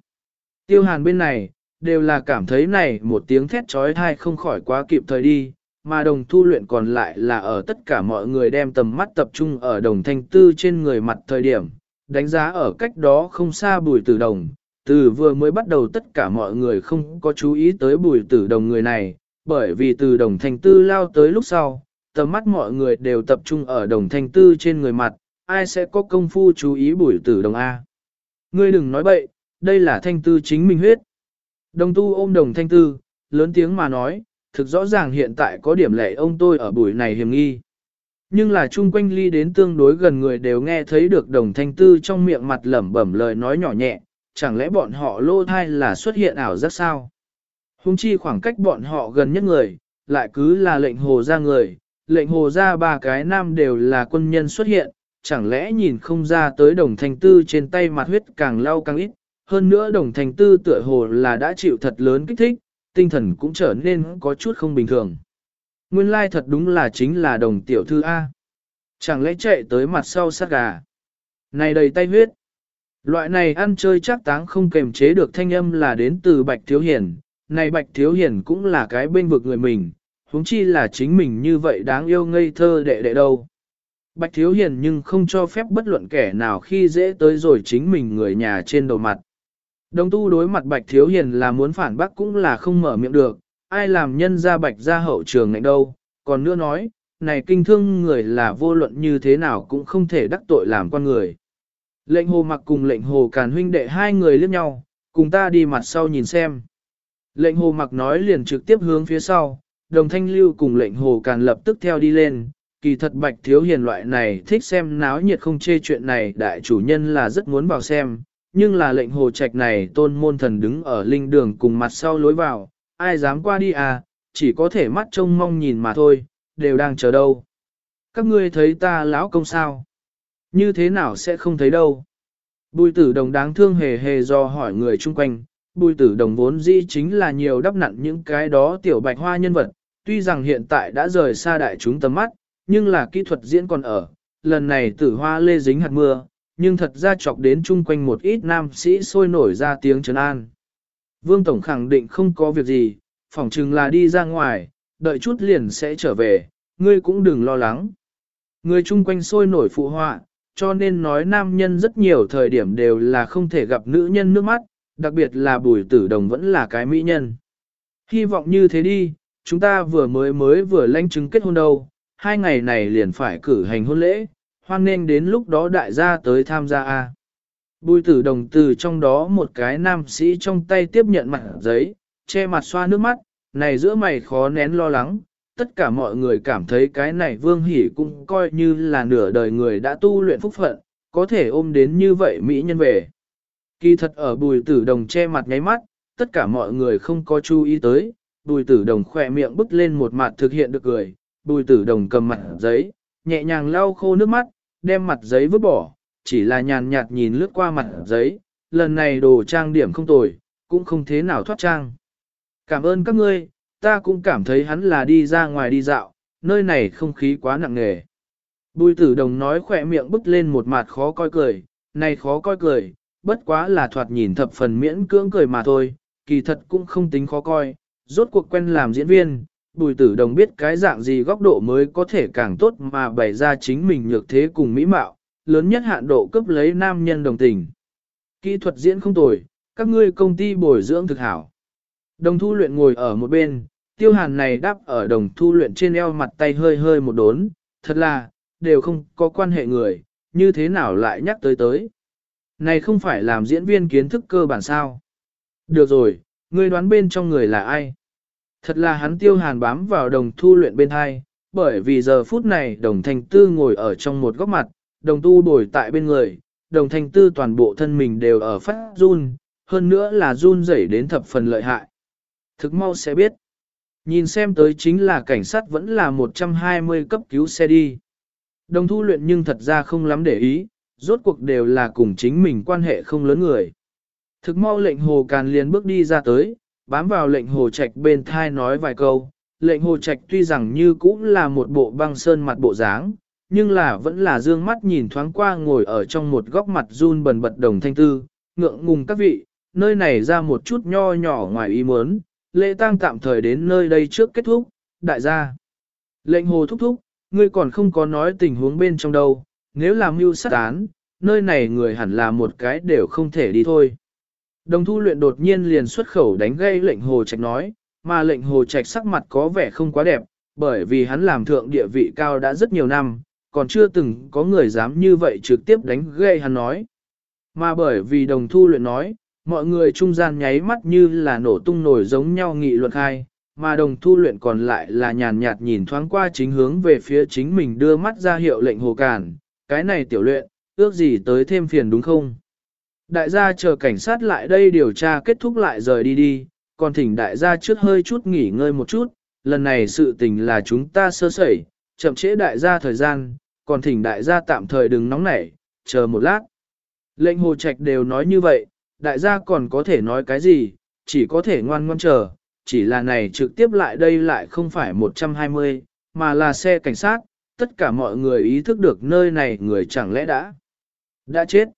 Tiêu hàn bên này, đều là cảm thấy này một tiếng thét trói thai không khỏi quá kịp thời đi, mà đồng thu luyện còn lại là ở tất cả mọi người đem tầm mắt tập trung ở đồng thanh tư trên người mặt thời điểm, đánh giá ở cách đó không xa bùi tử đồng, từ vừa mới bắt đầu tất cả mọi người không có chú ý tới bùi tử đồng người này, bởi vì từ đồng thanh tư lao tới lúc sau, tầm mắt mọi người đều tập trung ở đồng thanh tư trên người mặt, ai sẽ có công phu chú ý bùi tử đồng A. Ngươi đừng nói bậy, đây là thanh tư chính mình huyết. Đồng tu ôm đồng thanh tư, lớn tiếng mà nói, thực rõ ràng hiện tại có điểm lệ ông tôi ở buổi này hiểm nghi. Nhưng là chung quanh ly đến tương đối gần người đều nghe thấy được đồng thanh tư trong miệng mặt lẩm bẩm lời nói nhỏ nhẹ, chẳng lẽ bọn họ lô thai là xuất hiện ảo giác sao? Hùng chi khoảng cách bọn họ gần nhất người, lại cứ là lệnh hồ ra người, lệnh hồ ra ba cái nam đều là quân nhân xuất hiện, chẳng lẽ nhìn không ra tới đồng thanh tư trên tay mặt huyết càng lau càng ít, hơn nữa đồng thanh tư tựa hồ là đã chịu thật lớn kích thích, tinh thần cũng trở nên có chút không bình thường. Nguyên lai thật đúng là chính là đồng tiểu thư A. Chẳng lẽ chạy tới mặt sau sát gà. Này đầy tay huyết. Loại này ăn chơi chắc táng không kềm chế được thanh âm là đến từ Bạch Thiếu Hiển. Này Bạch Thiếu Hiển cũng là cái bên vực người mình, huống chi là chính mình như vậy đáng yêu ngây thơ đệ đệ đâu. Bạch Thiếu Hiền nhưng không cho phép bất luận kẻ nào khi dễ tới rồi chính mình người nhà trên đầu mặt. Đồng tu đối mặt Bạch Thiếu Hiền là muốn phản bác cũng là không mở miệng được, ai làm nhân ra Bạch ra hậu trường này đâu, còn nữa nói, này kinh thương người là vô luận như thế nào cũng không thể đắc tội làm con người. Lệnh hồ mặc cùng lệnh hồ càn huynh đệ hai người liếc nhau, cùng ta đi mặt sau nhìn xem. Lệnh hồ mặc nói liền trực tiếp hướng phía sau, đồng thanh lưu cùng lệnh hồ càn lập tức theo đi lên. Kỳ thật bạch thiếu hiền loại này thích xem náo nhiệt không chê chuyện này đại chủ nhân là rất muốn vào xem, nhưng là lệnh hồ trạch này tôn môn thần đứng ở linh đường cùng mặt sau lối vào, ai dám qua đi à, chỉ có thể mắt trông mong nhìn mà thôi, đều đang chờ đâu. Các ngươi thấy ta lão công sao? Như thế nào sẽ không thấy đâu? Bùi tử đồng đáng thương hề hề do hỏi người chung quanh, bùi tử đồng vốn dĩ chính là nhiều đắp nặn những cái đó tiểu bạch hoa nhân vật, tuy rằng hiện tại đã rời xa đại chúng tầm mắt, nhưng là kỹ thuật diễn còn ở, lần này tử hoa lê dính hạt mưa, nhưng thật ra chọc đến chung quanh một ít nam sĩ sôi nổi ra tiếng trấn an. Vương Tổng khẳng định không có việc gì, phỏng chừng là đi ra ngoài, đợi chút liền sẽ trở về, ngươi cũng đừng lo lắng. Người chung quanh sôi nổi phụ họa, cho nên nói nam nhân rất nhiều thời điểm đều là không thể gặp nữ nhân nước mắt, đặc biệt là bùi tử đồng vẫn là cái mỹ nhân. Hy vọng như thế đi, chúng ta vừa mới mới vừa lãnh chứng kết hôn đâu, hai ngày này liền phải cử hành hôn lễ, hoan nên đến lúc đó đại gia tới tham gia a. Bùi tử đồng từ trong đó một cái nam sĩ trong tay tiếp nhận mặt giấy, che mặt xoa nước mắt, này giữa mày khó nén lo lắng, tất cả mọi người cảm thấy cái này vương hỉ cũng coi như là nửa đời người đã tu luyện phúc phận, có thể ôm đến như vậy Mỹ nhân về. Kỳ thật ở bùi tử đồng che mặt nháy mắt, tất cả mọi người không có chú ý tới, bùi tử đồng khỏe miệng bứt lên một mặt thực hiện được cười, bùi tử đồng cầm mặt giấy, nhẹ nhàng lau khô nước mắt, đem mặt giấy vứt bỏ, chỉ là nhàn nhạt nhìn lướt qua mặt giấy, lần này đồ trang điểm không tồi, cũng không thế nào thoát trang. Cảm ơn các ngươi, ta cũng cảm thấy hắn là đi ra ngoài đi dạo, nơi này không khí quá nặng nề. Bùi tử đồng nói khỏe miệng bứt lên một mặt khó coi cười, này khó coi cười, bất quá là thoạt nhìn thập phần miễn cưỡng cười mà thôi, kỳ thật cũng không tính khó coi, rốt cuộc quen làm diễn viên, bùi tử đồng biết cái dạng gì góc độ mới có thể càng tốt mà bày ra chính mình nhược thế cùng mỹ mạo, lớn nhất hạn độ cấp lấy nam nhân đồng tình. Kỹ thuật diễn không tồi, các ngươi công ty bồi dưỡng thực hảo. Đồng thu luyện ngồi ở một bên, tiêu hàn này đáp ở đồng thu luyện trên eo mặt tay hơi hơi một đốn, thật là, đều không có quan hệ người, như thế nào lại nhắc tới tới. Này không phải làm diễn viên kiến thức cơ bản sao. Được rồi, ngươi đoán bên trong người là ai? Thật là hắn tiêu hàn bám vào đồng thu luyện bên hai, bởi vì giờ phút này đồng thành tư ngồi ở trong một góc mặt, đồng tu bồi tại bên người, đồng thành tư toàn bộ thân mình đều ở phát run, hơn nữa là run rẩy đến thập phần lợi hại. Thực mau sẽ biết. Nhìn xem tới chính là cảnh sát vẫn là 120 cấp cứu xe đi. Đồng thu luyện nhưng thật ra không lắm để ý, rốt cuộc đều là cùng chính mình quan hệ không lớn người. Thực mau lệnh hồ càn liền bước đi ra tới, bám vào lệnh hồ trạch bên thai nói vài câu. Lệnh hồ trạch tuy rằng như cũng là một bộ băng sơn mặt bộ dáng, nhưng là vẫn là dương mắt nhìn thoáng qua ngồi ở trong một góc mặt run bần bật đồng thanh tư, ngượng ngùng các vị, nơi này ra một chút nho nhỏ ngoài ý muốn, lễ tang tạm thời đến nơi đây trước kết thúc, đại gia. Lệnh hồ thúc thúc, ngươi còn không có nói tình huống bên trong đâu, nếu làm mưu sát án, nơi này người hẳn là một cái đều không thể đi thôi. Đồng thu luyện đột nhiên liền xuất khẩu đánh gây lệnh hồ trạch nói, mà lệnh hồ trạch sắc mặt có vẻ không quá đẹp, bởi vì hắn làm thượng địa vị cao đã rất nhiều năm, còn chưa từng có người dám như vậy trực tiếp đánh gây hắn nói. Mà bởi vì đồng thu luyện nói, mọi người trung gian nháy mắt như là nổ tung nổi giống nhau nghị luận khai, mà đồng thu luyện còn lại là nhàn nhạt nhìn thoáng qua chính hướng về phía chính mình đưa mắt ra hiệu lệnh hồ cản, cái này tiểu luyện, ước gì tới thêm phiền đúng không? Đại gia chờ cảnh sát lại đây điều tra kết thúc lại rời đi đi, còn thỉnh đại gia trước hơi chút nghỉ ngơi một chút, lần này sự tình là chúng ta sơ sẩy, chậm trễ đại gia thời gian, còn thỉnh đại gia tạm thời đừng nóng nảy, chờ một lát. Lệnh hồ trạch đều nói như vậy, đại gia còn có thể nói cái gì, chỉ có thể ngoan ngoan chờ, chỉ là này trực tiếp lại đây lại không phải 120, mà là xe cảnh sát, tất cả mọi người ý thức được nơi này người chẳng lẽ đã đã chết.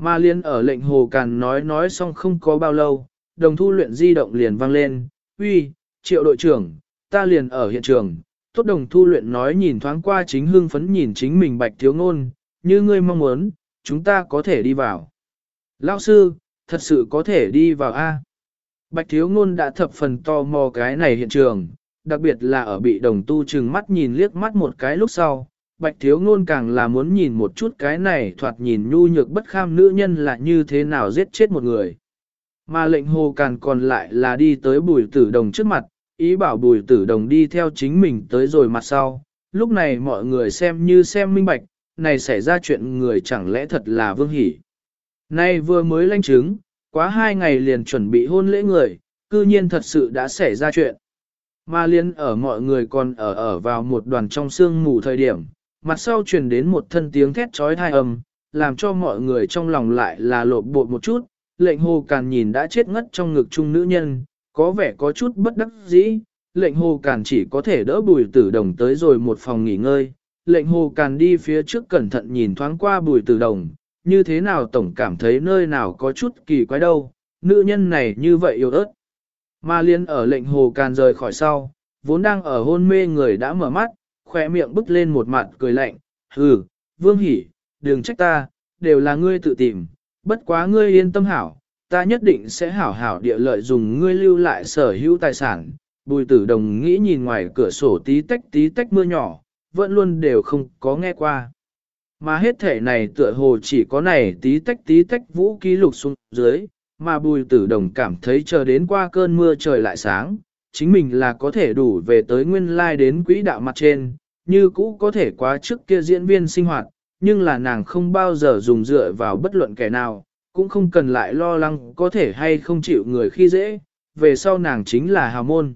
Mà liên ở lệnh hồ càn nói nói xong không có bao lâu, đồng thu luyện di động liền vang lên, uy, triệu đội trưởng, ta liền ở hiện trường. Tốt đồng thu luyện nói nhìn thoáng qua chính hương phấn nhìn chính mình bạch thiếu ngôn, như ngươi mong muốn, chúng ta có thể đi vào. Lão sư, thật sự có thể đi vào A. Bạch thiếu ngôn đã thập phần to mò cái này hiện trường, đặc biệt là ở bị đồng tu chừng mắt nhìn liếc mắt một cái lúc sau. Bạch thiếu ngôn càng là muốn nhìn một chút cái này thoạt nhìn nhu nhược bất kham nữ nhân là như thế nào giết chết một người. Mà lệnh hồ càng còn lại là đi tới bùi tử đồng trước mặt, ý bảo bùi tử đồng đi theo chính mình tới rồi mặt sau. Lúc này mọi người xem như xem minh bạch, này xảy ra chuyện người chẳng lẽ thật là vương hỷ. Nay vừa mới lanh chứng, quá hai ngày liền chuẩn bị hôn lễ người, cư nhiên thật sự đã xảy ra chuyện. Mà liên ở mọi người còn ở ở vào một đoàn trong sương mù thời điểm, mặt sau truyền đến một thân tiếng thét trói thai âm, làm cho mọi người trong lòng lại là lộp bột một chút, lệnh hồ càn nhìn đã chết ngất trong ngực chung nữ nhân, có vẻ có chút bất đắc dĩ, lệnh hồ càn chỉ có thể đỡ bùi tử đồng tới rồi một phòng nghỉ ngơi, lệnh hồ càn đi phía trước cẩn thận nhìn thoáng qua bùi tử đồng, như thế nào tổng cảm thấy nơi nào có chút kỳ quái đâu, nữ nhân này như vậy yêu ớt. Mà liên ở lệnh hồ càn rời khỏi sau, vốn đang ở hôn mê người đã mở mắt, khỏe miệng bứt lên một mặt cười lạnh, hừ, vương hỉ, đừng trách ta, đều là ngươi tự tìm, bất quá ngươi yên tâm hảo, ta nhất định sẽ hảo hảo địa lợi dùng ngươi lưu lại sở hữu tài sản. Bùi tử đồng nghĩ nhìn ngoài cửa sổ tí tách tí tách mưa nhỏ, vẫn luôn đều không có nghe qua. Mà hết thể này tựa hồ chỉ có này tí tách tí tách vũ ký lục xuống dưới, mà bùi tử đồng cảm thấy chờ đến qua cơn mưa trời lại sáng, chính mình là có thể đủ về tới nguyên lai đến quỹ đạo mặt trên, như cũ có thể quá trước kia diễn viên sinh hoạt, nhưng là nàng không bao giờ dùng dựa vào bất luận kẻ nào, cũng không cần lại lo lắng có thể hay không chịu người khi dễ, về sau nàng chính là hào môn.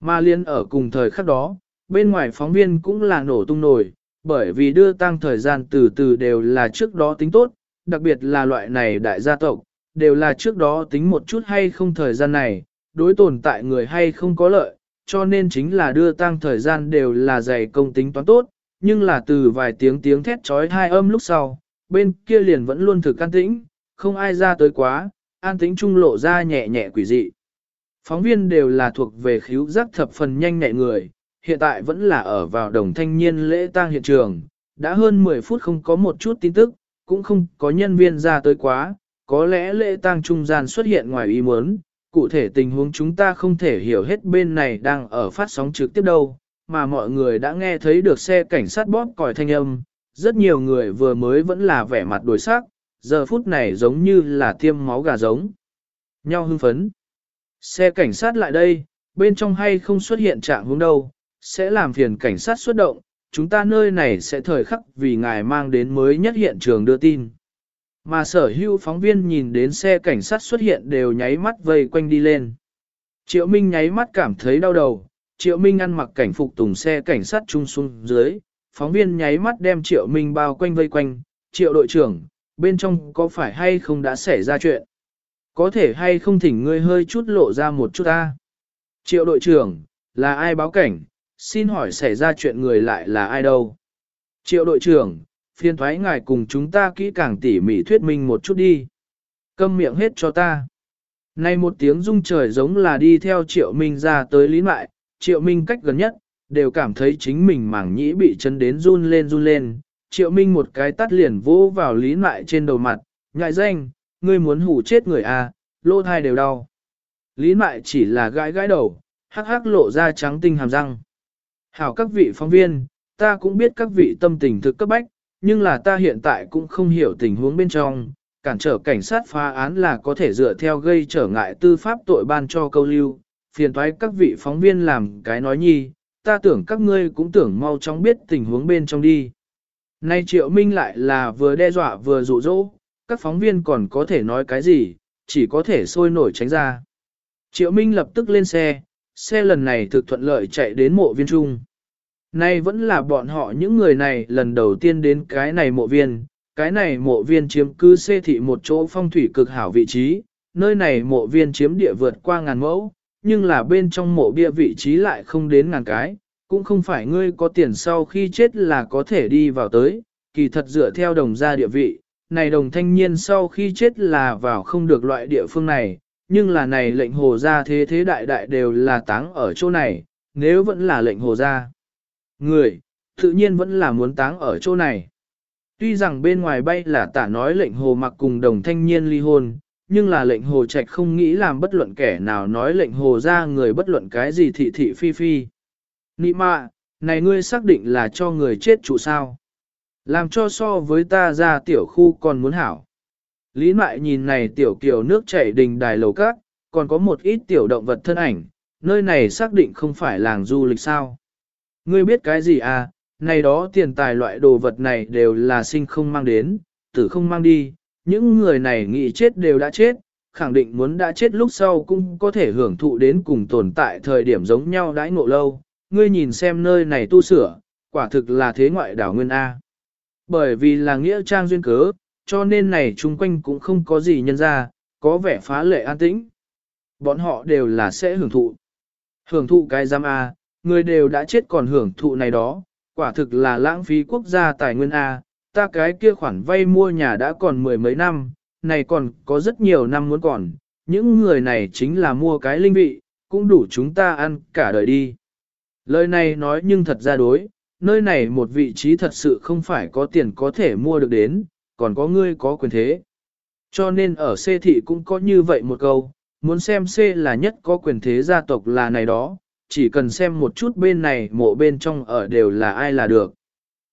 Mà liên ở cùng thời khắc đó, bên ngoài phóng viên cũng là nổ tung nổi, bởi vì đưa tăng thời gian từ từ đều là trước đó tính tốt, đặc biệt là loại này đại gia tộc, đều là trước đó tính một chút hay không thời gian này, đối tồn tại người hay không có lợi, cho nên chính là đưa tăng thời gian đều là dày công tính toán tốt, nhưng là từ vài tiếng tiếng thét trói hai âm lúc sau, bên kia liền vẫn luôn thực an tĩnh, không ai ra tới quá, an tĩnh trung lộ ra nhẹ nhẹ quỷ dị. Phóng viên đều là thuộc về khíu giác thập phần nhanh nhẹ người, hiện tại vẫn là ở vào đồng thanh niên lễ tang hiện trường, đã hơn 10 phút không có một chút tin tức, cũng không có nhân viên ra tới quá, có lẽ lễ tang trung gian xuất hiện ngoài ý muốn, cụ thể tình huống chúng ta không thể hiểu hết bên này đang ở phát sóng trực tiếp đâu, mà mọi người đã nghe thấy được xe cảnh sát bóp còi thanh âm, rất nhiều người vừa mới vẫn là vẻ mặt đổi sắc, giờ phút này giống như là tiêm máu gà giống. Nhau hưng phấn. Xe cảnh sát lại đây, bên trong hay không xuất hiện trạng hướng đâu, sẽ làm phiền cảnh sát xuất động, chúng ta nơi này sẽ thời khắc vì ngài mang đến mới nhất hiện trường đưa tin. Mà sở hữu phóng viên nhìn đến xe cảnh sát xuất hiện đều nháy mắt vây quanh đi lên. Triệu Minh nháy mắt cảm thấy đau đầu, Triệu Minh ăn mặc cảnh phục tùng xe cảnh sát trung xuống dưới, phóng viên nháy mắt đem Triệu Minh bao quanh vây quanh, Triệu đội trưởng, bên trong có phải hay không đã xảy ra chuyện? Có thể hay không thỉnh ngươi hơi chút lộ ra một chút ta? Triệu đội trưởng, là ai báo cảnh, xin hỏi xảy ra chuyện người lại là ai đâu? Triệu đội trưởng, phiên thoái ngài cùng chúng ta kỹ càng tỉ mỉ thuyết minh một chút đi. Câm miệng hết cho ta. Nay một tiếng rung trời giống là đi theo triệu minh ra tới lý mại, triệu minh cách gần nhất, đều cảm thấy chính mình mảng nhĩ bị chân đến run lên run lên. Triệu minh một cái tắt liền vỗ vào lý mại trên đầu mặt, ngại danh, ngươi muốn hủ chết người à, lô thai đều đau. Lý mại chỉ là gãi gãi đầu, hắc hắc lộ ra trắng tinh hàm răng. Hảo các vị phóng viên, ta cũng biết các vị tâm tình thực cấp bách, nhưng là ta hiện tại cũng không hiểu tình huống bên trong, cản trở cảnh sát phá án là có thể dựa theo gây trở ngại tư pháp tội ban cho câu lưu, phiền thoái các vị phóng viên làm cái nói nhi, ta tưởng các ngươi cũng tưởng mau chóng biết tình huống bên trong đi. Nay Triệu Minh lại là vừa đe dọa vừa dụ dỗ, các phóng viên còn có thể nói cái gì, chỉ có thể sôi nổi tránh ra. Triệu Minh lập tức lên xe, xe lần này thực thuận lợi chạy đến mộ viên trung. Nay vẫn là bọn họ những người này lần đầu tiên đến cái này mộ viên, cái này mộ viên chiếm cứ xê thị một chỗ phong thủy cực hảo vị trí, nơi này mộ viên chiếm địa vượt qua ngàn mẫu, nhưng là bên trong mộ bia vị trí lại không đến ngàn cái, cũng không phải ngươi có tiền sau khi chết là có thể đi vào tới, kỳ thật dựa theo đồng gia địa vị, này đồng thanh niên sau khi chết là vào không được loại địa phương này, nhưng là này lệnh hồ gia thế thế đại đại đều là táng ở chỗ này, nếu vẫn là lệnh hồ gia. Người, tự nhiên vẫn là muốn táng ở chỗ này. Tuy rằng bên ngoài bay là tả nói lệnh hồ mặc cùng đồng thanh niên ly hôn, nhưng là lệnh hồ trạch không nghĩ làm bất luận kẻ nào nói lệnh hồ ra người bất luận cái gì thị thị phi phi. Nị mạ, này ngươi xác định là cho người chết trụ sao? Làm cho so với ta ra tiểu khu còn muốn hảo. Lý mại nhìn này tiểu kiều nước chảy đình đài lầu cát, còn có một ít tiểu động vật thân ảnh, nơi này xác định không phải làng du lịch sao. Ngươi biết cái gì à, này đó tiền tài loại đồ vật này đều là sinh không mang đến, tử không mang đi, những người này nghĩ chết đều đã chết, khẳng định muốn đã chết lúc sau cũng có thể hưởng thụ đến cùng tồn tại thời điểm giống nhau đãi ngộ lâu. Ngươi nhìn xem nơi này tu sửa, quả thực là thế ngoại đảo nguyên A. Bởi vì là nghĩa trang duyên cớ, cho nên này chung quanh cũng không có gì nhân ra, có vẻ phá lệ an tĩnh. Bọn họ đều là sẽ hưởng thụ. Hưởng thụ cái giam A, người đều đã chết còn hưởng thụ này đó, quả thực là lãng phí quốc gia tài nguyên A, ta cái kia khoản vay mua nhà đã còn mười mấy năm, này còn có rất nhiều năm muốn còn, những người này chính là mua cái linh vị, cũng đủ chúng ta ăn cả đời đi. Lời này nói nhưng thật ra đối, nơi này một vị trí thật sự không phải có tiền có thể mua được đến, còn có ngươi có quyền thế. Cho nên ở C thị cũng có như vậy một câu, muốn xem C là nhất có quyền thế gia tộc là này đó, chỉ cần xem một chút bên này mộ bên trong ở đều là ai là được.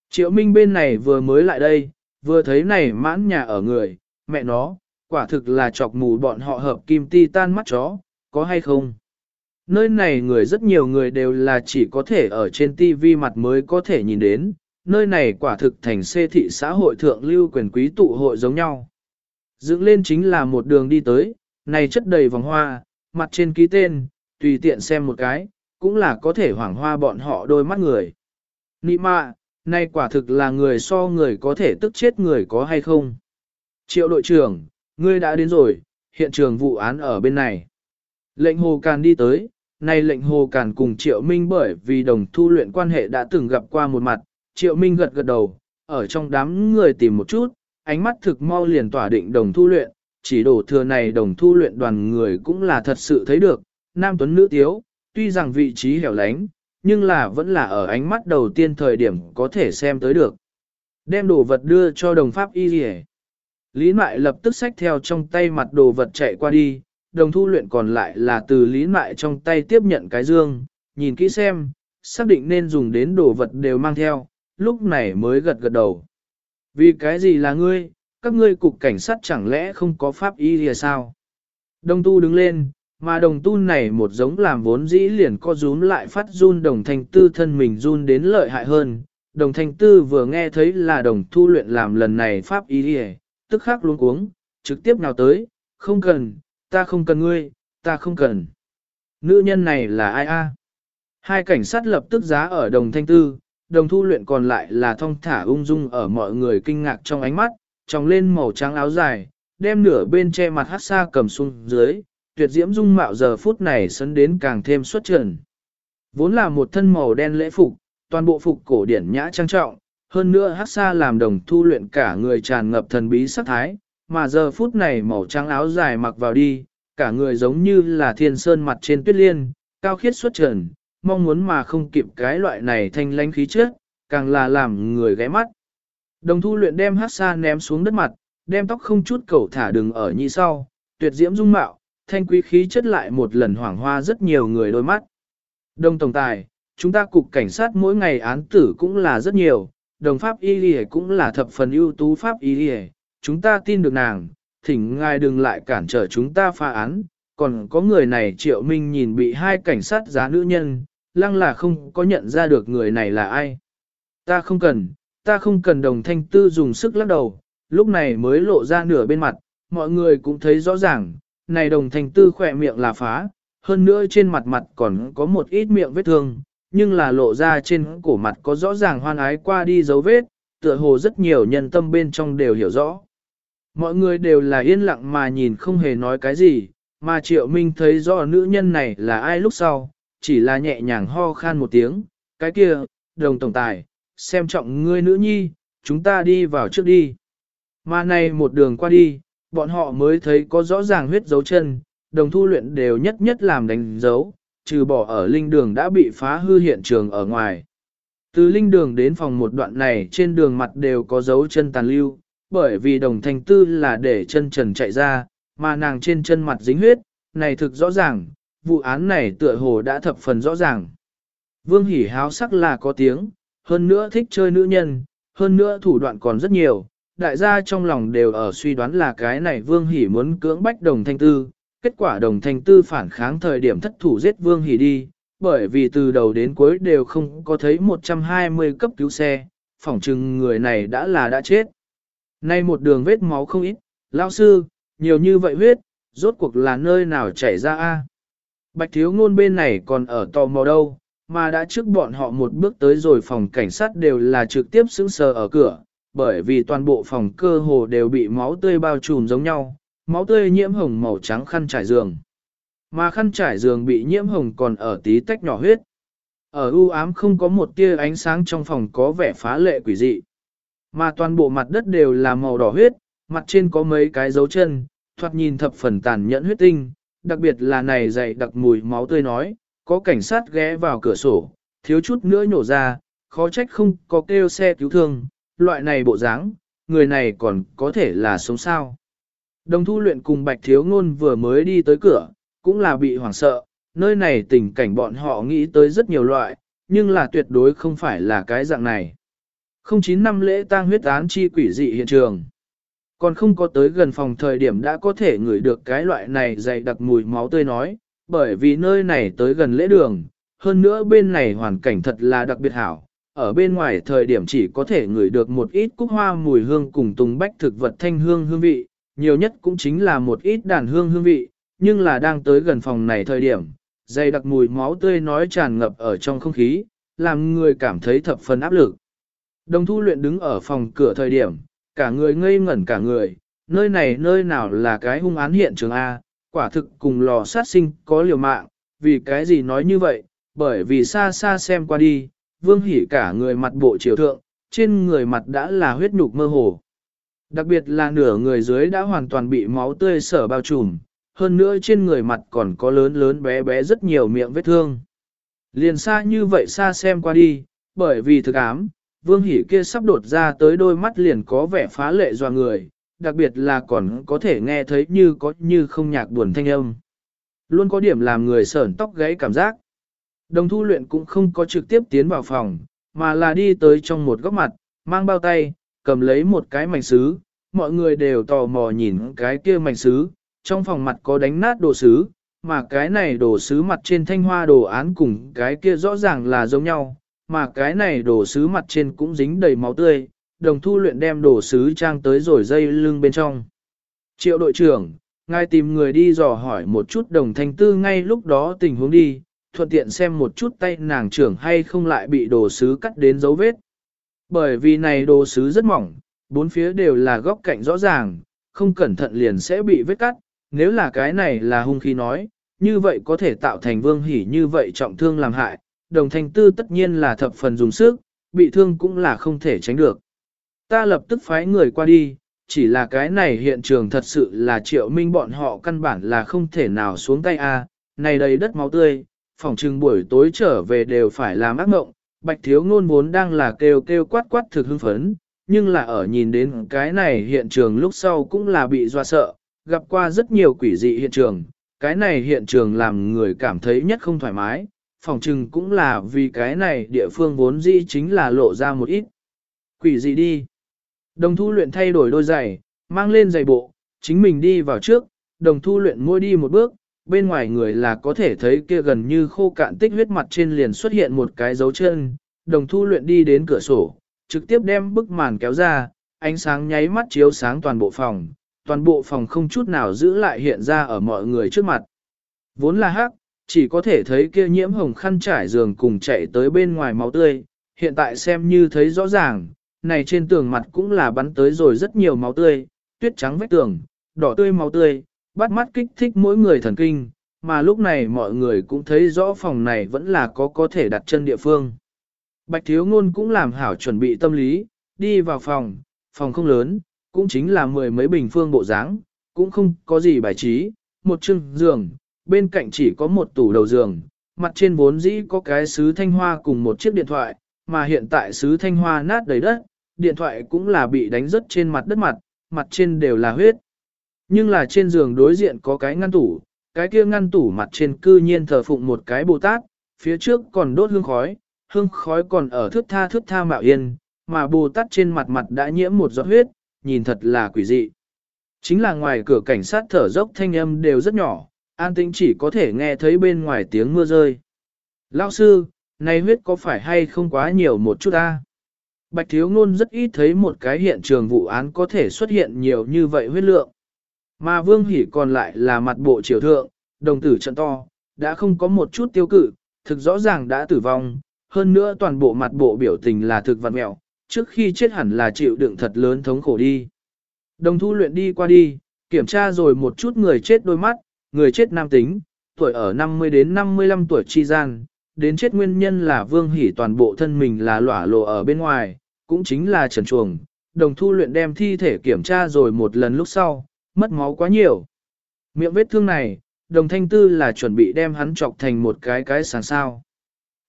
Triệu Minh bên này vừa mới lại đây, vừa thấy này mãn nhà ở người, mẹ nó, quả thực là chọc mù bọn họ hợp kim ti tan mắt chó, có hay không? Nơi này người rất nhiều người đều là chỉ có thể ở trên TV mặt mới có thể nhìn đến, nơi này quả thực thành xê thị xã hội thượng lưu quyền quý tụ hội giống nhau. Dựng lên chính là một đường đi tới, này chất đầy vòng hoa, mặt trên ký tên, tùy tiện xem một cái, cũng là có thể hoảng hoa bọn họ đôi mắt người. Nị mạ, nay quả thực là người so người có thể tức chết người có hay không. Triệu đội trưởng, ngươi đã đến rồi, hiện trường vụ án ở bên này. Lệnh hồ càn đi tới, nay lệnh hồ càn cùng triệu minh bởi vì đồng thu luyện quan hệ đã từng gặp qua một mặt, triệu minh gật gật đầu, ở trong đám người tìm một chút, ánh mắt thực mau liền tỏa định đồng thu luyện, chỉ đổ thừa này đồng thu luyện đoàn người cũng là thật sự thấy được, nam tuấn nữ tiếu, tuy rằng vị trí hẻo lánh, nhưng là vẫn là ở ánh mắt đầu tiên thời điểm có thể xem tới được. Đem đồ vật đưa cho đồng pháp y rỉ. Lý Mại lập tức xách theo trong tay mặt đồ vật chạy qua đi, đồng thu luyện còn lại là từ Lý Mại trong tay tiếp nhận cái dương, nhìn kỹ xem, xác định nên dùng đến đồ vật đều mang theo, lúc này mới gật gật đầu. Vì cái gì là ngươi, các ngươi cục cảnh sát chẳng lẽ không có pháp y rìa sao? Đồng tu đứng lên, mà đồng tu này một giống làm vốn dĩ liền co rúm lại phát run đồng thanh tư thân mình run đến lợi hại hơn. Đồng thanh tư vừa nghe thấy là đồng thu luyện làm lần này pháp ý đi tức khắc luôn cuống, trực tiếp nào tới, không cần, ta không cần ngươi, ta không cần. Nữ nhân này là ai a? Hai cảnh sát lập tức giá ở đồng thanh tư, đồng thu luyện còn lại là thong thả ung dung ở mọi người kinh ngạc trong ánh mắt, tròng lên màu trắng áo dài, đem nửa bên che mặt hát xa cầm xuống dưới, tuyệt diễm dung mạo giờ phút này sấn đến càng thêm xuất trần. Vốn là một thân màu đen lễ phục, toàn bộ phục cổ điển nhã trang trọng, hơn nữa hát xa làm đồng thu luyện cả người tràn ngập thần bí sắc thái, mà giờ phút này màu trắng áo dài mặc vào đi, cả người giống như là thiên sơn mặt trên tuyết liên, cao khiết xuất trần, mong muốn mà không kịp cái loại này thanh lánh khí trước, càng là làm người ghé mắt. Đồng thu luyện đem hát xa ném xuống đất mặt, đem tóc không chút cầu thả đừng ở nhị sau, tuyệt diễm dung mạo, thanh quý khí chất lại một lần hoảng hoa rất nhiều người đôi mắt. Đông Tổng Tài, chúng ta cục cảnh sát mỗi ngày án tử cũng là rất nhiều, đồng pháp y lì cũng là thập phần ưu tú pháp y lì chúng ta tin được nàng, thỉnh ngài đừng lại cản trở chúng ta phá án, còn có người này triệu minh nhìn bị hai cảnh sát giá nữ nhân, lăng là không có nhận ra được người này là ai. Ta không cần, ta không cần đồng thanh tư dùng sức lắc đầu, lúc này mới lộ ra nửa bên mặt, mọi người cũng thấy rõ ràng, này đồng thành tư khỏe miệng là phá, hơn nữa trên mặt mặt còn có một ít miệng vết thương, nhưng là lộ ra trên cổ mặt có rõ ràng hoan ái qua đi dấu vết, tựa hồ rất nhiều nhân tâm bên trong đều hiểu rõ. Mọi người đều là yên lặng mà nhìn không hề nói cái gì, mà triệu minh thấy rõ nữ nhân này là ai lúc sau, chỉ là nhẹ nhàng ho khan một tiếng, cái kia, đồng tổng tài, xem trọng ngươi nữ nhi, chúng ta đi vào trước đi. Mà này một đường qua đi, bọn họ mới thấy có rõ ràng huyết dấu chân, đồng thu luyện đều nhất nhất làm đánh dấu, trừ bỏ ở linh đường đã bị phá hư hiện trường ở ngoài. Từ linh đường đến phòng một đoạn này trên đường mặt đều có dấu chân tàn lưu, bởi vì đồng thanh tư là để chân trần chạy ra, mà nàng trên chân mặt dính huyết, này thực rõ ràng, vụ án này tựa hồ đã thập phần rõ ràng. Vương Hỷ háo sắc là có tiếng, hơn nữa thích chơi nữ nhân, hơn nữa thủ đoạn còn rất nhiều, đại gia trong lòng đều ở suy đoán là cái này Vương Hỷ muốn cưỡng bách đồng thanh tư, kết quả đồng thanh tư phản kháng thời điểm thất thủ giết Vương Hỷ đi, bởi vì từ đầu đến cuối đều không có thấy 120 cấp cứu xe, phỏng chừng người này đã là đã chết. Nay một đường vết máu không ít, lao sư, nhiều như vậy huyết, rốt cuộc là nơi nào chảy ra a? Bạch thiếu ngôn bên này còn ở tò mò đâu, mà đã trước bọn họ một bước tới rồi phòng cảnh sát đều là trực tiếp xứng sờ ở cửa, bởi vì toàn bộ phòng cơ hồ đều bị máu tươi bao trùm giống nhau, máu tươi nhiễm hồng màu trắng khăn trải giường. Mà khăn trải giường bị nhiễm hồng còn ở tí tách nhỏ huyết. Ở u ám không có một tia ánh sáng trong phòng có vẻ phá lệ quỷ dị. Mà toàn bộ mặt đất đều là màu đỏ huyết, mặt trên có mấy cái dấu chân, thoạt nhìn thập phần tàn nhẫn huyết tinh, đặc biệt là này dày đặc mùi máu tươi nói, có cảnh sát ghé vào cửa sổ, thiếu chút nữa nhổ ra, khó trách không có kêu xe cứu thương, loại này bộ dáng, người này còn có thể là sống sao. Đồng thu luyện cùng bạch thiếu ngôn vừa mới đi tới cửa, cũng là bị hoảng sợ, nơi này tình cảnh bọn họ nghĩ tới rất nhiều loại, nhưng là tuyệt đối không phải là cái dạng này. Không chín năm lễ tang huyết án chi quỷ dị hiện trường. Còn không có tới gần phòng thời điểm đã có thể ngửi được cái loại này dày đặc mùi máu tươi nói, bởi vì nơi này tới gần lễ đường, hơn nữa bên này hoàn cảnh thật là đặc biệt hảo. Ở bên ngoài thời điểm chỉ có thể ngửi được một ít cúc hoa mùi hương cùng tùng bách thực vật thanh hương hương vị, nhiều nhất cũng chính là một ít đàn hương hương vị, nhưng là đang tới gần phòng này thời điểm, dày đặc mùi máu tươi nói tràn ngập ở trong không khí, làm người cảm thấy thập phần áp lực. Đồng thu luyện đứng ở phòng cửa thời điểm, cả người ngây ngẩn cả người, nơi này nơi nào là cái hung án hiện trường A, quả thực cùng lò sát sinh có liều mạng, vì cái gì nói như vậy, bởi vì xa xa xem qua đi, vương hỉ cả người mặt bộ triều thượng, trên người mặt đã là huyết nhục mơ hồ. Đặc biệt là nửa người dưới đã hoàn toàn bị máu tươi sở bao trùm, hơn nữa trên người mặt còn có lớn lớn bé bé rất nhiều miệng vết thương. Liền xa như vậy xa xem qua đi, bởi vì thực ám, vương hỉ kia sắp đột ra tới đôi mắt liền có vẻ phá lệ doa người, đặc biệt là còn có thể nghe thấy như có như không nhạc buồn thanh âm. Luôn có điểm làm người sởn tóc gáy cảm giác. Đồng thu luyện cũng không có trực tiếp tiến vào phòng, mà là đi tới trong một góc mặt, mang bao tay, cầm lấy một cái mảnh sứ, mọi người đều tò mò nhìn cái kia mảnh sứ, trong phòng mặt có đánh nát đồ sứ, mà cái này đồ sứ mặt trên thanh hoa đồ án cùng cái kia rõ ràng là giống nhau, mà cái này đồ sứ mặt trên cũng dính đầy máu tươi, đồng thu luyện đem đồ sứ trang tới rồi dây lưng bên trong. Triệu đội trưởng, ngài tìm người đi dò hỏi một chút đồng thanh tư ngay lúc đó tình huống đi, thuận tiện xem một chút tay nàng trưởng hay không lại bị đồ sứ cắt đến dấu vết. Bởi vì này đồ sứ rất mỏng, bốn phía đều là góc cạnh rõ ràng, không cẩn thận liền sẽ bị vết cắt, nếu là cái này là hung khí nói, như vậy có thể tạo thành vương hỉ như vậy trọng thương làm hại, đồng thanh tư tất nhiên là thập phần dùng sức, bị thương cũng là không thể tránh được. Ta lập tức phái người qua đi, chỉ là cái này hiện trường thật sự là triệu minh bọn họ căn bản là không thể nào xuống tay a này đầy đất máu tươi, phòng trừng buổi tối trở về đều phải làm ác mộng, bạch thiếu ngôn vốn đang là kêu kêu quát quát thực hưng phấn, nhưng là ở nhìn đến cái này hiện trường lúc sau cũng là bị doa sợ, gặp qua rất nhiều quỷ dị hiện trường, cái này hiện trường làm người cảm thấy nhất không thoải mái, phòng trừng cũng là vì cái này địa phương vốn dĩ chính là lộ ra một ít. Quỷ dị đi. Đồng thu luyện thay đổi đôi giày, mang lên giày bộ, chính mình đi vào trước, đồng thu luyện môi đi một bước, bên ngoài người là có thể thấy kia gần như khô cạn tích huyết mặt trên liền xuất hiện một cái dấu chân, đồng thu luyện đi đến cửa sổ, trực tiếp đem bức màn kéo ra, ánh sáng nháy mắt chiếu sáng toàn bộ phòng, toàn bộ phòng không chút nào giữ lại hiện ra ở mọi người trước mặt. Vốn là hắc, chỉ có thể thấy kia nhiễm hồng khăn trải giường cùng chạy tới bên ngoài máu tươi, hiện tại xem như thấy rõ ràng, này trên tường mặt cũng là bắn tới rồi rất nhiều máu tươi, tuyết trắng vết tường, đỏ tươi máu tươi, bắt mắt kích thích mỗi người thần kinh, mà lúc này mọi người cũng thấy rõ phòng này vẫn là có có thể đặt chân địa phương. Bạch thiếu ngôn cũng làm hảo chuẩn bị tâm lý, đi vào phòng, phòng không lớn, cũng chính là mười mấy bình phương bộ dáng, cũng không có gì bài trí, một chừng giường, bên cạnh chỉ có một tủ đầu giường, mặt trên vốn dĩ có cái sứ thanh hoa cùng một chiếc điện thoại, mà hiện tại sứ thanh hoa nát đầy đất, điện thoại cũng là bị đánh rớt trên mặt đất mặt, mặt trên đều là huyết. Nhưng là trên giường đối diện có cái ngăn tủ, cái kia ngăn tủ mặt trên cư nhiên thờ phụng một cái Bồ Tát, phía trước còn đốt hương khói, hương khói còn ở thước tha thước tha mạo yên, mà Bồ Tát trên mặt mặt đã nhiễm một giọt huyết, nhìn thật là quỷ dị. Chính là ngoài cửa cảnh sát thở dốc thanh âm đều rất nhỏ, an tĩnh chỉ có thể nghe thấy bên ngoài tiếng mưa rơi. Lão sư, này huyết có phải hay không quá nhiều một chút ta? Bạch Thiếu Ngôn rất ít thấy một cái hiện trường vụ án có thể xuất hiện nhiều như vậy huyết lượng. Mà Vương Hỷ còn lại là mặt bộ triều thượng, đồng tử trận to, đã không có một chút tiêu cự, thực rõ ràng đã tử vong, hơn nữa toàn bộ mặt bộ biểu tình là thực vật mẹo, trước khi chết hẳn là chịu đựng thật lớn thống khổ đi. Đồng thu luyện đi qua đi, kiểm tra rồi một chút người chết đôi mắt, người chết nam tính, tuổi ở 50 đến 55 tuổi chi gian, đến chết nguyên nhân là vương hỉ toàn bộ thân mình là lỏa lộ ở bên ngoài, cũng chính là trần chuồng. Đồng thu luyện đem thi thể kiểm tra rồi một lần lúc sau, mất máu quá nhiều. Miệng vết thương này, đồng thanh tư là chuẩn bị đem hắn chọc thành một cái cái sàn sao.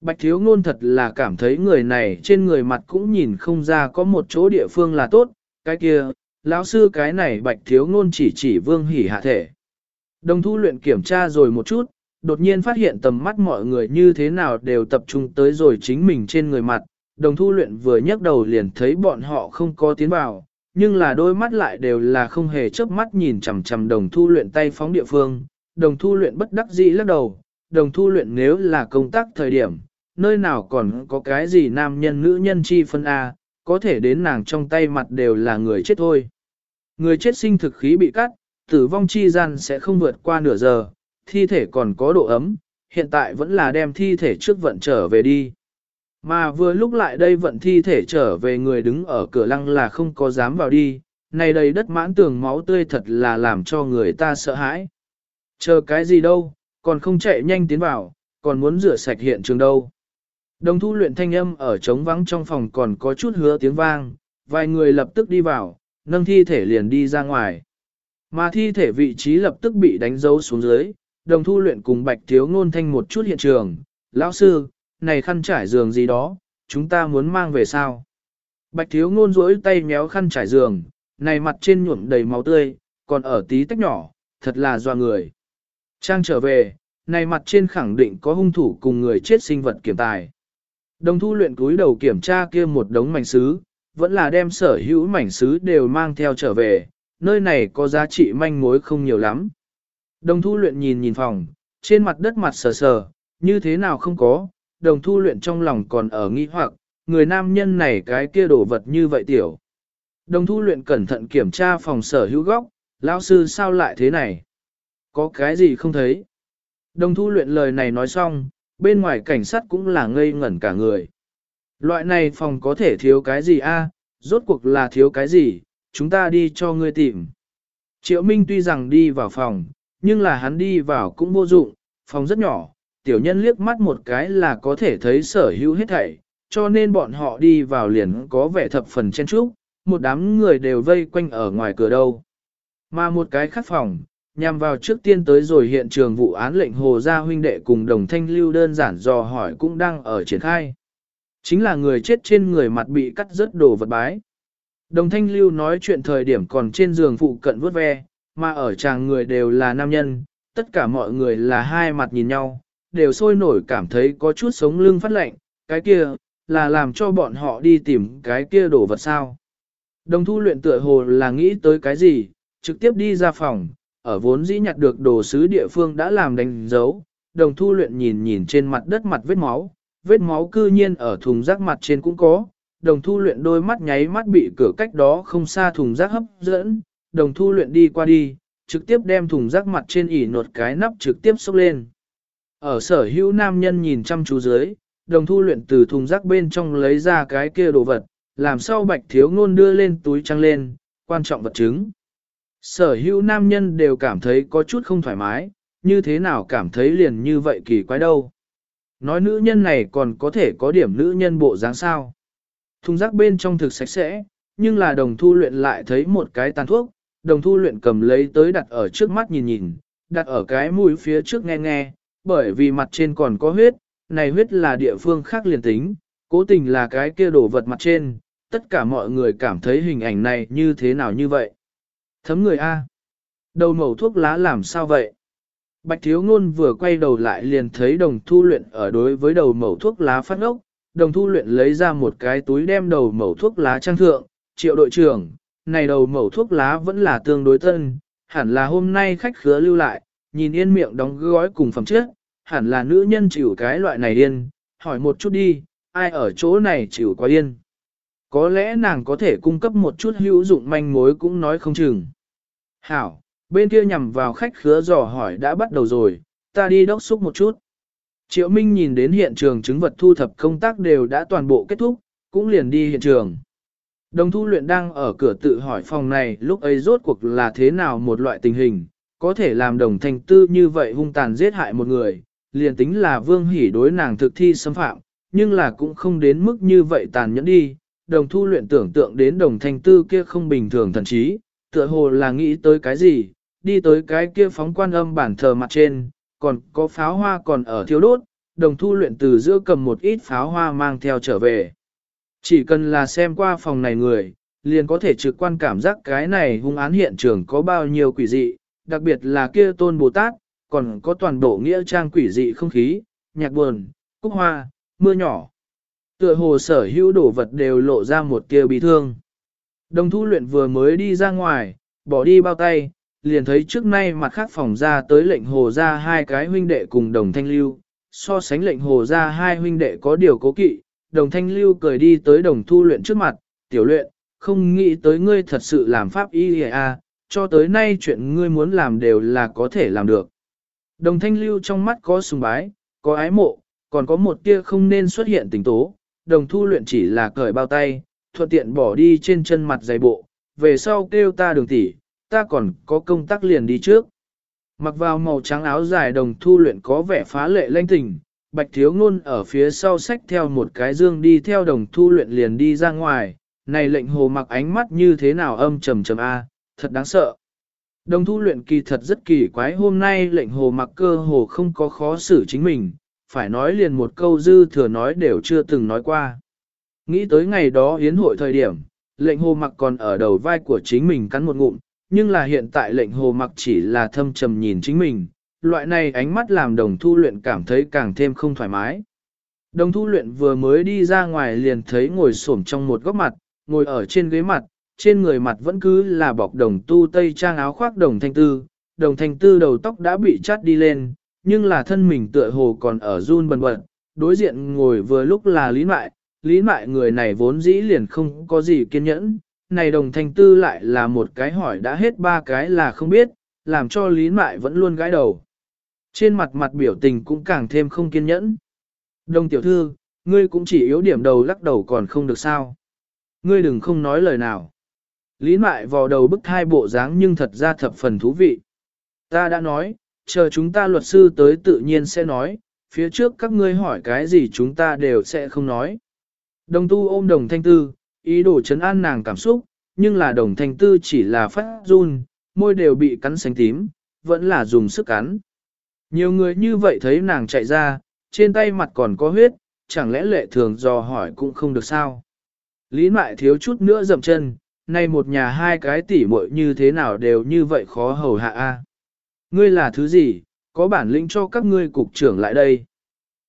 Bạch thiếu ngôn thật là cảm thấy người này trên người mặt cũng nhìn không ra có một chỗ địa phương là tốt, cái kia, lão sư cái này bạch thiếu ngôn chỉ chỉ vương hỉ hạ thể. Đồng thu luyện kiểm tra rồi một chút, đột nhiên phát hiện tầm mắt mọi người như thế nào đều tập trung tới rồi chính mình trên người mặt. Đồng thu luyện vừa nhấc đầu liền thấy bọn họ không có tiến vào, nhưng là đôi mắt lại đều là không hề chớp mắt nhìn chằm chằm đồng thu luyện tay phóng địa phương. Đồng thu luyện bất đắc dĩ lắc đầu, đồng thu luyện nếu là công tác thời điểm, nơi nào còn có cái gì nam nhân nữ nhân chi phân A, có thể đến nàng trong tay mặt đều là người chết thôi. Người chết sinh thực khí bị cắt, tử vong chi gian sẽ không vượt qua nửa giờ, thi thể còn có độ ấm, hiện tại vẫn là đem thi thể trước vận trở về đi. Mà vừa lúc lại đây vận thi thể trở về người đứng ở cửa lăng là không có dám vào đi, này đầy đất mãn tường máu tươi thật là làm cho người ta sợ hãi. Chờ cái gì đâu, còn không chạy nhanh tiến vào, còn muốn rửa sạch hiện trường đâu. Đồng thu luyện thanh âm ở trống vắng trong phòng còn có chút hứa tiếng vang, vài người lập tức đi vào, nâng thi thể liền đi ra ngoài. Mà thi thể vị trí lập tức bị đánh dấu xuống dưới, đồng thu luyện cùng bạch thiếu ngôn thanh một chút hiện trường. Lão sư, này khăn trải giường gì đó, chúng ta muốn mang về sao? Bạch thiếu ngôn rỗi tay méo khăn trải giường, này mặt trên nhuộm đầy máu tươi, còn ở tí tách nhỏ, thật là doa người. Trang trở về, này mặt trên khẳng định có hung thủ cùng người chết sinh vật kiểm tài. Đồng thu luyện cúi đầu kiểm tra kia một đống mảnh sứ, vẫn là đem sở hữu mảnh sứ đều mang theo trở về, nơi này có giá trị manh mối không nhiều lắm. Đồng thu luyện nhìn nhìn phòng, trên mặt đất mặt sờ sờ, như thế nào không có, đồng thu luyện trong lòng còn ở nghi hoặc, người nam nhân này cái kia đổ vật như vậy tiểu. Đồng thu luyện cẩn thận kiểm tra phòng sở hữu góc, lão sư sao lại thế này? Có cái gì không thấy? Đồng thu luyện lời này nói xong, bên ngoài cảnh sát cũng là ngây ngẩn cả người. Loại này phòng có thể thiếu cái gì a? rốt cuộc là thiếu cái gì, chúng ta đi cho ngươi tìm. Triệu Minh tuy rằng đi vào phòng, nhưng là hắn đi vào cũng vô dụng, phòng rất nhỏ, tiểu nhân liếc mắt một cái là có thể thấy sở hữu hết thảy, cho nên bọn họ đi vào liền có vẻ thập phần chen trúc, một đám người đều vây quanh ở ngoài cửa đâu. Mà một cái khắc phòng, nhằm vào trước tiên tới rồi hiện trường vụ án lệnh hồ gia huynh đệ cùng đồng thanh lưu đơn giản dò hỏi cũng đang ở triển khai. Chính là người chết trên người mặt bị cắt rớt đồ vật bái. Đồng thanh lưu nói chuyện thời điểm còn trên giường phụ cận vớt ve, mà ở chàng người đều là nam nhân, tất cả mọi người là hai mặt nhìn nhau, đều sôi nổi cảm thấy có chút sống lưng phát lạnh, cái kia, là làm cho bọn họ đi tìm cái kia đồ vật sao. Đồng thu luyện tựa hồ là nghĩ tới cái gì, trực tiếp đi ra phòng, ở vốn dĩ nhặt được đồ sứ địa phương đã làm đánh dấu, đồng thu luyện nhìn nhìn trên mặt đất mặt vết máu, vết máu cư nhiên ở thùng rác mặt trên cũng có, đồng thu luyện đôi mắt nháy mắt bị cửa cách đó không xa thùng rác hấp dẫn, đồng thu luyện đi qua đi, trực tiếp đem thùng rác mặt trên ỉ nột cái nắp trực tiếp xốc lên. Ở sở hữu nam nhân nhìn chăm chú dưới, đồng thu luyện từ thùng rác bên trong lấy ra cái kia đồ vật, làm sao bạch thiếu ngôn đưa lên túi trăng lên, quan trọng vật chứng. Sở hữu nam nhân đều cảm thấy có chút không thoải mái, như thế nào cảm thấy liền như vậy kỳ quái đâu. Nói nữ nhân này còn có thể có điểm nữ nhân bộ dáng sao. Thùng rác bên trong thực sạch sẽ, nhưng là đồng thu luyện lại thấy một cái tàn thuốc, đồng thu luyện cầm lấy tới đặt ở trước mắt nhìn nhìn, đặt ở cái mũi phía trước nghe nghe, bởi vì mặt trên còn có huyết, này huyết là địa phương khác liền tính, cố tình là cái kia đổ vật mặt trên, tất cả mọi người cảm thấy hình ảnh này như thế nào như vậy. Thấm người A. Đầu mẩu thuốc lá làm sao vậy? Bạch thiếu ngôn vừa quay đầu lại liền thấy đồng thu luyện ở đối với đầu mẩu thuốc lá phát ốc, đồng thu luyện lấy ra một cái túi đem đầu mẩu thuốc lá trang thượng, triệu đội trưởng, này đầu mẩu thuốc lá vẫn là tương đối tân, hẳn là hôm nay khách khứa lưu lại, nhìn yên miệng đóng gói cùng phẩm trước, hẳn là nữ nhân chịu cái loại này yên hỏi một chút đi, ai ở chỗ này chịu quá yên. Có lẽ nàng có thể cung cấp một chút hữu dụng manh mối cũng nói không chừng. Hảo, bên kia nhằm vào khách khứa dò hỏi đã bắt đầu rồi, ta đi đốc xúc một chút. Triệu Minh nhìn đến hiện trường chứng vật thu thập công tác đều đã toàn bộ kết thúc, cũng liền đi hiện trường. Đồng thu luyện đang ở cửa tự hỏi phòng này lúc ấy rốt cuộc là thế nào một loại tình hình, có thể làm đồng thành tư như vậy hung tàn giết hại một người, liền tính là vương hỉ đối nàng thực thi xâm phạm, nhưng là cũng không đến mức như vậy tàn nhẫn đi. Đồng thu luyện tưởng tượng đến đồng thanh tư kia không bình thường thần trí, tựa hồ là nghĩ tới cái gì, đi tới cái kia phóng quan âm bản thờ mặt trên, còn có pháo hoa còn ở thiếu đốt, đồng thu luyện từ giữa cầm một ít pháo hoa mang theo trở về. Chỉ cần là xem qua phòng này người, liền có thể trực quan cảm giác cái này hung án hiện trường có bao nhiêu quỷ dị, đặc biệt là kia tôn Bồ Tát, còn có toàn bộ nghĩa trang quỷ dị không khí, nhạc buồn, cúc hoa, mưa nhỏ. Tựa hồ sở hữu đồ vật đều lộ ra một tia bị thương. Đồng thu luyện vừa mới đi ra ngoài, bỏ đi bao tay, liền thấy trước nay mặt khác phòng ra tới lệnh hồ ra hai cái huynh đệ cùng đồng thanh lưu. So sánh lệnh hồ ra hai huynh đệ có điều cố kỵ, đồng thanh lưu cười đi tới đồng thu luyện trước mặt, tiểu luyện, không nghĩ tới ngươi thật sự làm pháp y à, cho tới nay chuyện ngươi muốn làm đều là có thể làm được. Đồng thanh lưu trong mắt có sùng bái, có ái mộ, còn có một tia không nên xuất hiện tình tố, đồng thu luyện chỉ là cởi bao tay, thuận tiện bỏ đi trên chân mặt giày bộ, về sau kêu ta đường tỷ, ta còn có công tác liền đi trước. Mặc vào màu trắng áo dài đồng thu luyện có vẻ phá lệ lanh tình, bạch thiếu ngôn ở phía sau sách theo một cái dương đi theo đồng thu luyện liền đi ra ngoài, này lệnh hồ mặc ánh mắt như thế nào âm trầm trầm a, thật đáng sợ. Đồng thu luyện kỳ thật rất kỳ quái hôm nay lệnh hồ mặc cơ hồ không có khó xử chính mình, phải nói liền một câu dư thừa nói đều chưa từng nói qua. Nghĩ tới ngày đó hiến hội thời điểm, lệnh hồ mặc còn ở đầu vai của chính mình cắn một ngụm, nhưng là hiện tại lệnh hồ mặc chỉ là thâm trầm nhìn chính mình, loại này ánh mắt làm đồng thu luyện cảm thấy càng thêm không thoải mái. Đồng thu luyện vừa mới đi ra ngoài liền thấy ngồi xổm trong một góc mặt, ngồi ở trên ghế mặt, trên người mặt vẫn cứ là bọc đồng tu tây trang áo khoác đồng thanh tư, đồng thanh tư đầu tóc đã bị chát đi lên, nhưng là thân mình tựa hồ còn ở run bần bật, đối diện ngồi vừa lúc là lý mại, lý mại người này vốn dĩ liền không có gì kiên nhẫn, này đồng thanh tư lại là một cái hỏi đã hết ba cái là không biết, làm cho lý mại vẫn luôn gãi đầu. Trên mặt mặt biểu tình cũng càng thêm không kiên nhẫn. Đồng tiểu thư, ngươi cũng chỉ yếu điểm đầu lắc đầu còn không được sao. Ngươi đừng không nói lời nào. Lý mại vò đầu bức thai bộ dáng nhưng thật ra thập phần thú vị. Ta đã nói, chờ chúng ta luật sư tới tự nhiên sẽ nói, phía trước các ngươi hỏi cái gì chúng ta đều sẽ không nói. Đồng tu ôm đồng thanh tư, ý đồ chấn an nàng cảm xúc, nhưng là đồng thanh tư chỉ là phát run, môi đều bị cắn xanh tím, vẫn là dùng sức cắn. Nhiều người như vậy thấy nàng chạy ra, trên tay mặt còn có huyết, chẳng lẽ lệ thường dò hỏi cũng không được sao. Lý mại thiếu chút nữa dậm chân, nay một nhà hai cái tỉ muội như thế nào đều như vậy khó hầu hạ a. Ngươi là thứ gì, có bản lĩnh cho các ngươi cục trưởng lại đây.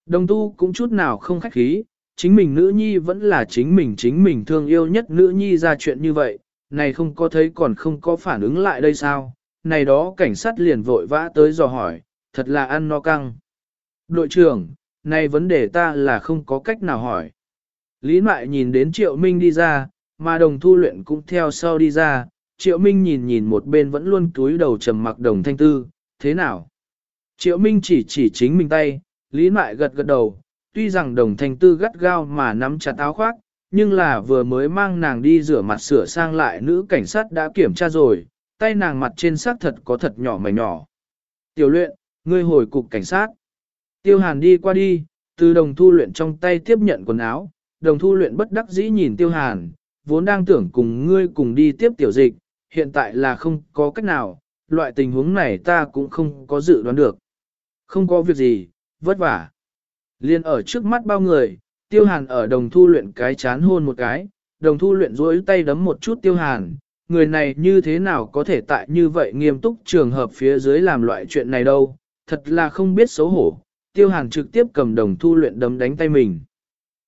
Đồng tu cũng chút nào không khách khí, chính mình nữ nhi vẫn là chính mình chính mình thương yêu nhất nữ nhi ra chuyện như vậy, này không có thấy còn không có phản ứng lại đây sao, này đó cảnh sát liền vội vã tới dò hỏi, thật là ăn no căng. Đội trưởng, này vấn đề ta là không có cách nào hỏi. Lý Mại nhìn đến Triệu Minh đi ra, mà đồng thu luyện cũng theo sau đi ra, Triệu Minh nhìn nhìn một bên vẫn luôn túi đầu trầm mặc đồng thanh tư, thế nào? Triệu Minh chỉ chỉ chính mình tay, Lý Mại gật gật đầu, tuy rằng đồng thanh tư gắt gao mà nắm chặt áo khoác, nhưng là vừa mới mang nàng đi rửa mặt sửa sang lại nữ cảnh sát đã kiểm tra rồi, tay nàng mặt trên xác thật có thật nhỏ mảnh nhỏ. Tiểu luyện, ngươi hồi cục cảnh sát. Tiêu hàn đi qua đi, từ đồng thu luyện trong tay tiếp nhận quần áo, đồng thu luyện bất đắc dĩ nhìn tiêu hàn, vốn đang tưởng cùng ngươi cùng đi tiếp tiểu dịch, hiện tại là không có cách nào, loại tình huống này ta cũng không có dự đoán được. Không có việc gì, vất vả. Liên ở trước mắt bao người, tiêu hàn ở đồng thu luyện cái chán hôn một cái, đồng thu luyện rối tay đấm một chút tiêu hàn, người này như thế nào có thể tại như vậy nghiêm túc trường hợp phía dưới làm loại chuyện này đâu, thật là không biết xấu hổ. Tiêu hàn trực tiếp cầm đồng thu luyện đấm đánh tay mình.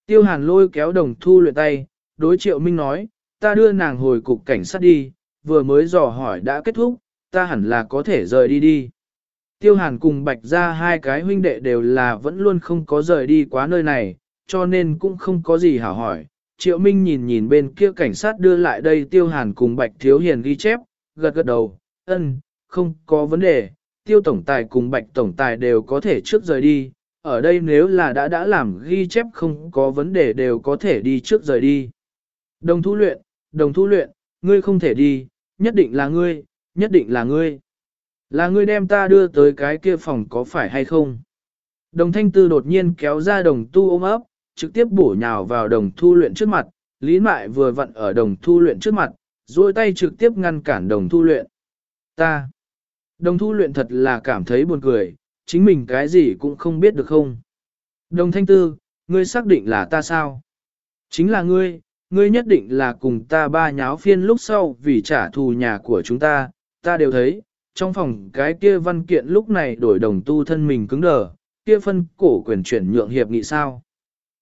Tiêu hàn lôi kéo đồng thu luyện tay, đối triệu minh nói, ta đưa nàng hồi cục cảnh sát đi, vừa mới dò hỏi đã kết thúc, ta hẳn là có thể rời đi đi. Tiêu hàn cùng bạch ra hai cái huynh đệ đều là vẫn luôn không có rời đi quá nơi này, cho nên cũng không có gì hảo hỏi. Triệu Minh nhìn nhìn bên kia cảnh sát đưa lại đây tiêu hàn cùng bạch thiếu hiền ghi chép, gật gật đầu, ân, không có vấn đề, tiêu tổng tài cùng bạch tổng tài đều có thể trước rời đi, ở đây nếu là đã đã làm ghi chép không có vấn đề đều có thể đi trước rời đi. Đồng thu luyện, đồng thu luyện, ngươi không thể đi, nhất định là ngươi, nhất định là ngươi. Là ngươi đem ta đưa tới cái kia phòng có phải hay không? Đồng thanh tư đột nhiên kéo ra đồng tu ôm ấp, trực tiếp bổ nhào vào đồng thu luyện trước mặt, Lý Mại vừa vặn ở đồng thu luyện trước mặt, duỗi tay trực tiếp ngăn cản đồng thu luyện. Ta! Đồng thu luyện thật là cảm thấy buồn cười, chính mình cái gì cũng không biết được không? Đồng thanh tư, ngươi xác định là ta sao? Chính là ngươi, ngươi nhất định là cùng ta ba nháo phiên lúc sau vì trả thù nhà của chúng ta, ta đều thấy, trong phòng cái kia văn kiện lúc này đổi đồng tu thân mình cứng đờ, kia phân cổ quyền chuyển nhượng hiệp nghị sao.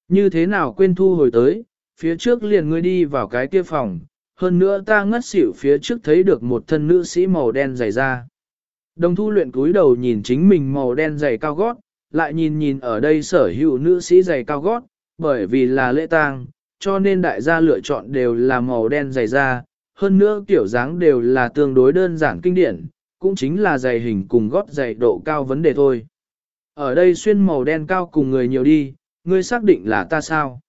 Như thế nào quên thu hồi tới, phía trước liền ngươi đi vào cái kia phòng, hơn nữa ta ngất xỉu phía trước thấy được một thân nữ sĩ màu đen dày ra. Đồng thu luyện cúi đầu nhìn chính mình màu đen dày cao gót, lại nhìn nhìn ở đây sở hữu nữ sĩ dày cao gót, bởi vì là lễ tang, cho nên đại gia lựa chọn đều là màu đen dày da, hơn nữa kiểu dáng đều là tương đối đơn giản kinh điển, cũng chính là giày hình cùng gót giày độ cao vấn đề thôi. Ở đây xuyên màu đen cao cùng người nhiều đi, ngươi xác định là ta sao?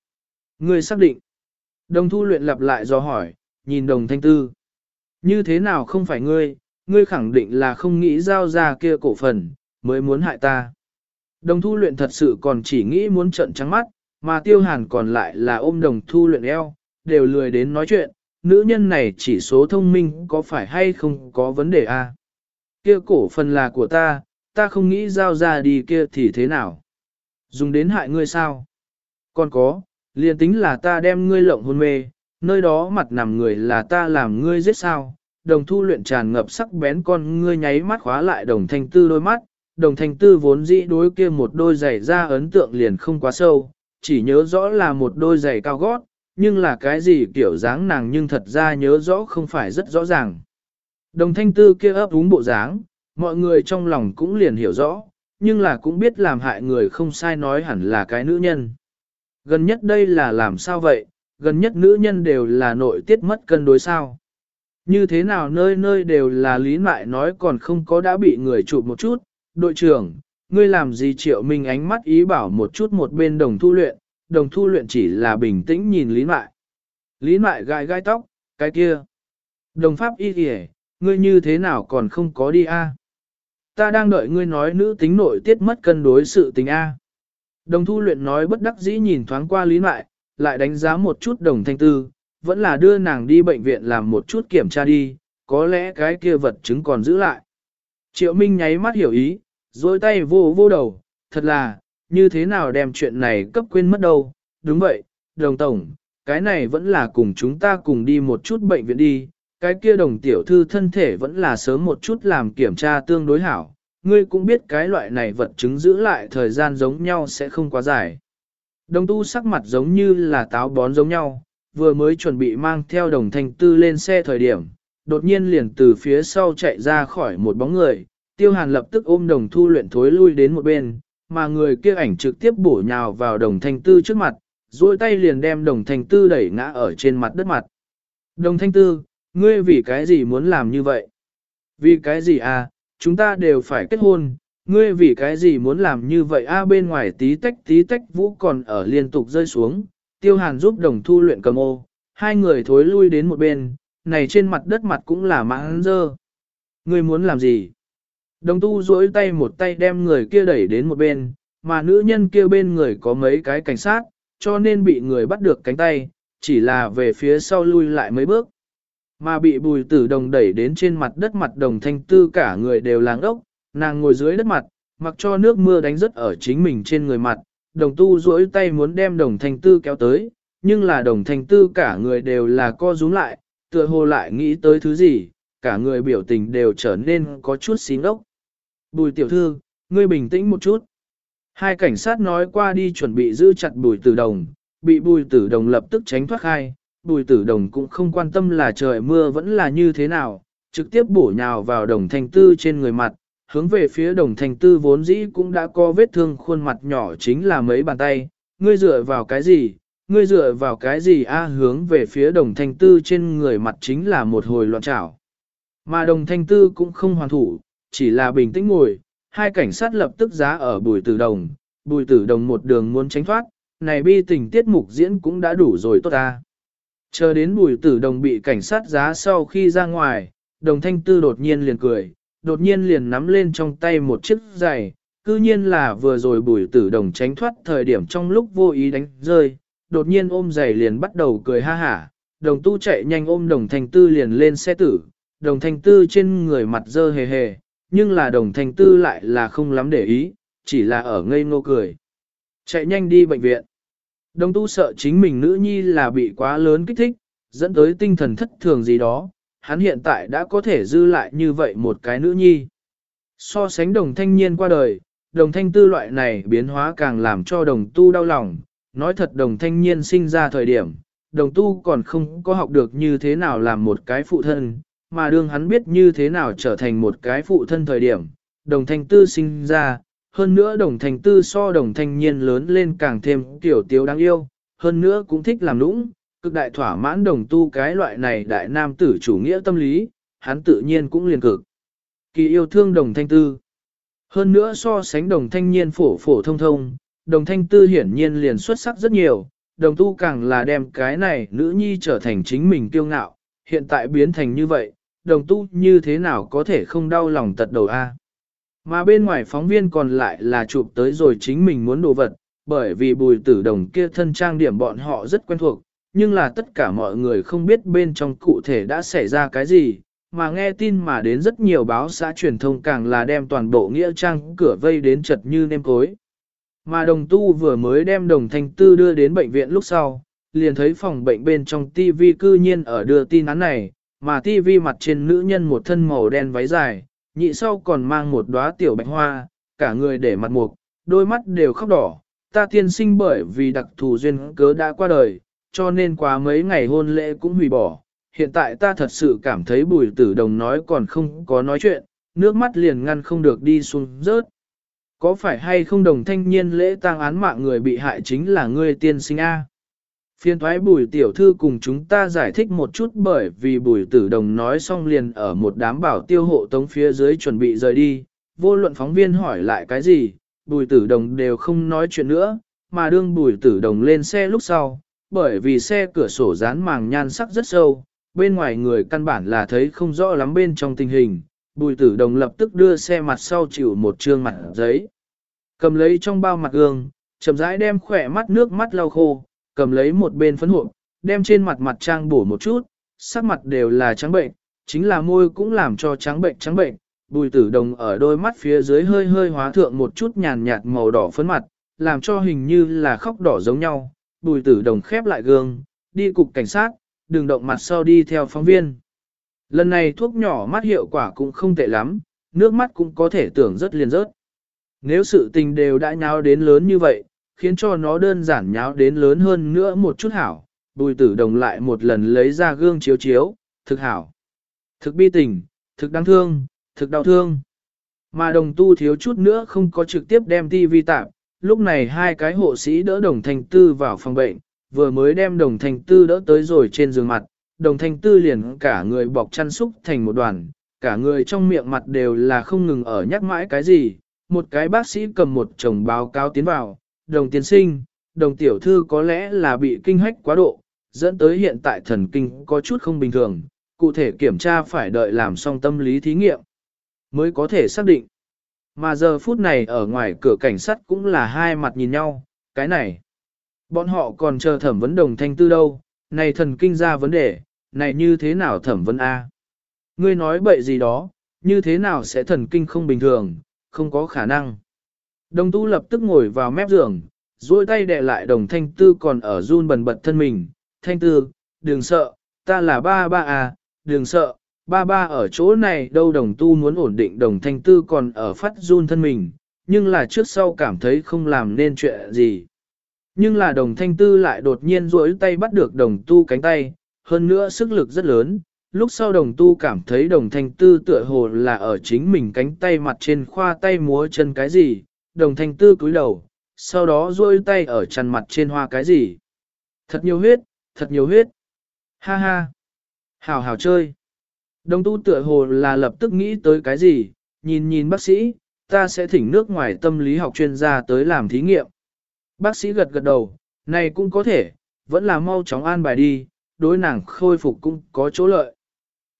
Ngươi xác định. Đồng thu luyện lặp lại do hỏi, nhìn đồng thanh tư. Như thế nào không phải ngươi, ngươi khẳng định là không nghĩ giao ra kia cổ phần, mới muốn hại ta. Đồng thu luyện thật sự còn chỉ nghĩ muốn trận trắng mắt, mà tiêu hàn còn lại là ôm đồng thu luyện eo, đều lười đến nói chuyện, nữ nhân này chỉ số thông minh có phải hay không có vấn đề a? À? Kia cổ phần là của ta, ta không nghĩ giao ra đi kia thì thế nào? Dùng đến hại ngươi sao? Còn có, liền tính là ta đem ngươi lộng hôn mê, nơi đó mặt nằm người là ta làm ngươi giết sao? Đồng thu luyện tràn ngập sắc bén con ngươi nháy mắt khóa lại đồng thanh tư đôi mắt, đồng thanh tư vốn dĩ đối kia một đôi giày ra ấn tượng liền không quá sâu, chỉ nhớ rõ là một đôi giày cao gót, nhưng là cái gì kiểu dáng nàng nhưng thật ra nhớ rõ không phải rất rõ ràng. Đồng thanh tư kia ấp úng bộ dáng, mọi người trong lòng cũng liền hiểu rõ, nhưng là cũng biết làm hại người không sai nói hẳn là cái nữ nhân. Gần nhất đây là làm sao vậy, gần nhất nữ nhân đều là nội tiết mất cân đối sao. Như thế nào nơi nơi đều là lý mại nói còn không có đã bị người chụp một chút, đội trưởng, ngươi làm gì triệu minh ánh mắt ý bảo một chút một bên đồng thu luyện, đồng thu luyện chỉ là bình tĩnh nhìn lý mại. Lý mại gai gai tóc, cái kia. Đồng pháp y kìa, ngươi như thế nào còn không có đi a? Ta đang đợi ngươi nói nữ tính nội tiết mất cân đối sự tình a. Đồng thu luyện nói bất đắc dĩ nhìn thoáng qua lý mại, lại đánh giá một chút đồng thanh tư, vẫn là đưa nàng đi bệnh viện làm một chút kiểm tra đi, có lẽ cái kia vật chứng còn giữ lại. Triệu Minh nháy mắt hiểu ý, dôi tay vô vô đầu, thật là, như thế nào đem chuyện này cấp quên mất đâu, đúng vậy, đồng tổng, cái này vẫn là cùng chúng ta cùng đi một chút bệnh viện đi, cái kia đồng tiểu thư thân thể vẫn là sớm một chút làm kiểm tra tương đối hảo, ngươi cũng biết cái loại này vật chứng giữ lại thời gian giống nhau sẽ không quá dài. Đồng tu sắc mặt giống như là táo bón giống nhau, vừa mới chuẩn bị mang theo đồng thanh tư lên xe thời điểm, đột nhiên liền từ phía sau chạy ra khỏi một bóng người, tiêu hàn lập tức ôm đồng thu luyện thối lui đến một bên, mà người kia ảnh trực tiếp bổ nhào vào đồng thanh tư trước mặt, duỗi tay liền đem đồng thanh tư đẩy ngã ở trên mặt đất mặt. Đồng thanh tư, ngươi vì cái gì muốn làm như vậy? Vì cái gì à, chúng ta đều phải kết hôn, ngươi vì cái gì muốn làm như vậy a à, bên ngoài tí tách tí tách vũ còn ở liên tục rơi xuống, tiêu hàn giúp đồng thu luyện cầm ô, hai người thối lui đến một bên, này trên mặt đất mặt cũng là mãn dơ. Ngươi muốn làm gì? Đồng tu duỗi tay một tay đem người kia đẩy đến một bên, mà nữ nhân kia bên người có mấy cái cảnh sát, cho nên bị người bắt được cánh tay, chỉ là về phía sau lui lại mấy bước. Mà bị bùi tử đồng đẩy đến trên mặt đất mặt đồng thanh tư cả người đều làng ốc, nàng ngồi dưới đất mặt, mặc cho nước mưa đánh rớt ở chính mình trên người mặt, đồng tu duỗi tay muốn đem đồng thanh tư kéo tới, nhưng là đồng thanh tư cả người đều là co rúm lại, tựa hồ lại nghĩ tới thứ gì, cả người biểu tình đều trở nên có chút xí ngốc. Bùi tiểu thư, ngươi bình tĩnh một chút. Hai cảnh sát nói qua đi chuẩn bị giữ chặt bùi tử đồng, bị bùi tử đồng lập tức tránh thoát khai, bùi tử đồng cũng không quan tâm là trời mưa vẫn là như thế nào, trực tiếp bổ nhào vào đồng thanh tư trên người mặt, hướng về phía đồng thanh tư vốn dĩ cũng đã có vết thương khuôn mặt nhỏ chính là mấy bàn tay, ngươi dựa vào cái gì, ngươi dựa vào cái gì a hướng về phía đồng thanh tư trên người mặt chính là một hồi loạn trảo. Mà đồng thanh tư cũng không hoàn thủ, chỉ là bình tĩnh ngồi, hai cảnh sát lập tức giá ở bùi tử đồng, bùi tử đồng một đường muốn tránh thoát, này bi tình tiết mục diễn cũng đã đủ rồi tốt ta. Chờ đến bùi tử đồng bị cảnh sát giá sau khi ra ngoài, đồng thanh tư đột nhiên liền cười, đột nhiên liền nắm lên trong tay một chiếc giày, cư nhiên là vừa rồi bùi tử đồng tránh thoát thời điểm trong lúc vô ý đánh rơi, đột nhiên ôm giày liền bắt đầu cười ha hả, đồng tu chạy nhanh ôm đồng thanh tư liền lên xe tử, đồng thanh tư trên người mặt dơ hề hề, nhưng là đồng thanh tư lại là không lắm để ý, chỉ là ở ngây ngô cười. Chạy nhanh đi bệnh viện. Đồng tu sợ chính mình nữ nhi là bị quá lớn kích thích, dẫn tới tinh thần thất thường gì đó, hắn hiện tại đã có thể dư lại như vậy một cái nữ nhi. So sánh đồng thanh niên qua đời, đồng thanh tư loại này biến hóa càng làm cho đồng tu đau lòng, nói thật đồng thanh niên sinh ra thời điểm, đồng tu còn không có học được như thế nào làm một cái phụ thân, mà đương hắn biết như thế nào trở thành một cái phụ thân thời điểm, đồng thanh tư sinh ra, hơn nữa đồng thanh tư so đồng thanh niên lớn lên càng thêm tiểu tiếu đáng yêu, hơn nữa cũng thích làm nũng, cực đại thỏa mãn đồng tu cái loại này đại nam tử chủ nghĩa tâm lý, hắn tự nhiên cũng liền cực. Kỳ yêu thương đồng thanh tư. Hơn nữa so sánh đồng thanh niên phổ phổ thông thông, đồng thanh tư hiển nhiên liền xuất sắc rất nhiều, đồng tu càng là đem cái này nữ nhi trở thành chính mình kiêu ngạo, hiện tại biến thành như vậy, đồng tu như thế nào có thể không đau lòng tật đầu a? Mà bên ngoài phóng viên còn lại là chụp tới rồi chính mình muốn đồ vật, bởi vì bùi tử đồng kia thân trang điểm bọn họ rất quen thuộc, nhưng là tất cả mọi người không biết bên trong cụ thể đã xảy ra cái gì, mà nghe tin mà đến rất nhiều báo xã truyền thông càng là đem toàn bộ nghĩa trang cửa vây đến chật như nêm cối. Mà đồng tu vừa mới đem đồng thanh tư đưa đến bệnh viện lúc sau, liền thấy phòng bệnh bên trong TV cư nhiên ở đưa tin án này, mà TV mặt trên nữ nhân một thân màu đen váy dài, nhị sau còn mang một đóa tiểu bạch hoa, cả người để mặt mục, đôi mắt đều khóc đỏ, ta tiên sinh bởi vì đặc thù duyên cớ đã qua đời, cho nên quá mấy ngày hôn lễ cũng hủy bỏ. Hiện tại ta thật sự cảm thấy bùi tử đồng nói còn không có nói chuyện, nước mắt liền ngăn không được đi xuống rớt. Có phải hay không đồng thanh niên lễ tang án mạng người bị hại chính là ngươi tiên sinh A? Phiên thoái bùi tiểu thư cùng chúng ta giải thích một chút bởi vì bùi tử đồng nói xong liền ở một đám bảo tiêu hộ tống phía dưới chuẩn bị rời đi, vô luận phóng viên hỏi lại cái gì, bùi tử đồng đều không nói chuyện nữa, mà đương bùi tử đồng lên xe lúc sau, bởi vì xe cửa sổ dán màng nhan sắc rất sâu, bên ngoài người căn bản là thấy không rõ lắm bên trong tình hình, bùi tử đồng lập tức đưa xe mặt sau chịu một trương mặt giấy. Cầm lấy trong bao mặt gương, chậm rãi đem khỏe mắt nước mắt lau khô, cầm lấy một bên phấn hộp, đem trên mặt mặt trang bổ một chút, sắc mặt đều là trắng bệnh, chính là môi cũng làm cho trắng bệnh trắng bệnh. Bùi tử đồng ở đôi mắt phía dưới hơi hơi hóa thượng một chút nhàn nhạt màu đỏ phấn mặt, làm cho hình như là khóc đỏ giống nhau. Bùi tử đồng khép lại gương, đi cục cảnh sát, đừng động mặt sau đi theo phóng viên. Lần này thuốc nhỏ mắt hiệu quả cũng không tệ lắm, nước mắt cũng có thể tưởng rất liền rớt. Nếu sự tình đều đã nháo đến lớn như vậy, khiến cho nó đơn giản nháo đến lớn hơn nữa một chút hảo, bùi tử đồng lại một lần lấy ra gương chiếu chiếu, thực hảo, thực bi tình, thực đáng thương, thực đau thương. Mà đồng tu thiếu chút nữa không có trực tiếp đem tivi tạm, lúc này hai cái hộ sĩ đỡ đồng thành tư vào phòng bệnh, vừa mới đem đồng thành tư đỡ tới rồi trên giường mặt, đồng thành tư liền cả người bọc chăn xúc thành một đoàn, cả người trong miệng mặt đều là không ngừng ở nhắc mãi cái gì, một cái bác sĩ cầm một chồng báo cáo tiến vào, đồng tiên sinh, đồng tiểu thư có lẽ là bị kinh hách quá độ, dẫn tới hiện tại thần kinh có chút không bình thường, cụ thể kiểm tra phải đợi làm xong tâm lý thí nghiệm, mới có thể xác định. Mà giờ phút này ở ngoài cửa cảnh sát cũng là hai mặt nhìn nhau, cái này. Bọn họ còn chờ thẩm vấn đồng thanh tư đâu, này thần kinh ra vấn đề, này như thế nào thẩm vấn A. Ngươi nói bậy gì đó, như thế nào sẽ thần kinh không bình thường, không có khả năng. Đồng tu lập tức ngồi vào mép giường, duỗi tay đè lại đồng thanh tư còn ở run bần bật thân mình. Thanh tư, đừng sợ, ta là ba ba à, đừng sợ, ba ba ở chỗ này đâu đồng tu muốn ổn định đồng thanh tư còn ở phát run thân mình, nhưng là trước sau cảm thấy không làm nên chuyện gì. Nhưng là đồng thanh tư lại đột nhiên duỗi tay bắt được đồng tu cánh tay, hơn nữa sức lực rất lớn. Lúc sau đồng tu cảm thấy đồng thanh tư tựa hồ là ở chính mình cánh tay mặt trên khoa tay múa chân cái gì, đồng thanh tư cúi đầu, sau đó duỗi tay ở chăn mặt trên hoa cái gì. Thật nhiều huyết, thật nhiều huyết. Ha ha. Hào hào chơi. Đồng tu tựa hồ là lập tức nghĩ tới cái gì, nhìn nhìn bác sĩ, ta sẽ thỉnh nước ngoài tâm lý học chuyên gia tới làm thí nghiệm. Bác sĩ gật gật đầu, này cũng có thể, vẫn là mau chóng an bài đi, đối nàng khôi phục cũng có chỗ lợi.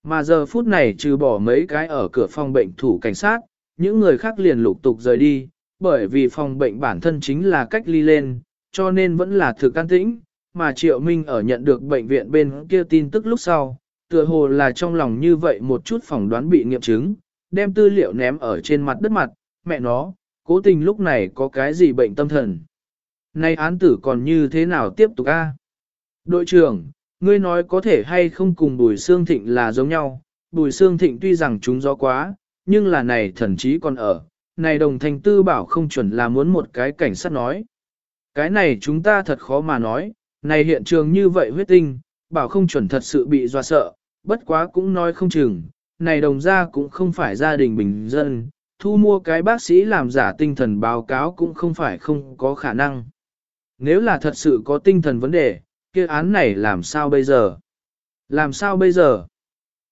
Mà giờ phút này trừ bỏ mấy cái ở cửa phòng bệnh thủ cảnh sát, những người khác liền lục tục rời đi, bởi vì phòng bệnh bản thân chính là cách ly lên, cho nên vẫn là thực can tĩnh, mà Triệu Minh ở nhận được bệnh viện bên kia tin tức lúc sau, tựa hồ là trong lòng như vậy một chút phỏng đoán bị nghiệm chứng, đem tư liệu ném ở trên mặt đất mặt, mẹ nó, cố tình lúc này có cái gì bệnh tâm thần. Nay án tử còn như thế nào tiếp tục a? Đội trưởng, ngươi nói có thể hay không cùng Bùi Sương Thịnh là giống nhau, Bùi Sương Thịnh tuy rằng chúng gió quá, nhưng là này thần chí còn ở, này đồng thành tư bảo không chuẩn là muốn một cái cảnh sát nói. Cái này chúng ta thật khó mà nói, này hiện trường như vậy huyết tinh, bảo không chuẩn thật sự bị doa sợ, bất quá cũng nói không chừng, này đồng ra cũng không phải gia đình bình dân, thu mua cái bác sĩ làm giả tinh thần báo cáo cũng không phải không có khả năng. Nếu là thật sự có tinh thần vấn đề, kia án này làm sao bây giờ? Làm sao bây giờ?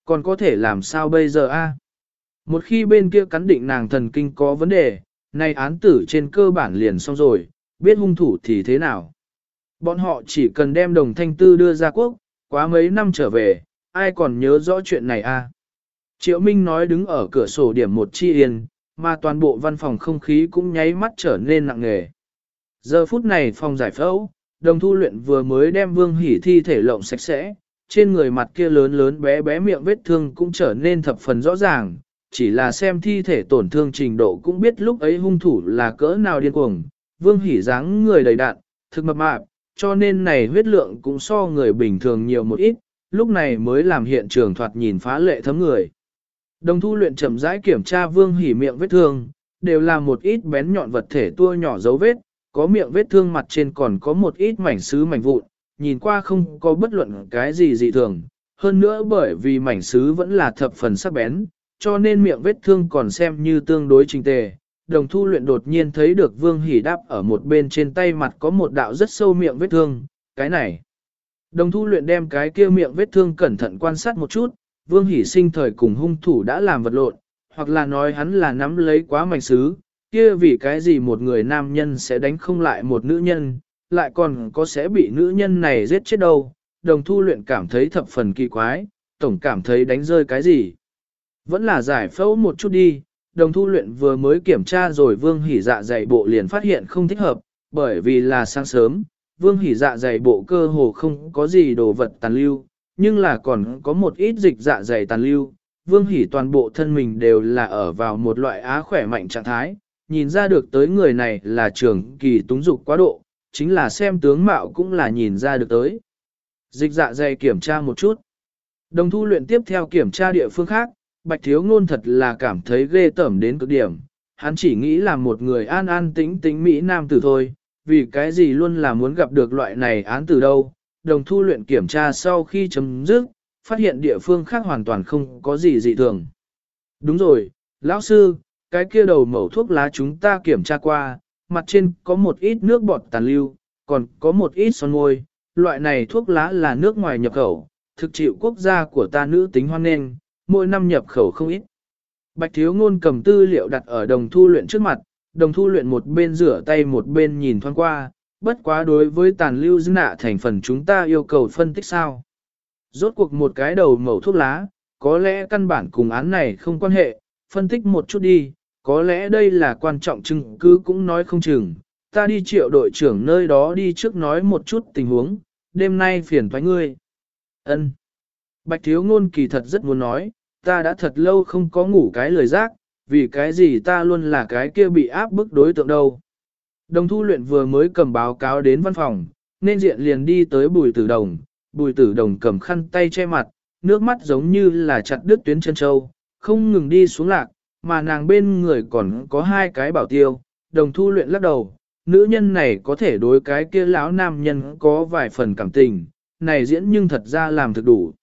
Còn có thể làm sao bây giờ a? Một khi bên kia cắn định nàng thần kinh có vấn đề, nay án tử trên cơ bản liền xong rồi, biết hung thủ thì thế nào? Bọn họ chỉ cần đem đồng thanh tư đưa ra quốc, quá mấy năm trở về, ai còn nhớ rõ chuyện này a? Triệu Minh nói đứng ở cửa sổ điểm một chi yên, mà toàn bộ văn phòng không khí cũng nháy mắt trở nên nặng nề. Giờ phút này phòng giải phẫu, đồng thu luyện vừa mới đem vương hỉ thi thể lộng sạch sẽ, trên người mặt kia lớn lớn bé bé miệng vết thương cũng trở nên thập phần rõ ràng, chỉ là xem thi thể tổn thương trình độ cũng biết lúc ấy hung thủ là cỡ nào điên cuồng, vương hỉ dáng người đầy đạn, thực mập mạp, cho nên này huyết lượng cũng so người bình thường nhiều một ít, lúc này mới làm hiện trường thoạt nhìn phá lệ thấm người. Đồng thu luyện chậm rãi kiểm tra vương hỉ miệng vết thương, đều là một ít bén nhọn vật thể tua nhỏ dấu vết, có miệng vết thương mặt trên còn có một ít mảnh sứ mảnh vụn, nhìn qua không có bất luận cái gì dị thường. Hơn nữa bởi vì mảnh sứ vẫn là thập phần sắc bén, cho nên miệng vết thương còn xem như tương đối trình tề. Đồng thu luyện đột nhiên thấy được vương hỉ đáp ở một bên trên tay mặt có một đạo rất sâu miệng vết thương, cái này. Đồng thu luyện đem cái kia miệng vết thương cẩn thận quan sát một chút, vương hỉ sinh thời cùng hung thủ đã làm vật lộn, hoặc là nói hắn là nắm lấy quá mảnh sứ, kia vì cái gì một người nam nhân sẽ đánh không lại một nữ nhân, lại còn có sẽ bị nữ nhân này giết chết đâu, đồng thu luyện cảm thấy thập phần kỳ quái, tổng cảm thấy đánh rơi cái gì. Vẫn là giải phẫu một chút đi, đồng thu luyện vừa mới kiểm tra rồi vương hỉ dạ dày bộ liền phát hiện không thích hợp, bởi vì là sáng sớm, vương hỉ dạ dày bộ cơ hồ không có gì đồ vật tàn lưu, nhưng là còn có một ít dịch dạ dày tàn lưu. Vương hỉ toàn bộ thân mình đều là ở vào một loại á khỏe mạnh trạng thái, nhìn ra được tới người này là trường kỳ túng dục quá độ, chính là xem tướng mạo cũng là nhìn ra được tới. Dịch dạ dày kiểm tra một chút. Đồng thu luyện tiếp theo kiểm tra địa phương khác, bạch thiếu ngôn thật là cảm thấy ghê tởm đến cực điểm. Hắn chỉ nghĩ là một người an an tĩnh tĩnh Mỹ Nam tử thôi, vì cái gì luôn là muốn gặp được loại này án từ đâu. Đồng thu luyện kiểm tra sau khi chấm dứt, phát hiện địa phương khác hoàn toàn không có gì dị thường. Đúng rồi, lão sư, cái kia đầu mẩu thuốc lá chúng ta kiểm tra qua, mặt trên có một ít nước bọt tàn lưu, còn có một ít son môi, loại này thuốc lá là nước ngoài nhập khẩu, thực chịu quốc gia của ta nữ tính hoan nghênh, mỗi năm nhập khẩu không ít. Bạch thiếu ngôn cầm tư liệu đặt ở đồng thu luyện trước mặt, đồng thu luyện một bên rửa tay một bên nhìn thoáng qua, bất quá đối với tàn lưu dư nạ thành phần chúng ta yêu cầu phân tích sao. Rốt cuộc một cái đầu mẩu thuốc lá, có lẽ căn bản cùng án này không quan hệ, phân tích một chút đi, có lẽ đây là quan trọng chứng cứ cũng nói không chừng, ta đi triệu đội trưởng nơi đó đi trước nói một chút tình huống, đêm nay phiền thoái ngươi. Ân. Bạch thiếu ngôn kỳ thật rất muốn nói, ta đã thật lâu không có ngủ cái lời giác, vì cái gì ta luôn là cái kia bị áp bức đối tượng đâu. Đồng thu luyện vừa mới cầm báo cáo đến văn phòng, nên diện liền đi tới bùi tử đồng, bùi tử đồng cầm khăn tay che mặt, nước mắt giống như là chặt đứt tuyến chân châu, không ngừng đi xuống lạc, mà nàng bên người còn có hai cái bảo tiêu, đồng thu luyện lắc đầu, nữ nhân này có thể đối cái kia lão nam nhân có vài phần cảm tình, này diễn nhưng thật ra làm thực đủ.